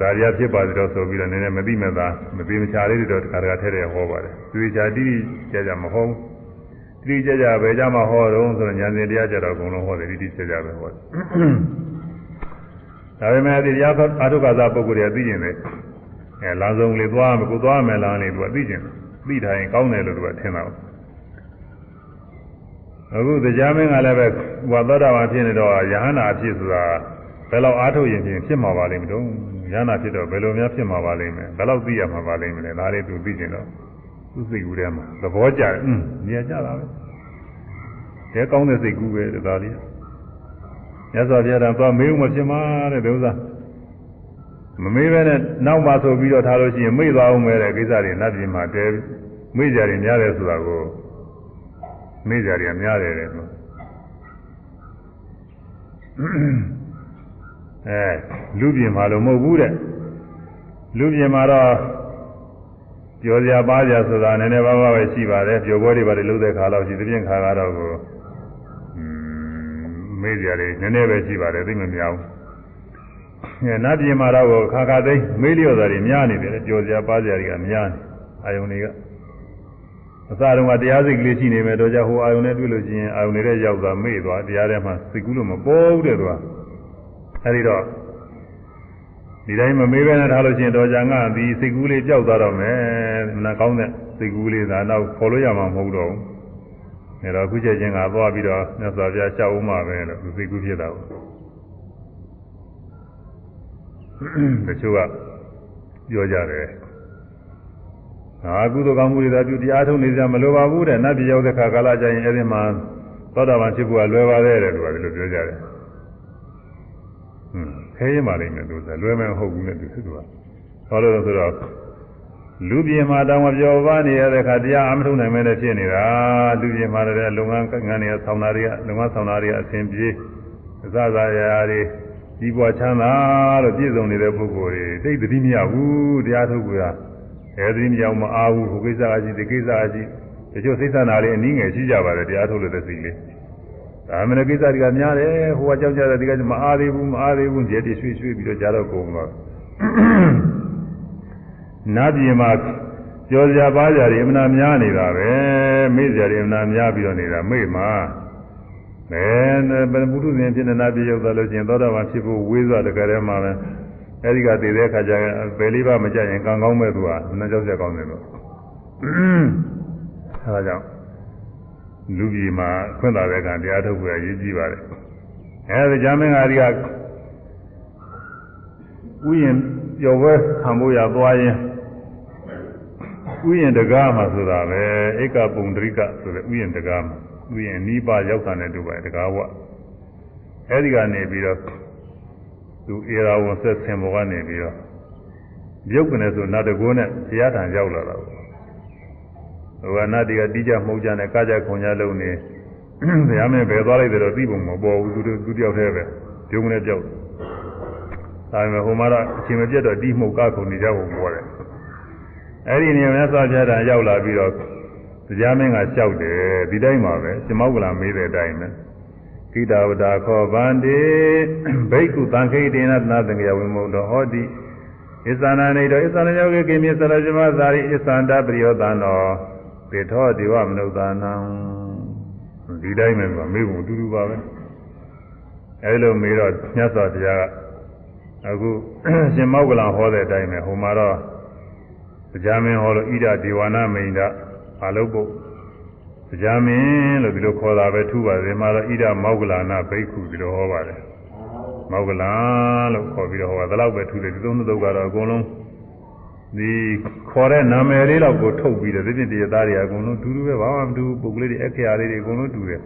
တရားတရားဖြစ်ပါသေးတော့ဆိုပြီးတော့နည်းနည်းမသိမသာမသိမချာလေးတွေတော့တခါတခါထဲထဲဟောပါတယ်သူချာတိတိကျကျမဟောဘူးတိတိကျကျပဲကြမှာဟောတော့ဆိုတော့ဉာဏ်စဉ်တရားကျတော့အကုန်လုံးဟောတယ်တိတိကျကျပဲဟောတယ် ဒါပေမဲ့ဒီတရားအာထုကသာပုဂ္ဂိုလ်တွေသိကျင်တယ်အဲလမ်းဆုံးလေးသွားမယ်ကိုသွားမယ်လမ်းလေးသူကသိကျင်တယ်သိထားရင်ကောင်းတယ်လို့သူကထင်တာအခုတရားမင်းကလည်းပဲဘုရားသောတာပန်ဖြစ်နေတော့ယဟန္တာအဖြစ်ဆိုတာဘယ်လောက်အားထုတ်ရင်ဖြစ်မှာပါလိမ့်မလို့ယဟန္တာဖြစ်တော့ဘယ်လိုများဖြစ်မှာပါလိမ့်မယ်ဘယ်လောက်သိရမှာပါလိမ့်မလဲဒါလေးသူသိကျင်တော့သူစိတ်ကူးထဲမှာသဘောကျတယ်อืมနေရာကျတာပဲတဲကောင်းတဲ့စိတ်ကူးပဲဒါလေး မြတ်စွာဘုရားကသွားမေးဦးမဖြစ်မှာတဲ့ဒီဥစ္စာမမေးပဲနဲ့နောက်မှဆိုပြီးတော့ထားလို့ရှိရင်မေ့သွားအောင်ပဲတဲ့ကိစ္စတွေနတ်ပြည်မှာတဲမေ့ကြတယ်များတယ်ဆိုတာကိုမေ့ကြတယ်များတယ်တဲ့ဆိုအဲလူပြင်မှာလို့မဟုတ်ဘူးတဲ့လူပြင်မှာတော့ပြောစရာပါးစရာဆိုတာနည်းနည်းပါးပါးပဲရှိပါတယ်ပြောပွဲတွေပါလေလုံးတဲ့ခါတော့ရှိသဖြင့်ခါကတော့ကို မေးကြတယ်နည်းနည်းပဲရှိပါတယ်သိမများဘူးအဲနတ်ပြည်မှာတော့ခါခါသိမေးလျော့တာတွေများနေတယ်ကြော်စရာပါးစရာတွေကများနေအာယုန်တွေကအစတုန်းကတရားစိတ်ကလေးရှိနေမယ်တော့ကြဟိုအာယုန်နဲ့တွေ့လို့ရှိရင်အာယုန်တွေရောက်သွားမေ့သွားတရားထဲမှာစိတ်ကူးလို့မပေါ်ဘူးတဲ့သူကအဲဒီတော့ဒီတိုင်းမမေးဘဲနဲ့ထားလို့ရှိရင်တော့ကြငါဒီစိတ်ကူးလေးကြောက်သွားတော့မယ်နာကောင်းတဲ့စိတ်ကူးလေးသာတော့ခေါ်လို့ရမှာမဟုတ်တော့ဘူး အဲတော့ခုချက်ချင်းကသွားပြီးတော့မြတ်စွာဘုရားရှောက်ဦးမှာပဲလို့စိတ်ကူးဖြစ်တာပေါ့တချို့ကပြောကြတယ်။ဟာကုသိုလ်ကောင်းမှုတွေသာပြုတရားထုတ်နေကြမလိုပါဘူးတဲ့။နတ်ပြည်ရောက်တဲ့ခါကာလကျရင်အဲဒီမှာသောတာပန်ဖြစ်ဖို့ကလွယ်ပါသေးတယ်လို့ကလည်းပြောကြတယ်။ဟွန်းခဲရင်ပါလိမ့်မယ်သူကလွယ်မယ်မဟုတ်ဘူးနဲ့သူက။ဘာလို့လဲဆိုတော့ လူပြည်မှာတောင်မပြောပါနေရတဲ့ခါတရားအမထုတ်နိုင်မဲနဲ့ဖြစ်နေတာ။လူပြည်မှာလည်းလုပ်ငန်းငန်းတွေကဆောင်းတာတွေကလုပ်ငန်းဆောင်းတာတွေအဆင်ပြေအစသာရာတွေကြီးပွားချမ်းသာလို့ပြည့်စုံနေတဲ့ပုဂ္ဂိုလ်တွေသိသတိမရဘူးတရားထုတ်ကြအဲသတိမရမအားဘူးဟိုကိစ္စအကြီးဒီကိစ္စအကြီးတချို့စိတ်ဆန္ဒလေးအနည်းငယ်ရှိကြပါတယ်တရားထုတ်လို့တဲ့စိတ်လေးဒါမှလည်းကိစ္စတွေကများတယ်ဟိုကကြောက်ကြတဲ့ဒီကမအားသေးဘူးမအားသေးဘူးကြည်တည်ရွှေ့ရွှေ့ပြီးတော့ကြားတော့ကုန်တော့ နာပြည်မှာကြောစရာပါးစရာတွေအမှန်များနေတာပဲမေ့စရာတွေအမှန်များပြီးတော့နေတာမေ့မှာအဲဘယ်ပုထုဇဉ်ဖြစ်နေတာပြရုပ်သွားလို့ချင်းသောတာပန်ဖြစ်ဖို့ဝေးစွာတကယ်တည်းမှာပဲအဲဒီကတည်တဲ့အခါကျရင်ဘယ်လေးပါမကြရင်ကံကောင်းမဲ့သူကနှကြောက်ချက်ကောင်းတယ်လို့အဲဒါကြောင့်လူကြီးမှာခွင့်သာတဲ့ကံတရားထုတ်ဖို့ရည်ကြည့်ပါတယ်အဲဒီဂျာမင်းကားဒီကဥယျင်ပျော်ပွဲခံဖို့ရသွားရင် ဥယျင်တကားမှာဆိုတာပဲဧကပုံတရိကဆိုတဲ့ဥယျင်တကားမှာဥယျင်နိပါရောက်တာနဲ့တူပါတယ်တကားဝအဲဒီကနေပြီးတော့သူအေရာဝန်ဆက်ဆင်ဘောကနေပြီးတော့ရုပ်ကနေဆိုနတ်တကိုးနဲ့ဘုရားထံရောက်လာတာပေါ့ဟိုကနတ်တွေကတီးကြမှုကြနဲ့ကာကြခွန်ကြလုံးနေဘုရားမင်းဘယ်သွားလိုက်တယ်တော့သိပုံမပေါ်ဘူးသူတို့သူတယောက်တည်းပဲရုပ်ကနေကြောက်ဒါပေမဲ့ဟိုမှာတော့အချိန်မပြတ်တော့တီးမှုကခုန်နေကြဖို့ပေါ်တယ် အဲ့ဒီနေရာမှာသွားပြတာရောက်လာပြီးတော့တရားမင်းကကြောက်တယ်ဒီတိုင်းပါပဲရှင်မောက္ကလမေးတဲ့အတိုင်းပဲကိတာဝတာခောဗန္တိဘိက္ခုသံခိတေနသနာသင်္ကယဝိမုံတော်ဟောတိဣသနာနေတော်ဣသနာယောဂေကိမြေသရဇမသာရိဣသန္တပရိယောသံတော်ပေထောဒေဝမနုဿာနံဒီတိုင်းပဲမေးဖို့အတူတူပါပဲအဲလိုမေးတော့မြတ်စွာဘုရားကအခုရှင်မောက္ကလဟောတဲ့အတိုင်းပဲဟိုမှာတော့ တရားမင်းဟောလို့ဣဒဒေဝနာမိန်ဒဘာလို့ပုတ်တရားမင်းလို့ဒီလိုခေါ်တာပဲထူပါတယ်မှာတော့ဣဒမောက္ကလနာဘိက္ခုဒီလိုဟောပါတယ်မောက္ကလလို့ခေါ်ပြီးတော့ဟောတာဒါတော့ပဲထူတယ်ဒီသုံးသုတ်ကတော့အကုန်လုံးဒီခေါ်တဲ့နာမည်လေးတော့ကိုထုတ်ပြီးတယ်ဒီပြင်တရားသားတွေအကုန်လုံးတူတူပဲဘာမှမတူဘူးပုဂ္ဂလိတွေအခရာလေးတွေအကုန်လုံးတူတယ်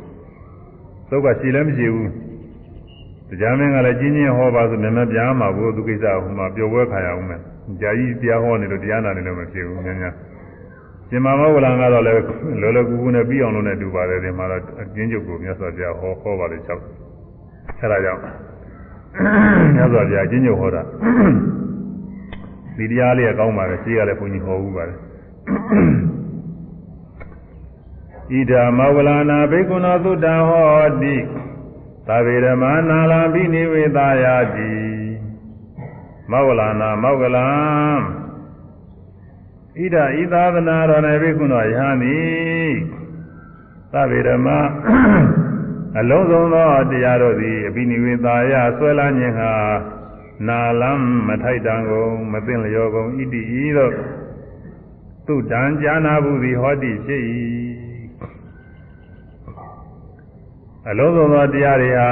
သုတ်ကရှိလည်းမရှိဘူး တရားမင်းကလည်းကြီးကြီးဟောပါဆိုမြန်မြန်ပြန်မှာဘူးသူကိစ္စဟိုမှာပျော်ပွဲခါရအောင်မယ်ကြာကြီးတရားဟောနေလို့တရားနာနေလို့မဖြစ်ဘူးများများရှင်မမောဝလံကတော့လည်းလောလောကူကူနဲ့ပြီးအောင်လုပ်နေတူပါတယ်ဒီမှာတော့အကျဉ်းချုပ်ကိုမြတ်စွာဘုရားဟောဟောပါလေ၆အဲဒါကြောင့်မြတ်စွာဘုရားအကျဉ်းချုပ်ဟောတာဒီတရားလေးကကောင်းပါလေရှိရတဲ့ဘုန်းကြီးဟောဘူးပါလေဣဒာမဝလနာဘေကုဏသုတ္တဟောတိ သဗ္ဗေဓမ္မာနာလံပိနိဝေသယာတိမောဂလနာမောဂလံဣဒဣသာသနာတော်၌ဘေကုဏယဟန်သည်သဗ္ဗေဓမ္မာအလုံးစုံသောတရားတို့သည်အပိနိဝေသာယဆွဲလာခြင်းဟာနာလံမထိုက်တန်ကုန်မသိလျောကုန်ဣတိဤသို့သူတံကြာနာဘူးသည်ဟောတိဖြစ်၏ အလုံးစုံသောတရားတွေဟာ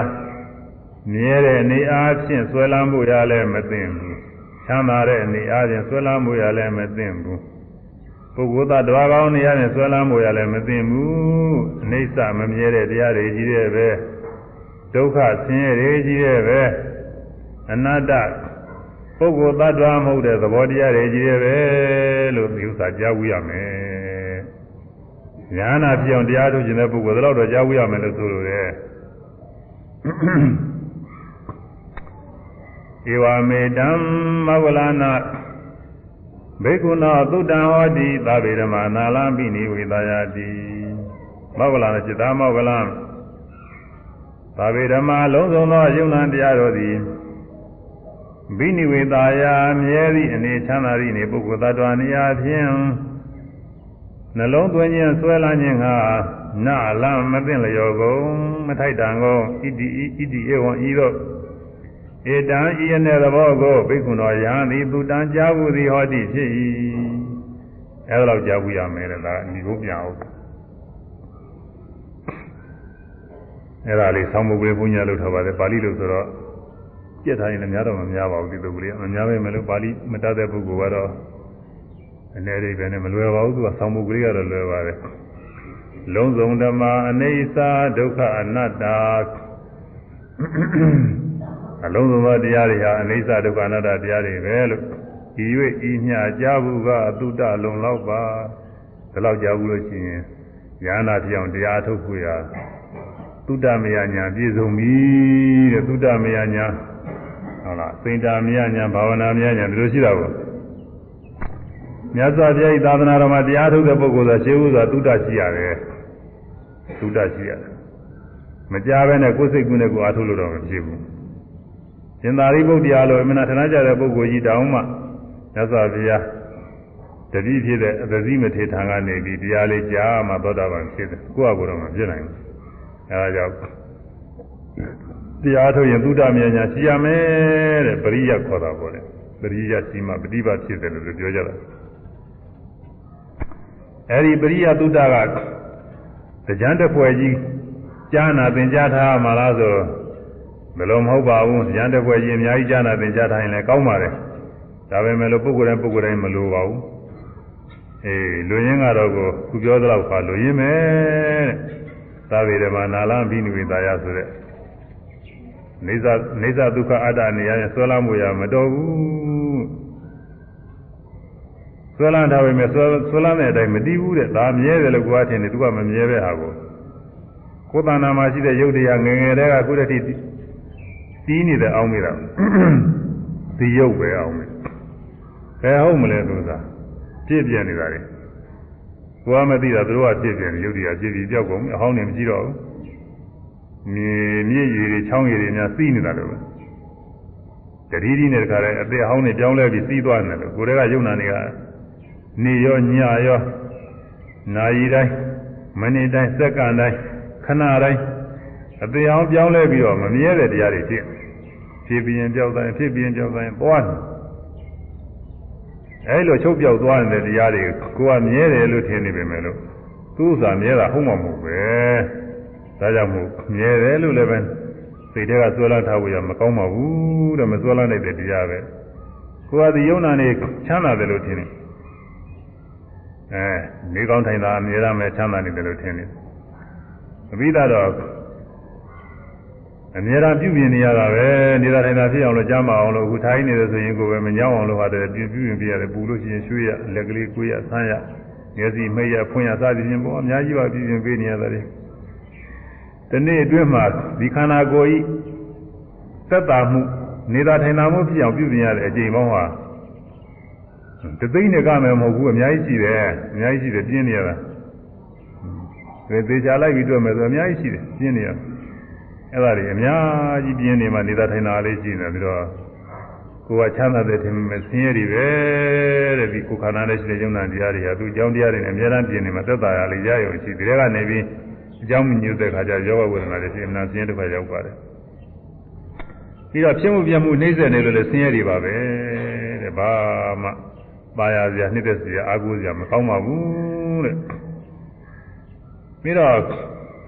မြဲတဲ့အနေအားဖြင့်ဆွဲလမ်းမှုရလည်းမသိဘူးချမ်းသာတဲ့အနေအားဖြင့်ဆွဲလမ်းမှုရလည်းမသိဘူးပုဂ္ဂိုလ်သားတော်ကောင်းနေရတဲ့ဆွဲလမ်းမှုရလည်းမသိဘူးအိဋ္ဌမမြဲတဲ့တရားတွေကြီးတဲ့ပဲဒုက္ခဆင်းရဲတွေကြီးတဲ့ပဲအနတ္တပုဂ္ဂိုလ်သတ္တဝါမဟုတ်တဲ့သဘောတရားတွေကြီးတယ်ပဲလို့ဒီဥစ္စာကြားဝရမယ်။ ညာနာပြောင်းတရားထုတ်ခြင်းတဲ့ပုဂ္ဂိုလ်တော့တော့ကြားဝရမယ်လို့ဆိုလိုတယ်။ဧဝမေတံမဝလနာဘေကုဏသုတံဟောတိသဗ္ဗေဓမ္မာနာလံပိနိဝေသယာတိမောဂလနာจิตာမောဂလံသဗ္ဗေဓမ္မာလုံးစုံသောယုံနာတရားတို့သည်ဘိနိဝေတာယာမြဲသည့်အနေချမ်းသာသည့်နေပုဂ္ဂိုလ်သတ္တဝါနေရာဖြင့် နှလုံးသွင်းခြင်းဆွဲလန်းခြင်းကနာလမသိလျောကုန်မထိုက်တန်ကုန်ဣတိဣတိဧဝံဤသို့ဧတံဤအ내သဘောကိုဘိက္ခုနောယံသည်သူတန်ကြားဘူးသည်ဟောတိဖြစ်၏အဲဒါတော့ကြားဘူးရမယ်လေဒါဒီကိုပြန်အောင်အဲဒါလေးဆောင်းမွေးဘုညာလို့ထားပါတယ်ပါဠိလို့ဆိုတော့ကြက်ထားရင်လည်းများတော့မများပါဘူးဒီလိုကလေးမများပဲမလို့ပါဠိမတတ်တဲ့ပုဂ္ဂိုလ်ကတော့ အနေရိပ်ပဲနဲ့မလွယ်ပါဘူးသူကဆောင်းမှုကလေးကတော့လွယ်ပါတယ်လုံးစုံဓမ္မအနေစာဒုက္ခအနတ္တအလုံးစုံသောတရားတွေဟာအနေစာဒုက္ခအနတ္တတရားတွေပဲလို့ဤ၍ဤမျှကြားဘူးကအတုတလုံလောက်ပါဒီလောက်ကြားဘူးလို့ရှိရင်ညာနာပြောင်းတရားထုတ်ခွေရသုတ္တမယညာပြည့်စုံပြီတဲ့သုတ္တမယညာဟုတ်လားစိန်တာမြညာဘာဝနာမြညာဒီလိုရှိတာပေါ့ မြတ်စွာဘုရားဤသာသနာတော်မှာတရားထုတ်တဲ့ပုဂ္ဂိုလ်ဆိုရှင်းဥစွာသုတရှိရတယ်သုတရှိရတယ်မကြဘဲနဲ့ကိုယ်စိတ်ကူးနဲ့ကိုယ်အားထုတ်လို့တော့မဖြစ်ဘူးရှင်သာရိပုတ္တရာလိုအမှန်ထနာကြတဲ့ပုဂ္ဂိုလ်ကြီးတောင်းမှမြတ်စွာဘုရားတတိဖြစ်တဲ့အသတိမထေထံကနေပြီးတရားလေးကြားမှသောတာပန်ဖြစ်တယ်ကိုယ့်အကူတော့မဖြစ်နိုင်ဘူးအဲဒါကြောင့်တရားထုတ်ရင်သုဒ္ဓမြညာရှိရမယ်တဲ့ပရိယခေါ်တာပေါ့လေပရိယရှိမှပฏิပါဖြစ်တယ်လို့ပြောကြတာ အဲဒီပရိယသုဒ္ဓကကြံတပွဲကြီးကြားနာသင်ကြားထားမှာလားဆိုဘယ်လိုမဟုတ်ပါဘူးကြံတပွဲကြီးအများကြီးကြားနာသင်ကြားထားရင်လည်းကောင်းပါတယ်ဒါပေမဲ့လို့ပုဂ္ဂိုလ်တိုင်းပုဂ္ဂိုလ်တိုင်းမလိုပါဘူးအေးလူရင်းကတော့ကိုခုပြောသလောက်ပါလူရင်းမယ်တဲ့သာဝေဓမ္မနာလံဘိနိဝေသာယဆိုတဲ့နေသနေသဒုက္ခအတ္တနေရရင်ဆွဲလာမှုရမတော်ဘူး ဆွဲလာထားပေမဲ့ဆွဲဆွဲလာတဲ့အတိုင်းမတည်ဘူးတဲ့ဒါမြဲတယ်လို့ကိုယ်ကထင်တယ်သူကမမြဲပဲဟာကိုကိုယ်တဏ္ဍာမှာရှိတဲ့ရုပ်တရားငယ်ငယ်တည်းကခုတည်းတီးနေတဲ့အောင်မိတာဒီရုပ်ပဲအောင်မိဘယ်ဟုတ်မလဲသူသာပြည့်ပြည့်နေတာလေကိုယ်ကမသိတာသူတို့ကပြည့်ပြည့်နေရုပ်တရားပြည့်ပြည့်ပြောက်ကုန်အဟောင်းနေမရှိတော့ဘူးမြေမြင့်ရည်တွေချောင်းရည်တွေများစီးနေတာလို့တတိတိနဲ့တခါတည်းအသေးအဟောင်းတွေပြောင်းလဲပြီးစီးသွားတယ်လို့ကိုယ်တည်းကယုံနာနေက နေရောညရောနာရီတိုင်းမိနစ်တိုင်းစက္ကန့်တိုင်းခဏတိုင်းအသေးအောင်ပြောင်းလဲပြီးတော့မမြဲတဲ့တရားတွေဖြစ်ဖြစ်ပြီးရင်ပြောက်တိုင်းဖြစ်ပြီးရင်ပြောက်တိုင်းပွားတယ်အဲလိုချုပ်ပြောက်သွားတဲ့တရားတွေကိုကမြဲတယ်လို့ထင်နေပေမဲ့လို့သူ့ဥစ္စာမြဲတာဟုတ်မှာမဟုတ်ပဲဒါကြောင့်မို့မြဲတယ်လို့လည်းပဲစိတ်ထဲကဆွဲလာထားဖို့ရမကောင်းပါဘူးတဲ့မဆွဲလာနိုင်တဲ့တရားပဲကိုယ်ကဒီယုံနာနေချမ်းသာတယ်လို့ထင်တယ် အဲနေကောင်းထိုင်တာအမြဲတမ်းပဲချမ်းသာနေတယ်လို့ထင်တယ်အဘိဓါတော့အမြဲတမ်းပြုပြင်နေရတာပဲနေတာထိုင်တာဖြစ်အောင်လို့ကြားမအောင်လို့အခုထိုင်နေတယ်ဆိုရင်ကိုယ်ပဲမညောင်းအောင်လို့ဟာတယ်ပြုပြင်ပြရတယ်ပူလို့ရှိရင်ရွှေ့ရလက်ကလေးကိုယ်ရဆန်းရမျက်စိမိတ်ရဖွင့်ရစသည်ဖြင့်ပေါ့အများကြီးပါပြုပြင်ပေးနေရတယ်ဒီနေ့အတွင်းမှာဒီခန္ဓာကိုယ်ဤသက်သာမှုနေသာထိုင်သာမှုဖြစ်အောင်ပြုပြင်ရတဲ့အချိန်ပေါင်းဟာ တသိန်းနဲ့ကမယ်မဟုတ်ဘူးအများကြီးရှိတယ်အများကြီးရှိတယ်ပြင်းနေရတာဒီသေချာလိုက်ပြီးတွေ့မယ်ဆိုအများကြီးရှိတယ်ပြင်းနေရအဲ့ဒါတွေအများကြီးပြင်းနေမှနေတာထိုင်တာလေးရှိနေပြီးတော့ကိုယ်ကချမ်းသာတဲ့ထင်မဲ့ဆင်းရဲတွေပဲတဲ့ဒီကိုယ်ခန္ဓာနဲ့ရှိတဲ့ယုံနာတရားတွေကသူအကြောင်းတရားတွေနဲ့အများအားပြင်းနေမှသက်သာရလေးရရုံရှိဒီထဲကနေပြီးအကြောင်းမညွတ်တဲ့ခါကျယောဂဝေဒနာတွေရှိအမှန်ဆင်းရဲဒုက္ခရောက်ပါတယ်ပြီးတော့ဖြစ်မှုပြမှုနှိမ့်ဆက်နေလို့လည်းဆင်းရဲတွေပါပဲတဲ့ဘာမှ ပါရစရာနှိမ့်သက်စရာအာကိုစရာမကောင်းပါဘူးတဲ့ပြီးတော့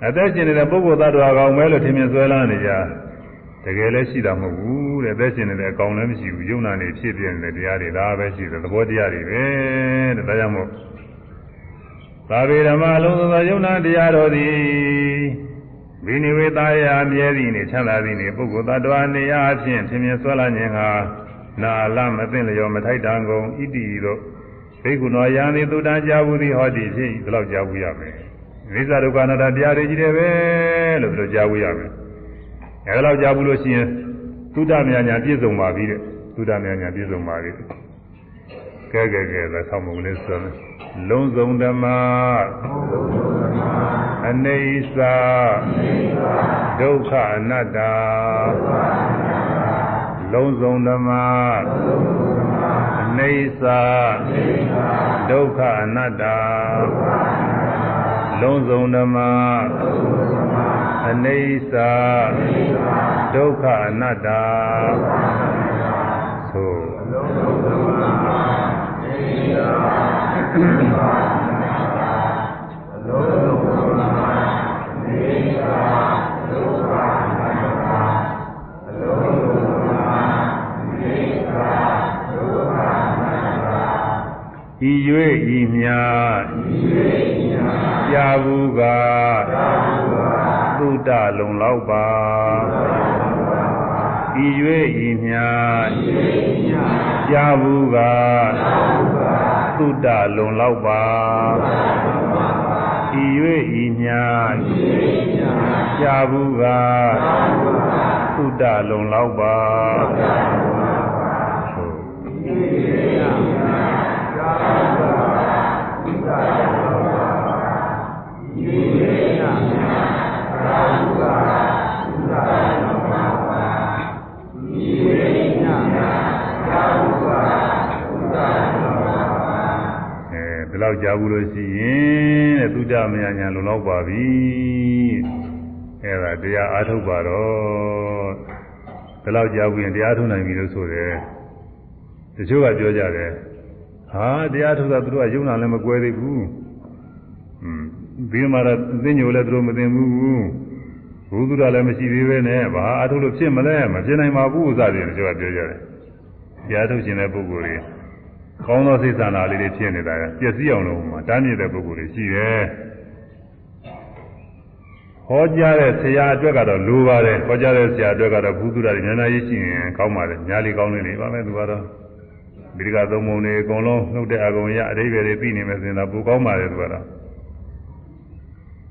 အသက်ရှင်နေတဲ့ပုဂ္ဂိုလ်သတ္တဝါကောင်ပဲလို့ထင်မြင်ဆွဲလန်းနေကြတကယ်လည်းရှိတာမဟုတ်ဘူးတဲ့အသက်ရှင်နေတဲ့အကောင်လည်းမရှိဘူးယုံနာနေဖြစ်ပြနေတဲ့တရားတွေဒါပဲရှိတယ်သဘောတရားတွေပဲတဲ့ဒါကြောင့်မို့သာဝေဓမ္မအလုံးစုံသောယုံနာတရားတော်သည်ဝိနိဝေသာယအမြဲသည်နေချမ်းသာသည်နေပုဂ္ဂိုလ်သတ္တဝါနေရာအဖြစ်ထင်မြင်ဆွဲလန်းခြင်းဟာ နာလမသိလျော်မထိုက်တန်ကုန်ဣတိတို့ဘိက္ခုနောယံသည်သုတ္တကြာဘူးသည်ဟောသည်ဖြစ်ဒီလောက်ကြာဘူးရမယ်အိစ္ဆဒုက္ခနာတာတရားတွေကြီးတယ်ပဲလို့ဒီလိုကြားဘူးရမယ်။အဲဒါတော့ကြားဘူးလို့ရှိရင်သုဒ္ဓမြညာပြည့်စုံပါပြီတဲ့။သုဒ္ဓမြညာပြည့်စုံပါပြီ။ကဲကဲကဲသာဆောင်းမုံလေးဆိုမယ်။လုံးစုံဓမ္မအနေစာဒုက္ခအနတ္တ လုံးစုံဓမ္မအနေစာဒုက္ခအနတ္တလုံးစုံဓမ္မအနေစာဒုက္ခအနတ္တသို့လုံးစုံဓမ္မအနေစာ ဤ၍ဤမြာကြာဘူးကသုတလုံလောက်ပါဤ၍ဤမြာကြာဘူးကသုတလုံလောက်ပါဤ၍ဤမြာကြာဘူးကသုတလုံလောက်ပါဒီ လောက်ကြာဘူးလို့ရှိရင်တဲ့သုဒ္ဓမယညာလုံလောက်ပါပြီအဲ့ဒါတရားအားထုတ်ပါတော့ဒီလောက်ကြာဘူးရင်တရားထုတ်နိုင်ပြီလို့ဆိုတယ်တချို့ကပြောကြတယ် ဟာတရားထုတ်တာသူတို့ကယုံနာလည်းမကွဲသေးဘူးอืมဒီမှာတော့သိညိုလည်းသူတို့မသိဘူးဘုသူရလည်းမရှိသေးပဲနဲ့ဘာအားထုတ်လို့ဖြစ်မလဲမဖြစ်နိုင်ပါဘူးစသည်တချို့ကပြောကြတယ်တရားထုတ်ခြင်းတဲ့ပုဂ္ဂိုလ်တွေကောင်းသောစိတ်ဆန္ဒလေးတွေဖြစ်နေတာပျက်စီးအောင်လို့မှာတားမြစ်တဲ့ပုဂ္ဂိုလ်တွေရှိတယ်ဟောကြားတဲ့ဆရာအတွက်ကတော့လိုပါတယ်ဟောကြားတဲ့ဆရာအတွက်ကတော့ဘုသူရတွေဉာဏ်ရည်ရှိရင်ကောင်းပါတယ်ညာလီကောင်းနေနေပါမယ်သူကတော့ ဒီကသုံးပုံတွေအကုန်လုံးနှုတ်တဲ့အကုန်ရအရိပဲတွေသိနေမယ်ဆိုရင်တော့ပိုကောင်းပါတယ်သူကတော့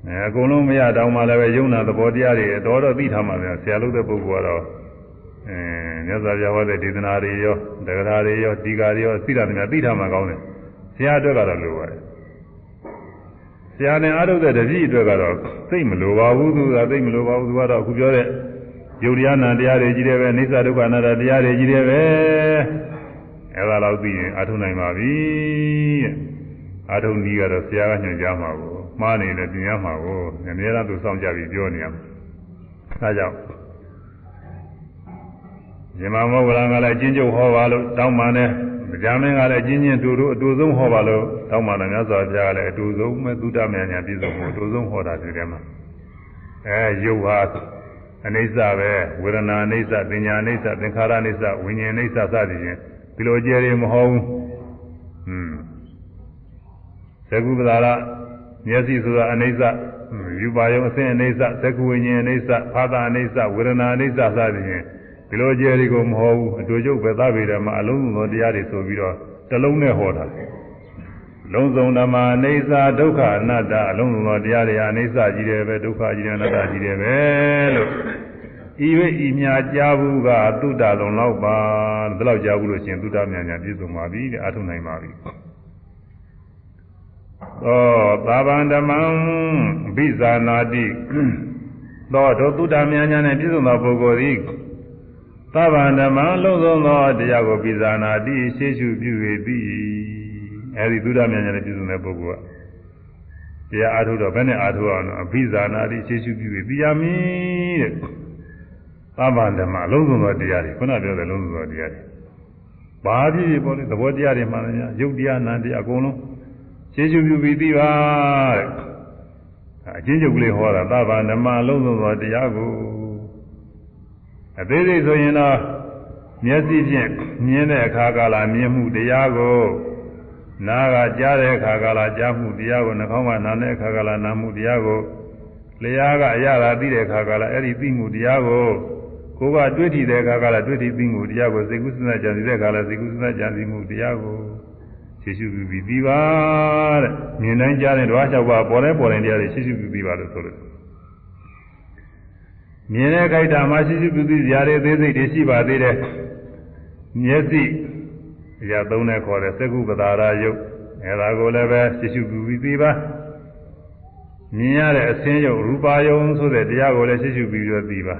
အဲအကုန်လုံးမရတောင်းမှလည်းပဲယုံနာသဘောတရားတွေတော်တော်သိထားမှာပဲဆရာလုပ်တဲ့ပုဂ္ဂိုလ်ကတော့အဲမြတ်စွာဘုရားဟောတဲ့ဒေသနာတွေရောတက္ကရာတွေရောဒီကာတွေရောသိတာတွေများသိထားမှာကောင်းတယ်ဆရာအတွက်ကတော့လိုပါတယ်ဆရာနဲ့အားထုတ်တဲ့တပည့်အတွက်ကတော့သိမလိုပါဘူးသူကသိမလိုပါဘူးသူကတော့အခုပြောတဲ့ယုတ်တရားနာတရားတွေကြီးတယ်ပဲအိစ္ဆဒုက္ခအနတ္တတရားတွေကြီးတယ်ပဲ အဲ့ဒါတော့သိရင်အားထုတ်နိုင်ပါပြီတဲ့အားထုတ်နည်းကတော့ဆရာကညွှန်ကြားမှာကိုမှားနေလည်းပြင်ရမှာကိုအများအားသူစောင့်ကြပြီးပြောနေရမှာဒါကြောင့်ဇမမောဂလံကလည်းအချင်းချုပ်ဟောပါလို့တောင်းပန်တယ်။ကြာမင်းကလည်းအချင်းချင်းတူတူအတူဆုံးဟောပါလို့တောင်းပန်တယ်မြတ်စွာဘုရားကလည်းအတူဆုံးမဲ့သုတမညာပြည့်စုံမှုအတူဆုံးဟောတာဒီထဲမှာအဲယုတ်ဟာအနိစ္စပဲဝေဒနာအနိစ္စပညာအနိစ္စသင်္ခါရအနိစ္စဝိညာဉ်အနိစ္စစသည်ဖြင့် ဒီလိုကြဲတွေမဟုတ်ဘူး။ဟွန်းသကုပ္ပဒါရမျက်စိဆိုတာအနိစ္စယူပါယုံအစဉ်အနိစ္စသကုဝိညာဉ်အနိစ္စဖာသာအနိစ္စဝေဒနာအနိစ္စစသည်ဖြင့်ဒီလိုကြဲတွေကိုမဟုတ်ဘူးအတူကျုပ်ပဲသဗ္ဗေဓမ္မအလုံးစုံသောတရားတွေဆိုပြီးတော့တလုံးနဲ့ဟောတာလုံးစုံဓမ္မအိဋ္ဌာဒုက္ခအနတ္တအလုံးစုံသောတရားတွေအနိစ္စကြီးတယ်ပဲဒုက္ခကြီးတယ်အနတ္တကြီးတယ်ပဲလို့ ဤဝိဤမြာကြားဘူးကသုတ္တလုံးလောက်ပါဒီလောက်ကြားဘူးလို့ရှိရင်သုတ္တမြာညာပြည့်စုံပါပြီတဲ့အထုနိုင်ပါပြီသောသာဗန္ဓမံဘိဇာနာတိသောဒုသုတ္တမြညာနဲ့ပြည့်စုံသောပုဂ္ဂိုလ်သည်သဗ္ဗန္ဓမံလုံးစုံသောတရားကိုဘိဇာနာတိရှေ့ရှုပြု၍သည်အဲဒီသုတ္တမြညာနဲ့ပြည့်စုံတဲ့ပုဂ္ဂိုလ်ကတရားအားထုတ်တော့ဘယ်နဲ့အားထုတ်အောင်လဲအဘိဇာနာတိရှေ့ရှုပြု၍ပြီးရမည်တဲ့ သဗ္ဗန္ဓမံလုံးစုံသောတရားတွေခုနပြောတဲ့လုံးစုံသောတရားတွေဘာဖြစ်ဖြစ်ပေါ်လေသဘောတရားတွေမှလည်းရုပ်တရားနာတရားအကုန်လုံးရှင်းရှင်းပြပြီးသိပါတဲ့အချင်းချုပ်ကလေးဟောတာသဗ္ဗဓမ္မလုံးစုံသောတရားကိုအသေးစိတ်ဆိုရင်တော့မျက်စိဖြင့်မြင်တဲ့အခါကာလမြင်မှုတရားကိုနားကကြားတဲ့အခါကာလကြားမှုတရားကိုနှာခေါင်းကနားတဲ့အခါကာလနားမှုတရားကိုလျှာကအရသာသိတဲ့အခါကာလအဲ့ဒီသိမှုတရားကို ကိုယ်ကတွေ့ထီတဲ့အခါကာလတွေ့ထီသိမှုတရားကိုစိတ်ကူးစဉ်းစားကြံစည်တဲ့အခါကာလစိတ်ကူးစဉ်းစားကြံစည်မှုတရားကိုရှင်းရှုပြီးပြီးပြီးပါတဲ့မြင်တိုင်းကြားတဲ့ဓဝါ၆ပါးပေါ်တဲ့ပေါ်တဲ့တရားတွေရှင်းရှုပြီးပြီးပါလို့ဆိုလို့မြင်တဲ့ခိုက်တာမှာရှင်းရှုပြီးပြီးဇာတွေသေးစိတ်တွေရှိပါသေးတယ်မျက်စိအရာသုံးနဲ့ခေါ်တဲ့သက္ကုပ္ပဒါရယုတ်အဲဒါကိုလည်းပဲရှင်းရှုပြီးပြီးပြီးပါမြင်ရတဲ့အစင်းယုတ်ရူပါယုံဆိုတဲ့တရားကိုလည်းရှင်းရှုပြီးတော့ပြီးပါ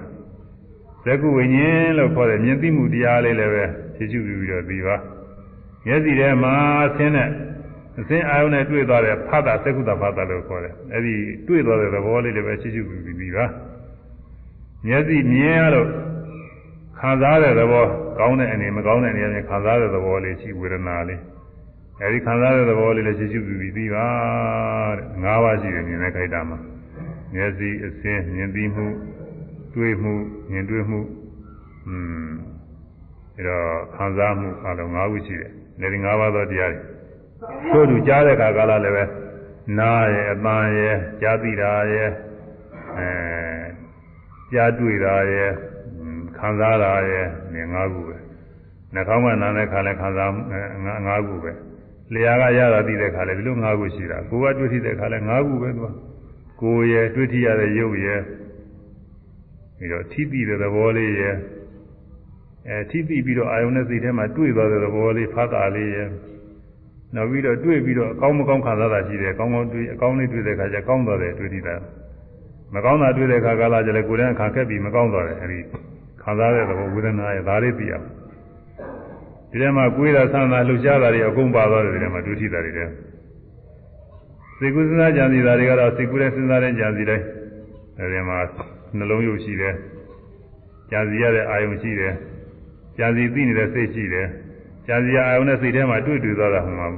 သက္ကုဝိညာဉ်လို့ခေါ်တဲ့မြင်သိမှုတရားလေးလည်းပဲရှင်းရှုပြီးတော့ပြီးပါမျက်စိထဲမှာအဆင်းနဲ့အဆင်းအာယုန်နဲ့တွေ့သွားတဲ့ဖသသက္ကုတဖသလို့ခေါ်တယ်။အဲဒီတွေ့သွားတဲ့သဘောလေးလည်းပဲရှိရှိပြီးပြီးပါ။မျက်စိမြင်ရလို့ခံစားတဲ့သဘောကောင်းတဲ့အနေမကောင်းတဲ့အနေနဲ့ခံစားတဲ့သဘောလေးရှိဝေဒနာလေး။အဲဒီခံစားတဲ့သဘောလေးလည်းရှိရှိပြီးပြီးပြီးပါတဲ့။၅ပါးရှိတယ်မြင်တဲ့ခိုက်တာမှာ။မျက်စိအဆင်းမြင်ပြီးမှု တွေ့မှုမြင်တွေ့မှုอืมအဲတော့ခံစားမှုအလုံး၅ခုရှိတယ်။နေဒီ၅ပါးသောတရားတွေသို့သူကြားတဲ့အခါကာလလည်းပဲနားရဲ့အပန်းရဲ့ကြားသိတာရဲ့အဲကြားတွေ့တာရဲ့ခံစားတာရဲ့နေ၅ခုပဲနှာခေါင်းကနားတဲ့ခါလည်းခံစား၅ခုပဲလျှာကရတာသိတဲ့ခါလည်းဒီလို၅ခုရှိတာကိုယ်ကတွေ့ထိတဲ့ခါလည်း၅ခုပဲသူကကိုယ်ရဲ့တွေ့ထိရတဲ့ရုပ်ရဲ့ ပြီးတော့ထိတိတဲ့သဘောလေးရဲ့အဲထိတိပြီးတော့အာယုန်နဲ့စိတ်ထဲမှာတွေ့သွားတဲ့သဘောလေးဖတ်တာလေးရဲ့နောက်ပြီးတော့တွေ့ပြီးတော့အကောင်းမကောင်းခံစားတာရှိတယ်အကောင်းကောင်းတွေ့အကောင်းလေးတွေ့တဲ့ခါကျကောင်းသွားတယ်တွေ့ထိတာမကောင်းတာတွေ့တဲ့ခါကာလကျလည်းကိုယ်တည်းခံခဲ့ပြီးမကောင်းသွားတယ်အဲဒီခံစားတဲ့သဘောဝေဒနာရဲ့ဒါလေးသိအောင်ဒီထဲမှာကိုယ်တာဆန္ဒလှုပ်ရှားတာတွေအကုန်ပါသွားတယ်ဒီထဲမှာတွေ့ထိတာတွေတဲ့စိတ်ကူးစဉ်းစားကြံစီတာတွေကတော့စိတ်ကူးနဲ့စဉ်းစားတဲ့ကြံစီတိုင်းအဲဒီမှာ နှလုံးရုပ်ရှိတယ်ကြံစီရတဲ့အာယုံရှိတယ်ကြာစီသိနေတဲ့စိတ်ရှိတယ်။ကြာစီအာယုံနဲ့စိတ်ထဲမှာတွေ့တွေ့သွားတာဟိုမှာ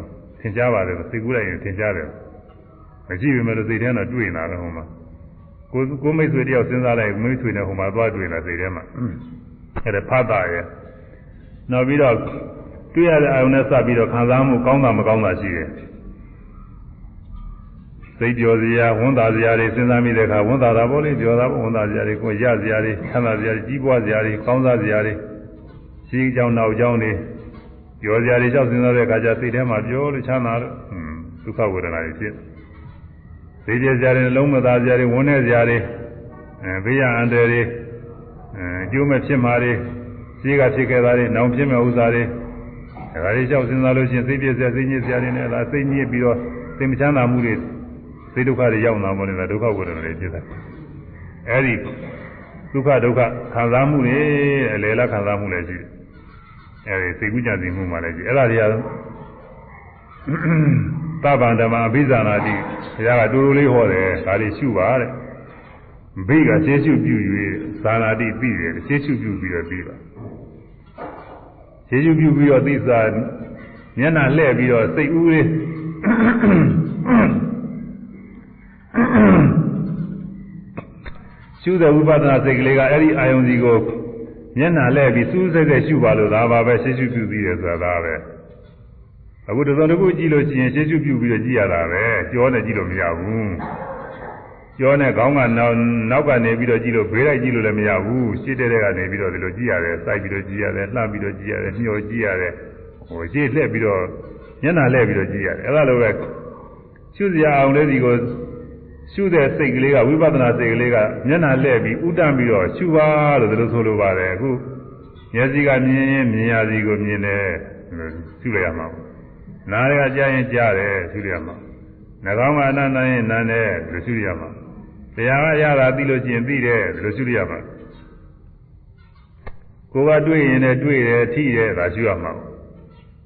သင်ကြားပါတယ်စိတ်ကူးလိုက်ရင်သင်ကြားတယ်။မရှိပေမဲ့လို့စိတ်ထဲတော့တွေ့နေတာပဲဟိုမှာကိုကိုမိတ်ဆွေတယောက်စဉ်းစားလိုက်မိတ်ဆွေနဲ့ဟိုမှာသွားတွေ့လာစိတ်ထဲမှာအဲ့ဒါဖတ်တာရဲ့နောက်ပြီးတော့တွေ့ရတဲ့အာယုံနဲ့စပ်ပြီးတော့ခံစားမှုကောင်းတာမကောင်းတာရှိတယ်။ စိတ်ကြော်စရာဝန်တာစရာတွေစဉ်းစားမိတဲ့အခါဝန်တာတာပေါ့လေကြော်တာပေါ့ဝန်တာစရာတွေကိုရစရာတွေဆန္ဒစရာတွေကြီးပွားစရာတွေကောင်းစားစရာတွေရှိကြောင်းနောက်ကြောင်းတွေပြောစရာတွေလျှောက်စဉ်းစားတဲ့အခါကျစိတ်ထဲမှာပြောလို့ချမ်းသာလို့ဒုက္ခဝေဒနာတွေဖြစ်သိကြစရာတွေလုံးမသားစရာတွေဝန်းနေစရာတွေအဲဘေးရအန္တရာယ်တွေအဲကျိုးမဲ့ဖြစ်မှာတွေရှိကဖြစ်ခဲ့တာတွေနောင်ဖြစ်မဲ့ဥစ္စာတွေဒါတွေလျှောက်စဉ်းစားလို့ချင်းစိတ်ပြည့်စရာစိတ်ညစ်စရာတွေနဲ့လားစိတ်ညစ်ပြီးတော့စိတ်မချမ်းသာမှုတွေ စိတ်ဒုက္ခတွေရောက်လာမှလည်းဒုက္ခဝေဒနာတွေဖြစ်တယ်အဲဒီဒုက္ခဒုက္ခခံစားမှုတွေအလေလားခံစားမှုလည်းရှိတယ်အဲဒီစိတ်ကူးကြစီမှုမှလည်းရှိအဲ့ဒါတွေကသဗ္ဗံဓမ္မအဘိဇာနာတိဘုရားကတူတူလေးဟောတယ်ဒါလေးရှုပါတဲ့ဘိကရှင်းရှုပြု၍ဇာနာတိပြီးတယ်ရှင်းရှုပြုပြီးတော့ပြီးပါရှင်းရှုပြုပြီးတော့သိစာမျက်နှာလှည့်ပြီးတော့စိတ်ဦးလေး ရှုတဲ့ဝိပဿနာစိတ်ကလေးကအဲ့ဒီအာယုံစီကိုမျက်နှာလဲပြီးစူးစိတ်စိတ်ရှုပါလို့ဒါပါပဲရှင်းရှုပြုပြီးတယ်ဆိုတာပဲအခုတစုံတစ်ခုကြည့်လို့ရှိရင်ရှင်းရှုပြုပြီးတော့ကြည့်ရတာပဲကြောနဲ့ကြည့်လို့မရဘူးကြောနဲ့ခေါင်းကနောက်နောက်ကနေပြီးတော့ကြည့်လို့ဘေးလိုက်ကြည့်လို့လည်းမရဘူးရှင်းတဲ့တဲ့ကနေပြီးတော့ဒီလိုကြည့်ရတယ်စိုက်ပြီးတော့ကြည့်ရတယ်လှမ်းပြီးတော့ကြည့်ရတယ်ညှော်ကြည့်ရတယ်ဟိုရှင်းလှည့်ပြီးတော့မျက်နှာလှည့်ပြီးတော့ကြည့်ရတယ်အဲ့လိုပဲရှုစရာအောင်လေးဒီကို ရှုတဲ့စိတ်ကလေးကဝိပဿနာစိတ်ကလေးကမျက်နှာလှည့်ပြီးဥတန့်ပြီးတော့ရှုပါလို့ဒီလိုဆိုလိုပါတယ်အခုမျက်စိကမြင်ရင်မြင်ရစီကိုမြင်တယ်ရှုလိုက်ရမှာနားရကကြားရင်ကြားတယ်ရှုလိုက်ရမှာနှကောင်းကအနန္တရင်နန္တယ်လို့ရှုရမှာတရားကရတာသိလို့ချင်းသိတယ်လို့ရှုရမှာကိုယ်ကတွေ့ရင်လည်းတွေ့တယ်ထိတယ်ဒါရှုရမှာ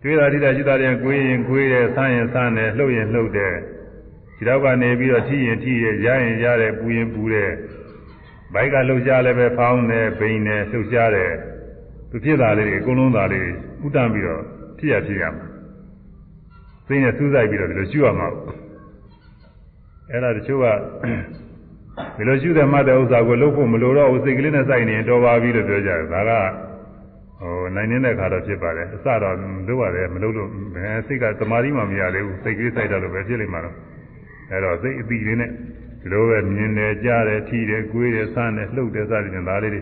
တွေ့တာထိတာရှုတာရင်ကိုယ်ရင်ကိုယ်တယ်ဆန်းရင်ဆန်းတယ်လှုပ်ရင်လှုပ်တယ် ဒီတော့ကနေပြီးတော့ထိရင်ထိတယ်ရရင်ရတယ်ပူရင်ပူတယ်ဘိုက်ကလှုပ်ရှားလည်းပဲဖောင်းတယ်ဘိန်းတယ်လှုပ်ရှားတယ်သူဖြစ်တာလေးတွေအကုန်လုံးသားလေးဥတ္တပြီးတော့ဖြစ်ရဖြစ်ရမှာသိနေစူးစိုက်ပြီးတော့ဒီလိုရှုရမှာအဲ့ဒါတချို့ကဒီလိုရှုတဲ့မှတ်တဲ့ဥစ္စာကိုလုပ်ဖို့မလိုတော့ဘူးစိတ်ကလေးနဲ့စိုက်နေတော်ပါပြီလို့ပြောကြတယ်ဒါကဟိုနိုင်နေတဲ့ခါတော့ဖြစ်ပါတယ်အစတော့လုပ်ရတယ်မလုပ်လို့ဘယ်စိတ်ကတမာတိမှမရသေးဘူးစိတ်ကလေးစိုက်တော့လို့ပဲဖြစ်လိမ့်မှာတော့ အဲ့တော့စိတ်အတိလေးနဲ့ဒီလိုပဲမြင်တယ်ကြားတယ်ထိတယ်ကိုယ်တယ်ဆန်းတယ်လှုပ်တယ်စသဖြင့်ဒါလေးတွေ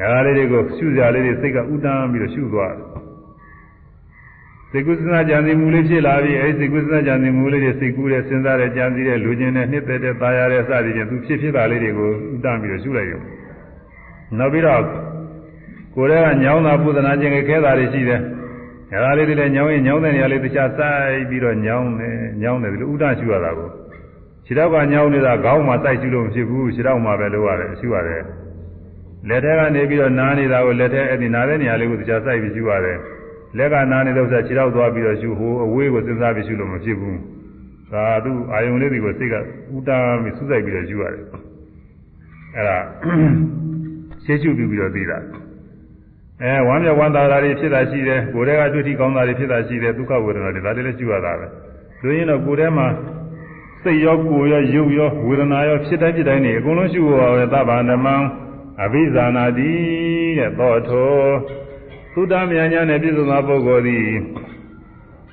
အဲဒါလေးတွေကိုရှုစရာလေးတွေစိတ်ကဥတန်းပြီးတော့ရှုသွားတယ်စိတ်ကူးစဉ်းစားကြံစည်မှုလေးဖြစ်လာပြီအဲဒီစိတ်ကူးစဉ်းစားကြံစည်မှုလေးတွေစိတ်ကူးတဲ့စဉ်းစားတဲ့ကြံစည်တဲ့လူချင်းတဲ့နှစ်သက်တဲ့ตายရတဲ့စသည်ဖြင့်သူဖြစ်ဖြစ်တာလေးတွေကိုဥတန်းပြီးတော့ရှုလိုက်ရုံနောက်ပြီးတော့ကိုယ်တည်းကညောင်းတာပုဒနာခြင်းခဲတာတွေရှိတယ်အဲ ဒါလေးတွေလည်းညောင်းရင်ညောင်းတဲ့နေရာလေးတခြားစိုက်ပြီးတော့ညောင်းတယ်ညောင်းတယ်ဒီလိုဥဒန်းရှုရတာကိုခြေတော့ကညောင်းနေတာခေါင်းမှာစိုက်ရှုလို့မဖြစ်ဘူးခြေတော့မှာပဲလုပ်ရတယ်ရှုရတယ်လက်ထဲကနေပြီးတော့နားနေတာကိုလက်ထဲအဲ့ဒီနားတဲ့နေရာလေးကိုတခြားစိုက်ပြီးရှုရတယ်လက်ကနာနေတော့ဆက်ခြေတော့သွားပြီးတော့ရှုဟိုအဝေးကိုစဉ်းစားပြီးရှုလို့မဖြစ်ဘူးသာသူအာယုံလေးတွေကိုစိတ်ကဥတာပြီးစူးစိုက်ပြီးတော့ရှုရတယ်အဲ့ဒါရှေ့ရှုပြီးတော့သိတာ အဲဝမ်းမြောက်ဝမ်းသာတာတွေဖြစ်တာရှိတယ်ကိုယ်တည်းကတွေ့ထိကောင်းတာတွေဖြစ်တာရှိတယ်ဒုက္ခဝေဒနာတွေဒါတွေလည်းရှုရတာပဲလူရင်းတော့ကိုယ်ထဲမှာစိတ်ရောကိုယ်ရောရုပ်ရောဝေဒနာရောဖြစ်တိုင်းဖြစ်တိုင်းနေအကုန်လုံးရှုရပါပဲသဗ္ဗန္ဓမံအဘိဇာနာတိတဲ့သောထောသုတ္တမြညာနဲ့ပြည့်စုံသောပုဂ္ဂိုလ်သည်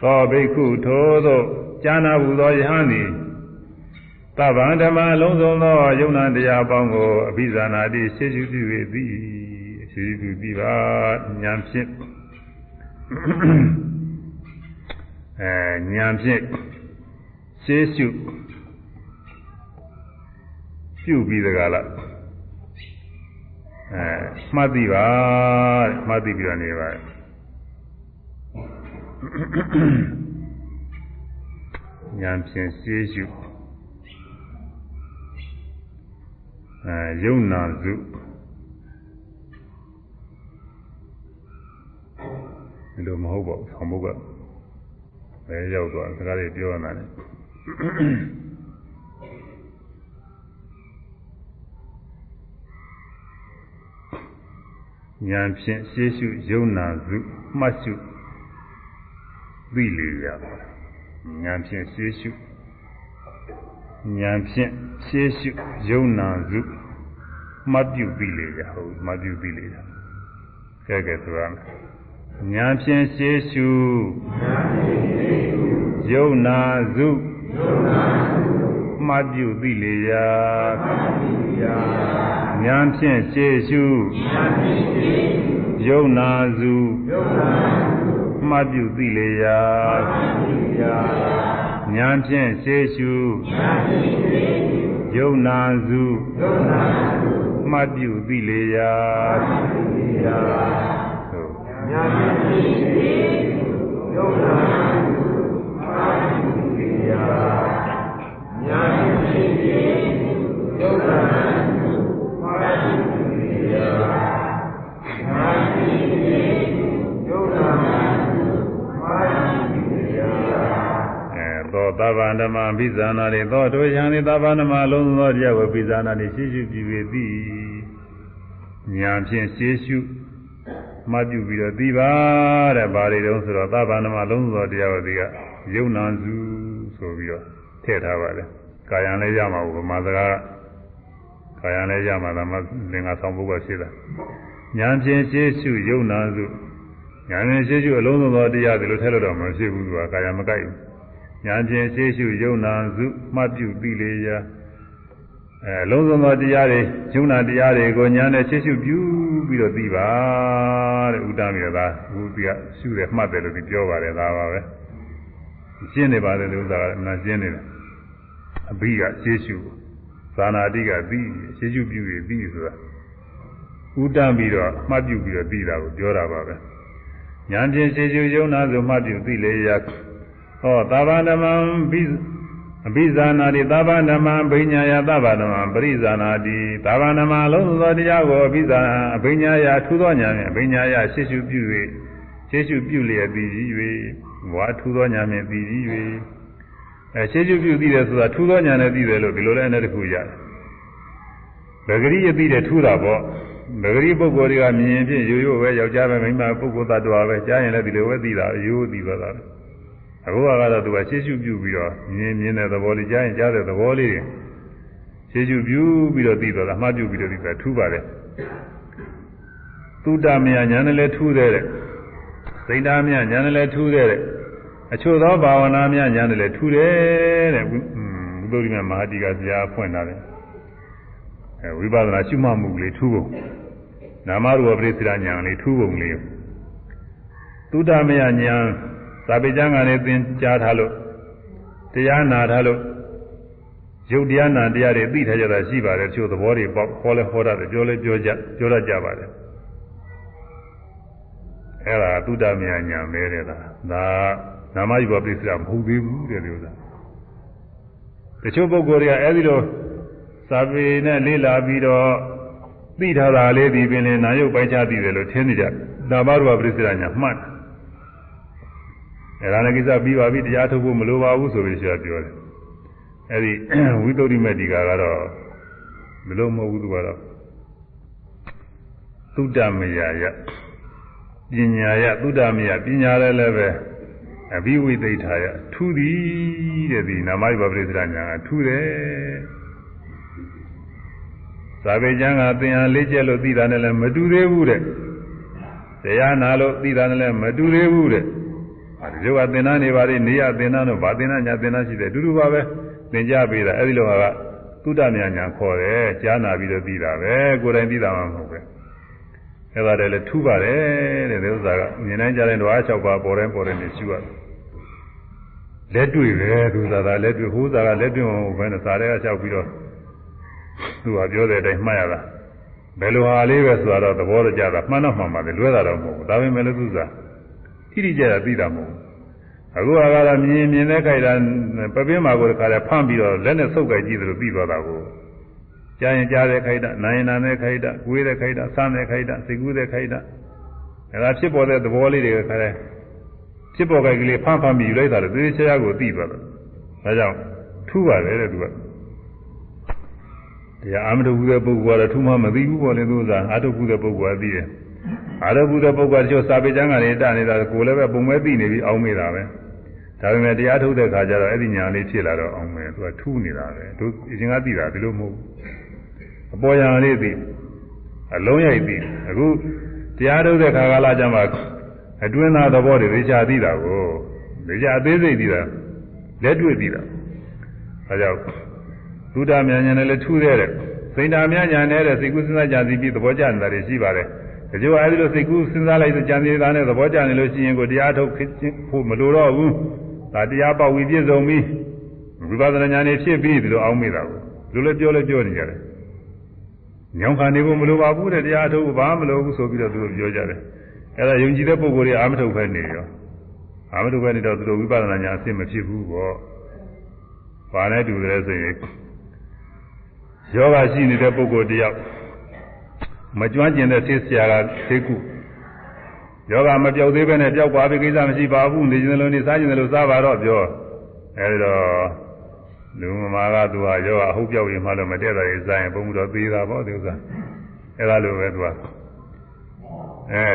သောဘိက္ခုထိုသောဉာဏဟူသောယဟန်သည်သဗ္ဗံဓမ္မအလုံးစုံသောယုံနာတရားပေါင်းကိုအဘိဇာနာတိရှေ့ရှုပြု၍သည် ရှေ့ရှုပြုပြီးပါဉာဏ်ဖြင့်အဲဉာဏ်ဖြင့်ရှေ့ရှုပြုပြီးတကားလားအဲမှတ်သိပါမှတ်သိပြီးတော့နေပါညာဖြင့်ရှေးရှုအဲယုံနာစု ဒီလိုမဟုတ်ပါဘူးဆောင်မှုကဘယ်ရောက်သွားစကားတွေပြောနေတာလဲဉာဏ်ဖြင့်ရှေးရှုယုံနာစုမှတ်ရှုသိလေရဉာဏ်ဖြင့်ရှေးရှုဉာဏ်ဖြင့်ရှေးရှုယုံနာစုမှတ်ပြုသိလေရဟုတ်မှတ်ပြုသိလေရကဲကဲဆိုရမယ် ဉာဏ်ဖြင့်ရှေးရှုယုံနာစုမှတ်ပြုသိလေရဉာဏ်ဖြင့်ရှေးရှုယုံနာစုမှတ်ပြုသိလေရာဉာဏ်ဖြင့်ရှေးရှုယုံနာစုမှတ်ပြုသိလေရာ ဉာဏ်ဖြင့်ရှေးရှုယုံနာစုမှတ်ပြုသိလေရာဉာဏ်ဖြင့်ရှေးရှုယုံနာသောသဗ္ဗန္ဓမ္မဘိဇာနာရိသောတို့ယံဒီသဗ္ဗန္ဓမ္မလုံးသောတရားကိုဘိဇာနာရိရှေးရှုပြု၍သည်ညာဖြင့်ရှေးရှု မှတ်ပြုပြီးတော့သိပါတဲ့ဘာတွေတုံးဆိုတော့သဗ္ဗန္ဓမ္မလုံးသောတရားကိုဒီကယုံနာစုဆိုပြီးတော့ထည့်ထားပါတယ်ကာယံလည်းရမှာဘူးဗမာစကားကာယံလည်းရမှာဒါမှသင်္ဃဆောင်ဖို့ပဲဖြစ်တာညာဖြင့်ရှေးရှုယုံနာစုညာဖြင့်ရှေးရှုအလုံးစုံသောတရားဒီလိုထည့်လို့တော့မဖြစ်ဘူးသူကကာယံမကိုက်ဘူးညာဖြင့်ရှေးရှုယုံနာစုမှတ်ပြုသိလေရာ အဲလုံးစုံသောတရားတွေယုံနာတရားတွေကိုညာနဲ့ရှေးရှုပြုပြီးတော့သိပါတဲ့ဥဒ္ဒမေသာဘုရားရှုတယ်မှတ်တယ်လို့ဒီပြောပါတယ်ဒါပါပဲရှင်းနေပါတယ်လို့ဥစ္စာကအမှန်ရှင်းနေတယ်အဘိကရှေးရှုသာနာတိကသိရှေးရှုပြုရသိဆိုတာဥဒ္ဒပြီးတော့မှတ်ပြုပြီးတော့သိတာကိုပြောတာပါပဲညာဖြင့်ရှေးရှုယုံနာစုမှတ်ပြုသိလေရာဟောသာဘာဓမ္မံဘိ အပိဇာနာတိသဗ္ဗဓမ္မဘိညာယသဗ္ဗဓမ္မပရိဇာနာတိသဗ္ဗဓမ္မလုံးသောတရားကိုအပိဇာအဘိညာယထူသောညာဖြင့်အဘိညာယရှေ့ရှုပြု၍ရှေ့ရှုပြုလျက်ပြီး၍ဝါထူသောညာဖြင့်ပြီး၍အဲရှေ့ရှုပြုသိတယ်ဆိုတာထူသောညာနဲ့သိတယ်လို့ဒီလိုလည်းအနေတစ်ခုရတယ်ဗဂရိယသိတယ်ထူတာပေါ့ဗဂရိပုဂ္ဂိုလ်တွေကမြင်ရင်ဖြင့်ရိုးရိုးပဲယောက်ျားပဲမိန်းမပုဂ္ဂိုလ်သတ္တဝါပဲကြားရင်လည်းဒီလိုပဲသိတာရိုးသိသွားတာ အခုကတော့သူကရှေ့ရှုပြုပြီးတော့မြင်မြင်တဲ့သဘောလေးကြားရင်ကြားတဲ့သဘောလေးရှေ့ရှုပြုပြီးတော့သိသွားတာအမှားပြုပြီးတော့သိတာထူပါတယ်သုတမယညာနဲ့လည်းထူးတဲ့စိတ်ဓာမယညာနဲ့လည်းထူးတဲ့အချို့သောဘာဝနာများညာနဲ့လည်းထူးတယ်တဲ့ဘုဒ္ဓမြတ်မဟာတိကဇာဖွင့်တာတယ်အဲဝိပဿနာရှုမှတ်မှုလေးထူးပုံနာမရူပပရိစ္ဆေညာလေးထူးပုံလေးသုတမယညာ သာပေကျမ်းကနေသင်ကြားထားလို့တရားနာထားလို့ရုပ်တရားနာတရားတွေသိထားကြတာရှိပါတယ်ချို့သဘောတွေပေါ့ခေါ်လဲခေါ်ရတယ်ပြောလဲပြောကြပြောရကြပါတယ်အဲ့ဒါသုတမယညာမဲတဲ့လားဒါနာမယူပပရိစ္ဆေမဟုတ်သေးဘူးတဲ့ဒီဥစ္စာတချို့ပုဂ္ဂိုလ်တွေကအဲ့ဒီလိုစာပေနဲ့လေ့လာပြီးတော့သိထားတာလေးဒီပင်လည်းနာယုတ်ပိုင်းခြားသိတယ်လို့ထင်နေကြနာမရူပပရိစ္ဆေညာမှတ် အဲ့ဒါလည်းကိစ္စပြီးပါပြီတရားထုတ်ဖို့မလိုပါဘူးဆိုပြီးဆရာပြောတယ်အဲ့ဒီဝိသုဒ္ဓိမတိကာကတော့မလို့မဟုတ်ဘူးသူကတော့သုတ္တမယယပညာယသုတ္တမယပညာလည်းလည်းပဲအဘိဝိသိထာယထူသည်တဲ့ဒီနာမယဘပရိသရညာထူတယ်သာဝေကျမ်းကသင်ဟာလေးကျက်လို့သိတာနဲ့လည်းမတူသေးဘူးတဲ့တရားနာလို့သိတာနဲ့လည်းမတူသေးဘူးတဲ့ အဲဒီလိုကသင်္นานနေပါလေနေရသင်္นานတို့ဗာသင်္นานညာသင်္นานရှိတယ်အတူတူပါပဲသင်ကြပေးတာအဲဒီလိုကသုတ္တမြညာခေါ်တယ်ကြားနာပြီးတော့သိတာပဲကိုယ်တိုင်သိတာမှမဟုတ်ပဲအဲဒါလည်းထူပါတယ်တဲ့ဒီဥစ္စာကမြင်တိုင်းကြားတိုင်းတော့အား၆ပါးပေါ်တိုင်းပေါ်တိုင်းနေရှိရတယ်လက်တွေ့ပဲသူသာသာလက်တွေ့ဟိုးသာကလက်တွေ့မဟုတ်ဘဲနဲ့စာတွေကလျှောက်ပြီးတော့သူကပြောတဲ့အတိုင်းမှတ်ရတာဘယ်လိုဟာလေးပဲဆိုတော့သဘောတကျတာမှန်တော့မှန်ပါတယ်လွဲတာတော့မဟုတ်ဘူးဒါပေမဲ့လည်းသူစား တိတိကျကျသိတာမဟုတ်ဘူးအခုကတော့မြင်မြင်တဲ့ခိုက်တာပပင်းမာကိုတခါလဲဖမ်းပြီးတော့လက်နဲ့ဆုပ်ကြည့်တယ်လို့ပြီးသွားတာကိုကြားရင်ကြားတဲ့ခိုက်တာနာရင်နာတဲ့ခိုက်တာကိုယ်တဲ့ခိုက်တာဆမ်းတဲ့ခိုက်တာစိတ်ကူးတဲ့ခိုက်တာအဲဒါဖြစ်ပေါ်တဲ့သဘောလေးတွေကခါလဲဖြစ်ပေါ်ခိုက်ကလေးဖမ်းဖမ်းပြီးယူလိုက်တာလေသေချာကိုသိသွားတယ်ဒါကြောင့်ထူးပါတယ်တဲ့သူကတရားအာမတုဘူးတဲ့ပုဂ္ဂိုလ်ကတော့ထူးမှမသိဘူးပေါ့လေသူကအာတုဘူးတဲ့ပုဂ္ဂိုလ်ကသိတယ် အာရဘူးတဲ့ပုဂ္ဂိုလ်တချို့စာပေကျမ်းကနေတနေတာကိုလည်းပဲပုံမဲသိနေပြီးအောင်းမိတာပဲဒါပေမဲ့တရားထုတ်တဲ့ခါကျတော့အဲ့ဒီညာလေးဖြစ်လာတော့အောင်မယ်သူကထူးနေတာပဲသူအရင်ကသိတာဒီလိုမဟုတ်ဘူးအပေါ်ညာလေးသိအလုံးရိုက်သိအခုတရားထုတ်တဲ့ခါကလာကြမှာအတွင်းသားသဘောတွေသိချာသိတာကိုသိချာအသေးစိတ်သိတာလက်တွေ့သိတာအဲကြောင့်သုဒ္ဓမြညာနဲ့လည်းထူးတဲ့စိတ်ဓာမြညာနဲ့တဲ့စိတ်ကူးစဉ်းစားကြသိပြီးသဘောကျနေတာတွေရှိပါတယ် တချို့အဲဒီလိုစိတ်ကူးစဉ်းစားလိုက်ဆိုကြံနေတာနဲ့သဘောကျနေလို့ရှိရင်ကိုတရားထုတ်ဖို့မလိုတော့ဘူးဒါတရားပေါက်ဝီပြည့်စုံပြီးဝိပဿနာဉာဏ်နဲ့ဖြစ်ပြီးဒီလိုအောင်းမိတာကိုဒီလိုပြောလဲပြောနေကြတယ်ညောင်ခံနေဖို့မလိုပါဘူးတဲ့တရားထုတ်ဘာမလိုဘူးဆိုပြီးတော့သူတို့ပြောကြတယ်အဲဒါယုံကြည်တဲ့ပုဂ္ဂိုလ်တွေအာမထုတ်ပဲနေရောအာမထုတ်ပဲနေတော့သူတို့ဝိပဿနာဉာဏ်အစစ်မဖြစ်ဘူးပေါ့ဘာနဲ့တူတယ်ဆိုရင်ယောဂရှိနေတဲ့ပုဂ္ဂိုလ်တယောက် မကျွမ်းကျင်တဲ့သိဆရာကသိကုယောဂမပြောက်သေးပဲနဲ့ပျောက်သွားပြီကိစ္စမရှိပါဘူးနေခြင်းလုံးနေစားခြင်းလုံးစားပါတော့ပြောအဲဒီတော့လူမမာကသူဟာယောဂအဟုတ်ပြောက်ရင်မှလို့မတည့်တာရေးစားရင်ပုံမှုတော့သေးတာပေါ့ဒီဥစ္စာအဲဒါလိုပဲသူကအဲ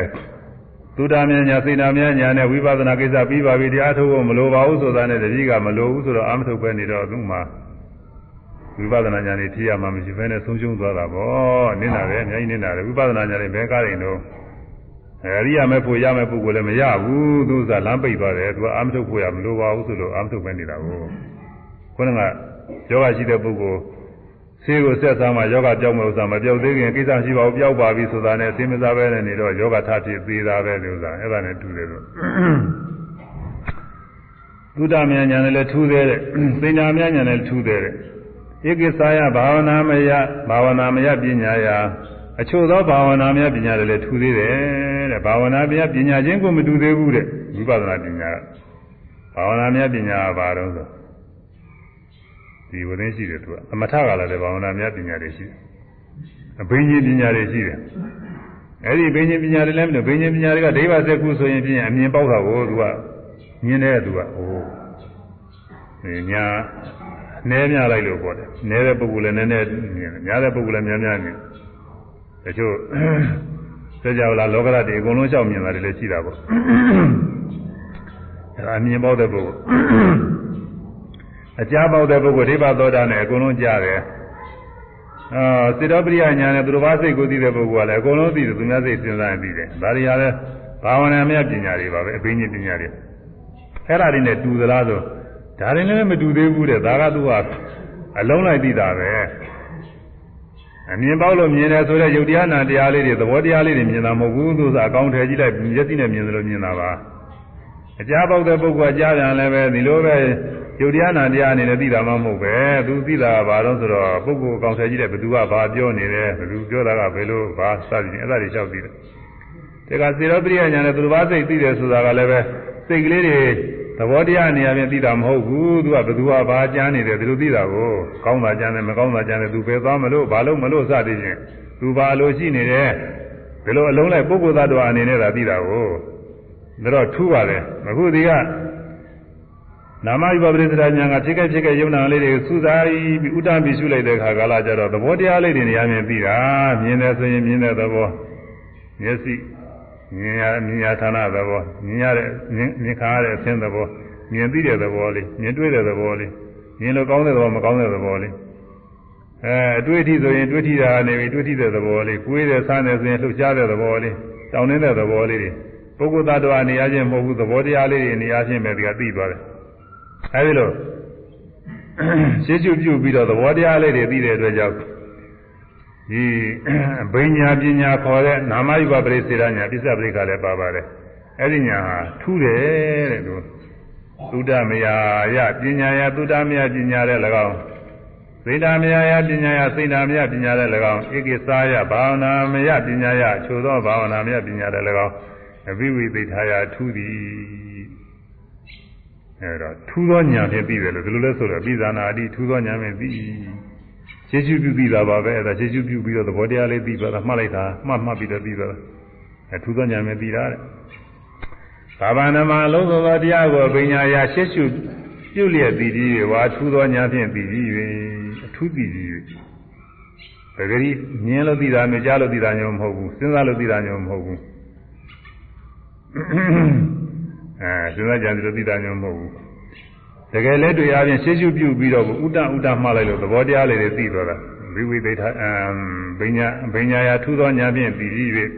သုဒ္ဓမြညာစေနာမြညာနဲ့ဝိပဿနာကိစ္စပြီးပါပြီတရားထုတ်ဖို့မလိုပါဘူးဆိုတာနဲ့တတိကမလိုဘူးဆိုတော့အာမထုတ်ပဲနေတော့သူ့မှာ ဝိပဿနာဉာဏ်နဲ့ဖြည့်ရမှမရှိဘဲနဲ့ဆုံးရှုံးသွားတာပေါ့နင်းတာပဲအများကြီးနင်းတာလေဝိပဿနာဉာဏ်နဲ့ဘယ်ကားရင်တော့အရိယာမဲ့ဖို့ရမဲ့ပုဂ္ဂိုလ်လည်းမရဘူးသူကလမ်းပိတ်သွားတယ်သူကအာမထုတ်ဖို့ရမလိုပါဘူးဆိုလို့အာမထုတ်ပဲနေတာကိုခုနကယောဂရှိတဲ့ပုဂ္ဂိုလ်ဆေးကိုဆက်စားမှယောဂပြောင်းမဲ့ဥစ္စာမပြောက်သေးခင်ကိစ္စရှိပါဘူးပြောက်ပါပြီဆိုတာနဲ့ဆေးမစားပဲနဲ့နေတော့ယောဂထဖြစ်သေးတာပဲဒီဥစ္စာအဲ့ဒါနဲ့တူတယ်လို့သုဒ္ဓမြညာနဲ့လည်းထူးသေးတယ်သိညာမြညာနဲ့ထူးသေးတယ် ဧကိစ္စယဘာဝနာမယဘာဝနာမယပညာယအချို့သောဘာဝနာမယပညာတွေလည်းထူသေးတယ်တဲ့ဘာဝနာမယပညာချင်းကိုမတူသေးဘူးတဲ့ဝိပဿနာပညာကဘာဝနာမယပညာကဘာတော့ဆိုဒီဝသိရှိတယ်သူကသမထကလည်းဘာဝနာများပညာတွေရှိတယ်အဘိညာဉ်ပညာတွေရှိတယ်အဲ့ဒီဘိညာဉ်ပညာတွေလည်းမလို့ဘိညာဉ်ပညာတွေကဒိဗ္ဗစက်ကုဆိုရင်ဖြင့်အမြင်ပေါက်တာကိုသူကမြင်တယ်သူကဟိုဒီညာ နဲမြလိုက်လို့ပေါ့တယ်နဲတဲ့ပုဂ္ဂိုလ်လည်းနည်းနည်းမြင်တယ်များတဲ့ပုဂ္ဂိုလ်လည်းများများမြင်တချို့စကြဝဠာလောကရတွေအကုန်လုံးရှောက်မြင်တာတွေလည်းရှိတာပေါ့အဲ့ဒါအမြင်ပေါက်တဲ့ပုဂ္ဂိုလ်အကြားပေါက်တဲ့ပုဂ္ဂိုလ်ဒိဗ္ဗသောတာနဲ့အကုန်လုံးကြားတယ်အာစေတောပရိယညာနဲ့သူတော်ဘာစိတ်ကိုသိတဲ့ပုဂ္ဂိုလ်ကလည်းအကုန်လုံးသိတယ်သူများစိတ်စဉ်းစားရင်သိတယ်ဒါတွေဟာလည်းဘာဝနာမြတ်ပညာတွေပါပဲအဘိညာဉ်ပညာတွေအဲ့ဒါတွေနဲ့တူသလားဆို ဒါတွေလည်းမတူသေးဘူးတဲ့ဒါကသူကအလုံးလိုက်သိတာပဲအမြင်ပေါက်လို့မြင်တယ်ဆိုတော့ယုတ်တရားနာတရားလေးတွေသဘောတရားလေးတွေမြင်တာမဟုတ်ဘူးသူကအကောင်းထည်ကြည့်လိုက်မျက်စိနဲ့မြင်သလိုမြင်တာပါအကြားပေါက်တဲ့ပုဂ္ဂိုလ်ကကြားပြန်လည်းပဲဒီလိုပဲယုတ်တရားနာတရားအနေနဲ့သိတာမှမဟုတ်ပဲသူသိတာကဘာလို့ဆိုတော့ပုဂ္ဂိုလ်အကောင်းထည်ကြည့်တဲ့ဘသူကဘာပြောနေတယ်ဘသူပြောတာကဘယ်လိုဘာစသည်အဲ့ဒါတွေလျှောက်သိတယ်ဒါကစေရောပရိယညာနဲ့သူတစ်ပါးစိတ်သိတယ်ဆိုတာကလည်းပဲစိတ်ကလေးတွေ သဘောတရားနေရာပြင်သိတာမဟုတ်ဘူးသူကဘသူကဘာကြမ်းနေတယ်ဒီလိုသိတာကိုကောင်းတာကြမ်းတယ်မကောင်းတာကြမ်းတယ်သူပဲသွားမလို့ဘာလို့မလို့စသည်ချင်းသူဘာလို့ရှိနေတယ်ဒီလိုအလုံးလိုက်ပုဂ္ဂိုလ်သားတော်အနေနဲ့သာသိတာကိုဒါတော့ထူးပါတယ်အခုဒီကနာမယုပပရိသရာညာကဖြစ်ခဲ့ဖြစ်ခဲ့ယုံနာလေးတွေစူးစားပြီးဥဒ္ဒပိရှုလိုက်တဲ့ခါကာလကျတော့သဘောတရားလေးတွေနေရာမြင်ပြီးတာမြင်တယ်ဆိုရင်မြင်တဲ့သဘောမျက်စိ မြင်ရမြင်ရဌာနသဘောမြင်ရတဲ့မြင်ခါရတဲ့အသင်းသဘောမြင်သိတဲ့သဘောလေးမြင်တွေ့တဲ့သဘောလေးမြင်လို့ကောင်းတဲ့သဘောမကောင်းတဲ့သဘောလေးအဲအတွေ့အထိဆိုရင်တွေ့ထိတာနေပြီတွေ့ထိတဲ့သဘောလေးကိုယ်တဲ့ဆန်းတယ်ဆိုရင်လှုပ်ရှားတဲ့သဘောလေးတောင်းနေတဲ့သဘောလေးတွေပုဂ္ဂိုလ်သတ္တဝါနေရာချင်းမဟုတ်ဘူးသဘောတရားလေးတွေနေရာချင်းပဲဒီကသိသွားတယ်အဲဒီလိုရှင်းရှုပြုပြီးတော့သဘောတရားလေးတွေသိတဲ့အတွက်ကြောင့် ဒီဘိညာပညာခေါ်တဲ့နာမယုပပရိစေရညာပစ္စပရိကလည်းပါပါတယ်အဲ့ဒီညာဟာထူးတယ်တဲ့သူသုဒ္ဓမယယပညာယသုဒ္ဓမယပညာတဲ့၎င်းသိတာမယယပညာယသိတာမယပညာတဲ့၎င်းဧကိသာယဘာဝနာမယပညာယချိုသောဘာဝနာမယပညာတဲ့၎င်းအဘိဝိသိထာယထူးသည်အဲတော့ထူးသောညာဖြင့်ပြီးတယ်လို့ဒီလိုလဲဆိုတော့ပြီးဇာနာအတိထူးသောညာဖြင့်ပြီး ရှင်းရှုပြုပြီးတာပါပဲအဲဒါရှင်းရှုပြုပြီးတော့သဘောတရားလေးပြီးသွားတာမှတ်လိုက်တာမှတ်မှတ်ပြီးတော့ပြီးသွားတာအဲထူးသောညာဖြင့်ပြီးတာတဲ့ဘာဝနာမှာအလုံးစုံသောတရားကိုပညာရာရှင်းရှုပြုလျက်ပြီးပြီးဝါထူးသောညာဖြင့်ပြီးပြီး၍အထူးပြီးပြီး၍ပဂရိမြင်လို့သိတာမျိုးကြားလို့သိတာမျိုးမဟုတ်ဘူးစဉ်းစားလို့သိတာမျိုးမဟုတ်ဘူးအဲစဉ်းစားကြံလို့သိတာမျိုးမဟုတ်ဘူး တကယ်လဲတွေ့အားဖြင့်ရှေ့ရှုပြုပြီးတော့ဥဒ္ဒဥဒ္ဒမှားလိုက်လို့သဘောတရားလေးတွေသိသွားတာဝိဝိသိထအမ်ဘိညာဘိညာယာထူသောညာဖြင့်ပြီးပြီး၍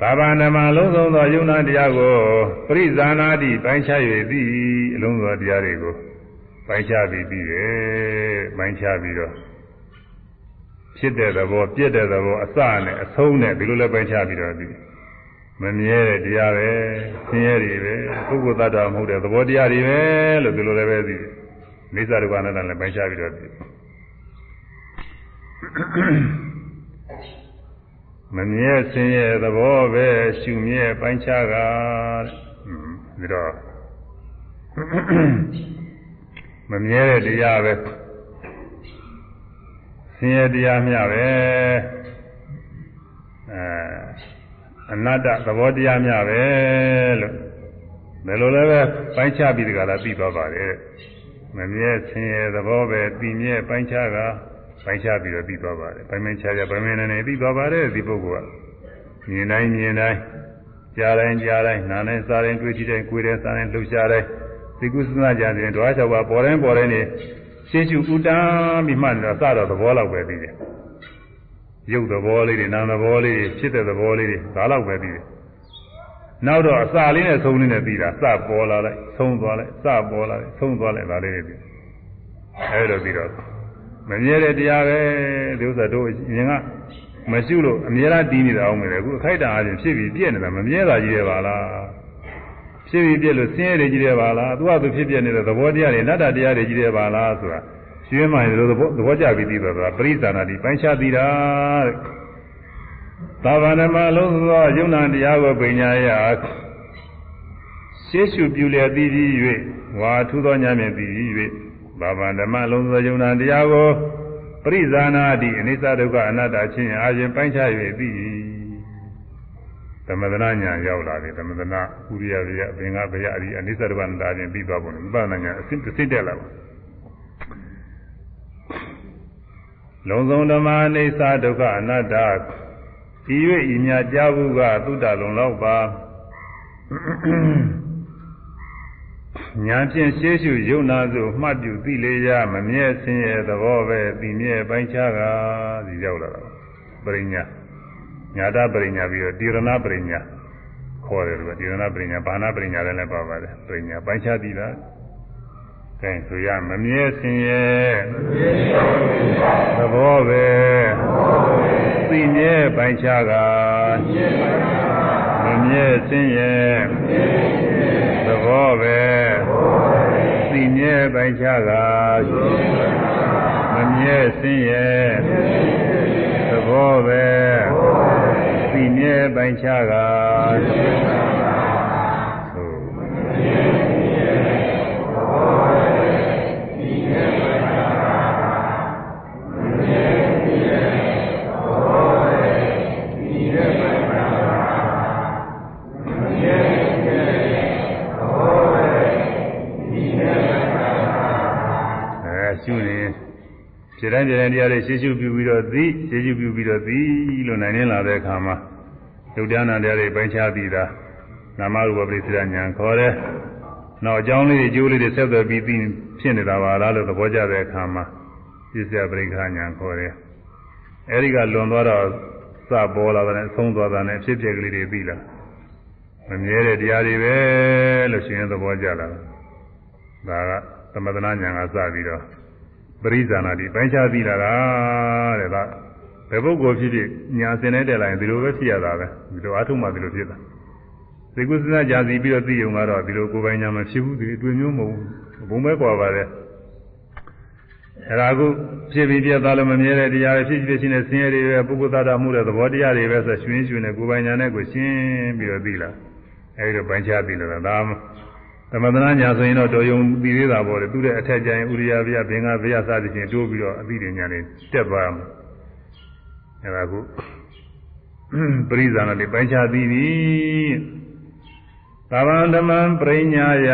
ဘာဝနာမှာလုံးစုံသောယုံနာတရားကိုပရိဇာနာတိပိုင်းခြား၍သိအလုံးစုံတရားတွေကိုပိုင်းခြားပြီးပြီးတယ်ပိုင်းခြားပြီးတော့ဖြစ်တဲ့သဘောပြည့်တဲ့သဘောအစနဲ့အဆုံးနဲ့ဒီလိုလဲပိုင်းခြားပြီးတော့ဒီ မမြဲတဲ့တရားပဲဆင်းရဲတွေပဲပုဂ္ဂိုလ်သတ္တဝါမဟုတ်တဲ့သဘောတရားတွေပဲလို့ဒီလိုလည်းပဲသိတယ်မိစ္ဆာဒုက္ခအနတ္တလည်းပိုင်းခြားပြီးတော့သိမမြဲဆင်းရဲသဘောပဲရှုမြဲပိုင်းခြားကပြီးတော့မမြဲတဲ့တရားပဲဆင်းရဲတရားမျှပဲအဲ အနတ္တသဘောတရားများပဲလို့ဘယ်လိုလဲပဲပိုင်းခြားပြီးတကလားသိသွားပါတယ်မမြဲဆင်းရဲသဘောပဲပြီးမြဲပိုင်းခြားကပိုင်းခြားပြီးတော့သိသွားပါတယ်ပိုင်းပိုင်းခြားခြားပိုင်းပိုင်းနဲ့နဲ့သိသွားပါတယ်ဒီပုဂ္ဂိုလ်ကမြင်တိုင်းမြင်တိုင်းကြားတိုင်းကြားတိုင်းနားတိုင်းစားတိုင်းတွေ့ကြည့်တိုင်းကိုယ်တိုင်းစားတိုင်းလှုပ်ရှားတိုင်းသိကုသနာကြတဲ့ဓဝါ၆ပါးပေါ်တိုင်းပေါ်တိုင်းနေရှင်းရှုဥတန်းပြီးမှတော့စတော့သဘောလောက်ပဲသိတယ် ရုပ်သဘောလေးတွေနာမ်သဘောလေးတွေဖြစ်တဲ့သဘောလေးတွေဒါတော့ပဲပြီးတယ်နောက်တော့အစာလေးနဲ့ဆုံးလေးနဲ့ပြီးတာစပေါ်လာလိုက်ဆုံးသွားလိုက်စပေါ်လာလိုက်ဆုံးသွားလိုက်ဒါလေးတွေပြီးအဲလိုပြီးတော့မမြဲတဲ့တရားပဲဒီဥစ္စာတို့ရင်ကမရှိလို့အမြဲတမ်းတည်နေတာအောင်မယ်အခုအခိုက်တန်အားဖြင့်ဖြစ်ပြီးပြည့်နေတာမမြဲတာကြီးတယ်ပါလားဖြစ်ပြီးပြည့်လို့ဆင်းရဲတွေကြီးတယ်ပါလားသူကသူဖြစ်ပြနေတဲ့သဘောတရားတွေအနတ္တတရားတွေကြီးတယ်ပါလားဆိုတာ ရှင်းမှရင်တို့သဘောသဘောကျပြီးပြီးတော့ပရိသနာတိပိုင်းခြားပြီးတာတဲ့သာဝနာမှာလုံးသောယုံနာတရားကိုပညာရရှေးရှုပြုလျက်ပြီးပြီး၍ဝါထူသောညာမြင်ပြီး၍ဗဘာဝဓမ္မလုံးစုံယုံနာတရားကိုပရိဇာနာတိအနိစ္စဒုက္ခအနတ္တချင်းအာရှင်ပိုင်းခြား၍သိသမဒနာညာရောက်လာတယ်သမဒနာဥရိယဗျာအပင်္ဂဗျာအဒီအနိစ္စဒုက္ခအနတ္တချင်းပြီးသွားပုံဝိပဿနာညာအစစ်တစ်စစ်တက်လာပါ လုံးစုံဓမ္မအနိစ္စဒုက္ခအနတ္တဤ၍ဤမြကြားဘူးကသုတ္တလုံးလောက်ပါညာဖြင့်ရှေးရှုယုံနာစုမှတ်ပြုသိလေရမမြဲဆင်းရဲသဘောပဲသိမြဲပိုင်းခြားကဒီရောက်လာတာပရိညာညာတပရိညာပြီးတော့တိရဏပရိညာခေါ်တယ်လို့တိရဏပရိညာဘာနာပရိညာလည်းလည်းပါပါတယ်ပရိညာပိုင်းခြားသည်လား ကဲဆိုရမမြဲဆင်းရဲသဘောပဲသိမြဲပိုင်းခြားကမမြဲဆင်းရဲသဘောပဲသိမြဲပိုင်းခြားကမမြဲဆင်းရဲသဘောပဲသိမြဲပိုင်းခြားက ခြေတိုင်းခြေတိုင်းတရားတွေရှေ့ရှုပြုပြီးတော့သိရှေ့ရှုပြုပြီးတော့သိလို့နိုင်နေလာတဲ့အခါမှာယုတ်တရားနာတရားတွေပိုင်းခြားပြီးတာနာမရူပပရိစ္ဆေဉာဏ်ခေါ်တယ်။နောက်အကြောင်းလေးတွေအကျိုးလေးတွေဆက်သွယ်ပြီးသိဖြစ်နေတာပါလားလို့သဘောကျတဲ့အခါမှာပစ္စယပရိက္ခဉာဏ်ခေါ်တယ်။အဲဒီကလွန်သွားတော့စပေါ်လာတဲ့အဆုံးသွားတာနဲ့ဖြစ်ဖြစ်ကလေးတွေပြီးလာ။မမြဲတဲ့တရားတွေပဲလို့ရှင်သဘောကျလာတာ။ဒါကသမထနာဉာဏ်ကစပြီးတော့ ပရိဇာနာတိပိုင်းခြားသိလာတာတဲ့ကဘယ်ပုဂ္ဂိုလ်ဖြစ်ဖြစ်ညာစင်နေတဲ့လိုက်ဒီလိုပဲဖြစ်ရတာပဲဒီလိုအထုမှဒီလိုဖြစ်တာသိကုသနာကြာစီပြီးတော့သိုံကတော့ဒီလိုကိုယ်ပိုင်ညာမဖြစ်ဘူးဒီတွေ့မျိုးမဟုတ်ဘူးဘုံပဲကွာပါတယ်အဲ့ဒါကုဖြစ်ပြီးပြတ်သွားလို့မမြဲတဲ့တရားတွေဖြစ်ဖြစ်ချင်းနဲ့ဆင်းရဲတွေပဲပုဂ္ဂိုလ်သားတော်မှုတဲ့သဘောတရားတွေပဲဆိုရွှင်ရွှင်နဲ့ကိုယ်ပိုင်ညာနဲ့ကိုရှင်းပြီးတော့သိလာအဲဒီလိုပိုင်းခြားသိလာတာဒါ သမထနာညာဆိုရင်တော့တော်ယုံပြီးသေးတာပေါ့လေသူတဲ့အထက်ကျရင်ဥရိယဗျာဘင်္ဂဗျာစသဖြင့်တိုးပြီးတော့အသိဉာဏ်တွေတက်သွားမှာအဲဒါကုပရိဇာနာတွေပိုင်းခြားသိပြီသဗ္ဗံဓမ္မံပရိညာယ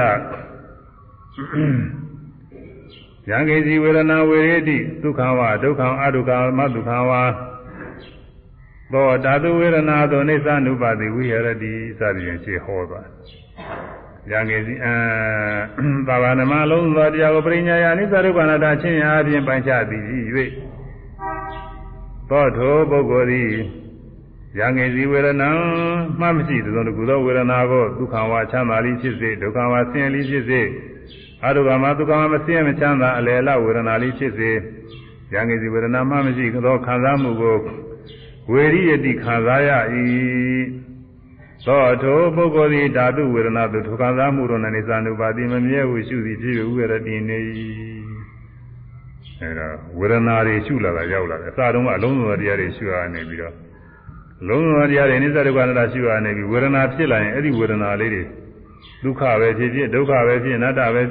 ယံကေစီဝေဒနာဝေရတိဒုက္ခဝဒုက္ခံအဒုက္ခမဒုက္ခဝသောဓာတုဝေဒနာသောအိသနုပါတိဝိဟရတိစသည်ဖြင့်ရှင်းဟောသွား ရငယ်စီအသာဝနမလုံးသောတရားကိုပရိညာယအနိစ္စဒုက္ခနာတာချင်းရာအပြင်ပိုင်းခြားသည်၍သောထိုပုဂ္ဂိုလ်သည်ရငယ်စီဝေဒနာမှမရှိသောတကူသောဝေဒနာကိုဒုက္ခဝါချမ်းသာလိဖြစ်စေဒုက္ခဝါဆင်းရဲလိဖြစ်စေအဒုက္ခမဒုက္ခမမဆင်းရဲမချမ်းသာအလယ်လဝေဒနာလိဖြစ်စေရငယ်စီဝေဒနာမှမရှိသောခံစားမှုကိုဝေရိယတိခံစားရ၏ သောထိုပုဂ္ဂိုလ်သည်ဓာတုဝေဒနာသူဒုက္ခသာမှုတို့နဲ့နေသနုပါတိမမြဲဟုရှုသည်ဖြစ်၍ဥရတိနေအဲဒါဝေဒနာတွေရှုလာတာရောက်လာတယ်အစတုန်းကအလုံးစုံတရားတွေရှုရနေပြီးတော့လုံးစုံတရားတွေနိစ္စဒုက္ခအနတ္တရှုရနေပြီးဝေဒနာဖြစ်လာရင်အဲ့ဒီဝေဒနာလေးတွေဒုက္ခပဲဖြစ်ဖြစ်ဒုက္ခပဲဖြစ်အနတ္တပဲဥ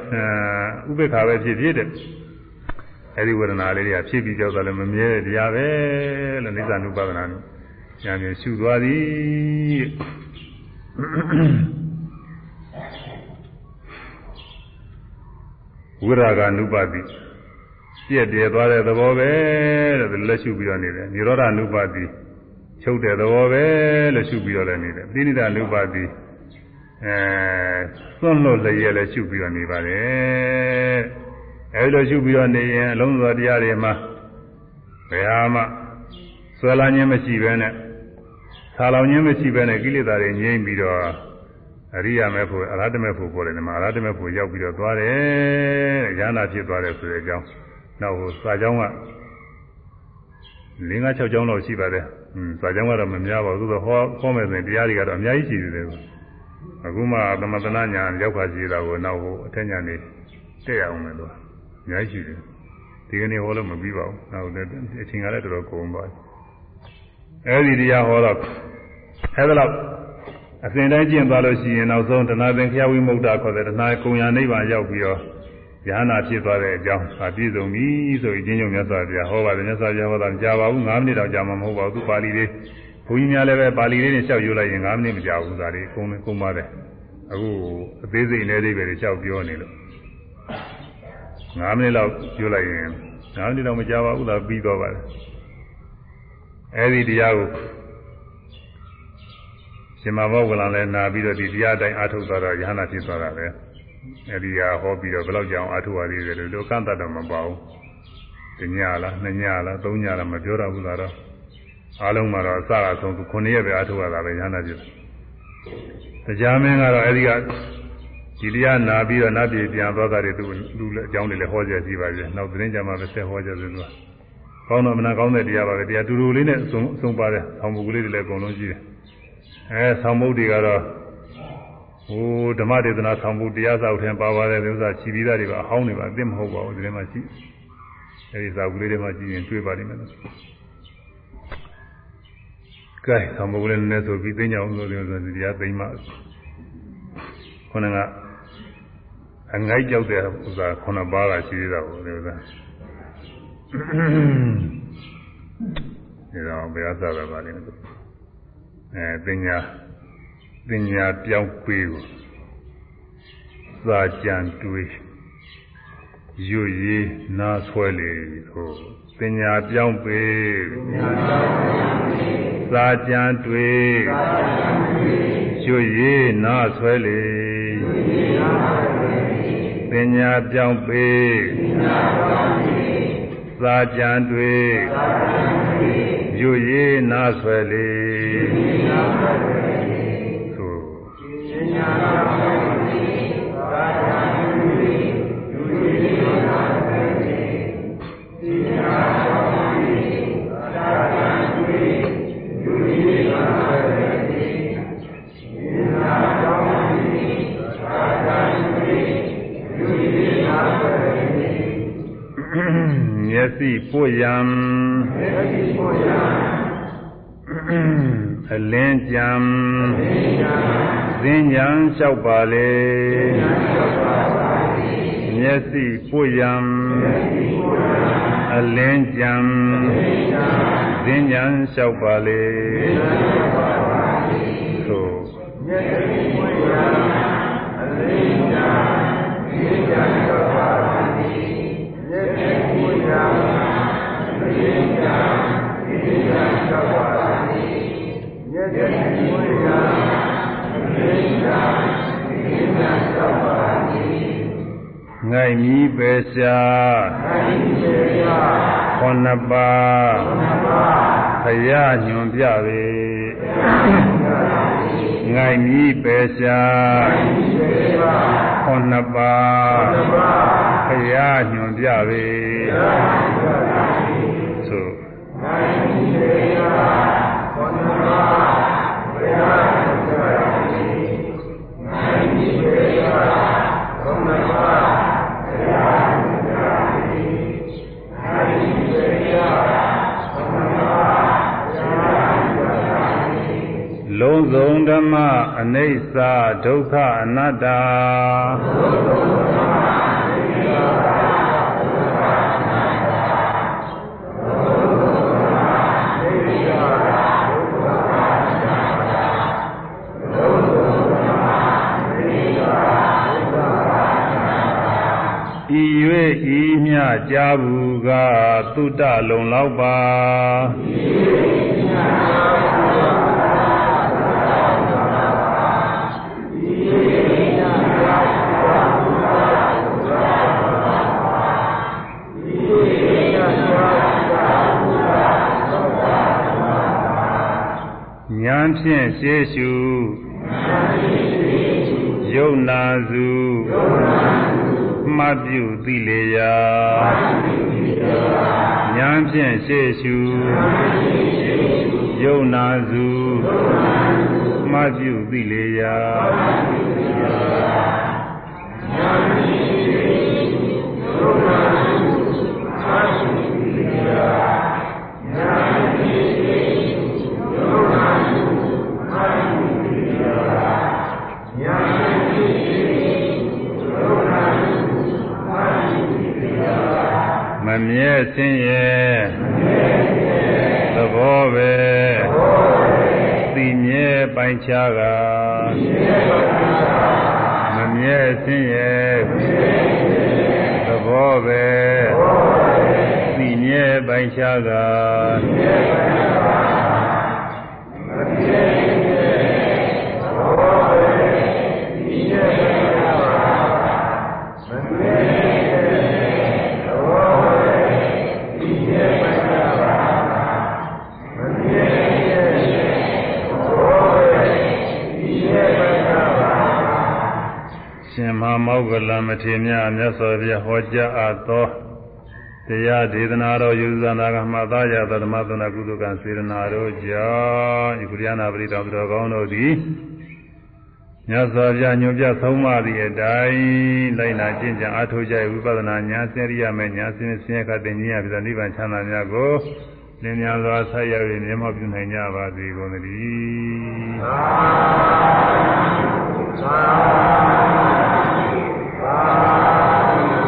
ပေက္ခပဲဖြစ်ဖြစ်တဲ့အဲ့ဒီဝေဒနာလေးတွေကဖြစ်ပြီးကြောက်တယ်လည်းမမြဲတဲ့တရားပဲလို့နိစ္စ ानु ပါဒနာဉာဏ်ဖြင့်ရှုသွားသည် ဝိရာဂ అను ပတိပြည့်တယ်သွားတဲ့သဘောပဲတဲ့လက်ရှုပြီးတော့နေတယ်និရောဓ అను ပတိချုပ်တဲ့သဘောပဲလို့ရှုပြီးတော့လည်းနေတယ်ပိဋိဒ అను ပတိအဲသွန့်လွတ်လျက်လည်းရှုပြီးတော့နေပါတယ်အဲဒီလိုရှုပြီးတော့နေရင်အလုံးစုံတရားတွေမှာဘယ်ဟာမှဆွဲလန်းခြင်းမရှိဘဲနဲ့ ဆာလောင်ခြင်းမရှိဘဲနဲ့ကိလေသာတွေငြိမ့်ပြီးတော့အရိယာမေဖို့အရဟတမေဖို့ပေါ်တယ်ဒီမှာအရဟတမေဖို့ရောက်ပြီးတော့သွားတယ်ရဟနာဖြစ်သွားတယ်ဆိုတဲ့အကြောင်းနောက်ဟိုစာကြောင်းက၄၅၆ကြောင်းလောက်ရှိပါတယ်อืมစာကြောင်းကတော့မများပါဘူးသို့သောဟောဟောမယ်ဆိုရင်တရားတွေကတော့အများကြီးရှိသေးတယ်အခုမှသမထနာညာရောက်ခါရှိတာကိုနောက်ဟိုအထက်ညာနေတက်ရအောင်မယ်လို့အများကြီးရှိတယ်ဒီကနေ့ဟောလို့မပြီးပါဘူးနောက်အချိန်ကလည်းတော်တော်ကုန်သွားတယ်အဲဒီတရားဟောတော့ အဲဒါတော့အစဉ်တိုင်းကျင့်သွားလို့ရှိရင်နောက်ဆုံးတဏှာသင်္ခယဝိမု ക്ത ခေါ်တဲ့တဏှာကုံညာနိဗ္ဗာန်ရောက်ပြီးတော့ယဟနာဖြစ်သွားတဲ့အကြောင်းအပြည့်စုံပြီဆိုရင်ချင်းညုံမြတ်စွာဘုရားဟောပါတယ်မြတ်စွာဘုရားဟောတာမကြပါဘူး9မိနစ်တော့ကြာမှာမဟုတ်ပါဘူးသူပါဠိလေးဘုန်းကြီးများလည်းပဲပါဠိလေးနဲ့လျှောက်ယူလိုက်ရင်9မိနစ်မကြာဘူးဒါလေးအကုန်ကုန်ပါတယ်အခုအသေးစိတ်နဲ့အိဗယ်တွေလျှောက်ပြောနေလို့9မိနစ်လောက်ပြောလိုက်ရင်9မိနစ်တော့မကြာပါဘူးဒါပြီးသွားပါတယ်အဲဒီတရားကို ရှင်မဘောကလန်လည်းနာပြီးတော့ဒီတရားတိုင်းအားထုတ်သွားတော့ယဟနာဖြစ်သွားတာပဲအဲဒီဟာဟောပြီးတော့ဘယ်လောက်ကြောင်အားထုတ်ရသေးတယ်လို့လောကန့်တတ်တော့မပေါ့ဘူးတညလားနှစ်ညလားသုံးညလားမပြောတော့ဘူးလားတော့အားလုံးမှာတော့အစအဆုံးသူ9ရက်ပဲအားထုတ်ရတာပဲယဟနာဖြစ်တရားမင်းကတော့အဲဒီကဒီတရားနာပြီးတော့နတ်ပြည်ပြန်သွားတာတွေသူလူအကြောင်းတွေလည်းဟောကြကြည့်ပါရဲ့နောက်သတင်းကြမှာပဲဆက်ဟောကြသလိုကောင်းတော့မနာကောင်းတဲ့တရားပါပဲတရားတူတူလေးနဲ့အဆုံးအဆုံးပါတယ်ဆောင်းပုဂ္ဂလေးတွေလည်းအကုန်လုံးရှိတယ် အဲဆောင်းပုဒ်တွေကတော့ဟိုဓမ္မဒေသနာဆောင်းပုဒ်တရားစာအုပ်ထဲပါပါတယ်ဥစ္စာခြီးပြီးသားတွေပါအဟောင်းတွေပါအသိမဟုတ်ပါဘူးဒီထဲမှာရှိအဲဒီစာအုပ်လေးတွေမှာကြည့်ရင်တွေ့ပါလိမ့်မယ်ကဲဆောင်းပုဒ်လေးနည်းနည်းဆိုပြီးသိညာအောင်ဆိုလို့ဆိုတရားသိမ့်မှခုနကအငိုက်ကြောက်တဲ့ဥစ္စာခုနပါးကရှိသေးတာကိုဒီဥစ္စာဒီတော့ဘယ်အစားရပါလိမ့်မယ် အဲပညာပညာပြောင်းခွေးကိုစာကြံတွေးရွရည်နာဆွဲလေဟိုပညာပြောင်းပေစာကြံတွေးရွရည်နာဆွဲလေပညာပြောင်းပေစာကြံတွေးယူရေးနာဆွဲလေ သို့မျက်စိပွရံ အလင်းကြံသင်္ကြံလျှောက်ပါလေမျက်စိပွရံအလင်းကြံသင်္ကြံလျှောက်ပါလေသို့မျက်စိပွရံအလင်းကြံသင်္ကြံလျှောက်ပါ ငိုင်မီပဲရှာငိုင်မီပဲရှာခုနှစ်ပါးခုနှစ်ပါးခရညွန်ပြပေငိုင်မီပဲရှာငိုင်မီပဲရှာခုနှစ်ပါးခုနှစ်ပါးခရညွန်ပြပေသို့ငိုင်မီပဲရှာ စုံဓမ္မအနိစ္စဒုက္ခအနတ္တလုံးစုံဓမ္မအနိစ္စဤ၍ဤမြကြာဘူးကသုတလုံလောက်ပါဉာဏ် ဖြင့်ရှေးရှုယုံနာစုယုံနာစုမှတ်ပြုသိလေရာဉာဏ်ဖြင့်ရှေ့ရှုယုံနာစုမှတ်ပြုသိလေရာဉာဏ်ဖြင့်ရှေ့ရှုယုံနာ တဲ့ဆင်းရဲသဘောပဲသိမြဲပိုင်းခြားကမမြဲဆင်းရဲသဘောပဲသိမြဲပိုင်းခြားက မမောဂလမထေရမြတ်မြတ်စွာဘုရားဟောကြားအပ်သောတရားဒေသနာတော်ယူဇာနာကမှသာယသဓမ္မသနာကုသကံစေရနာတို့ကြောင့်ဤကုရိယနာပရိတောင်တော်ကောင်းတို့သည်မြတ်စွာဘုရားညွှန်ပြဆုံးမသည့်အတိုင်းလိုက်နာကျင့်ကြံအားထုတ်ကြဝိပဿနာဉာဏ်စရိယမဲ့ဉာဏ်စင်းစင်းခတ်တဲ့ဉာဏ်ပြတဲ့နိဗ္ဗာန်ချမ်းသာများကိုလင်းများစွာဆက်ရောက်၍မြတ်မောပြုနိုင်ကြပါစေကုန်သတည်းသာသာ ပါ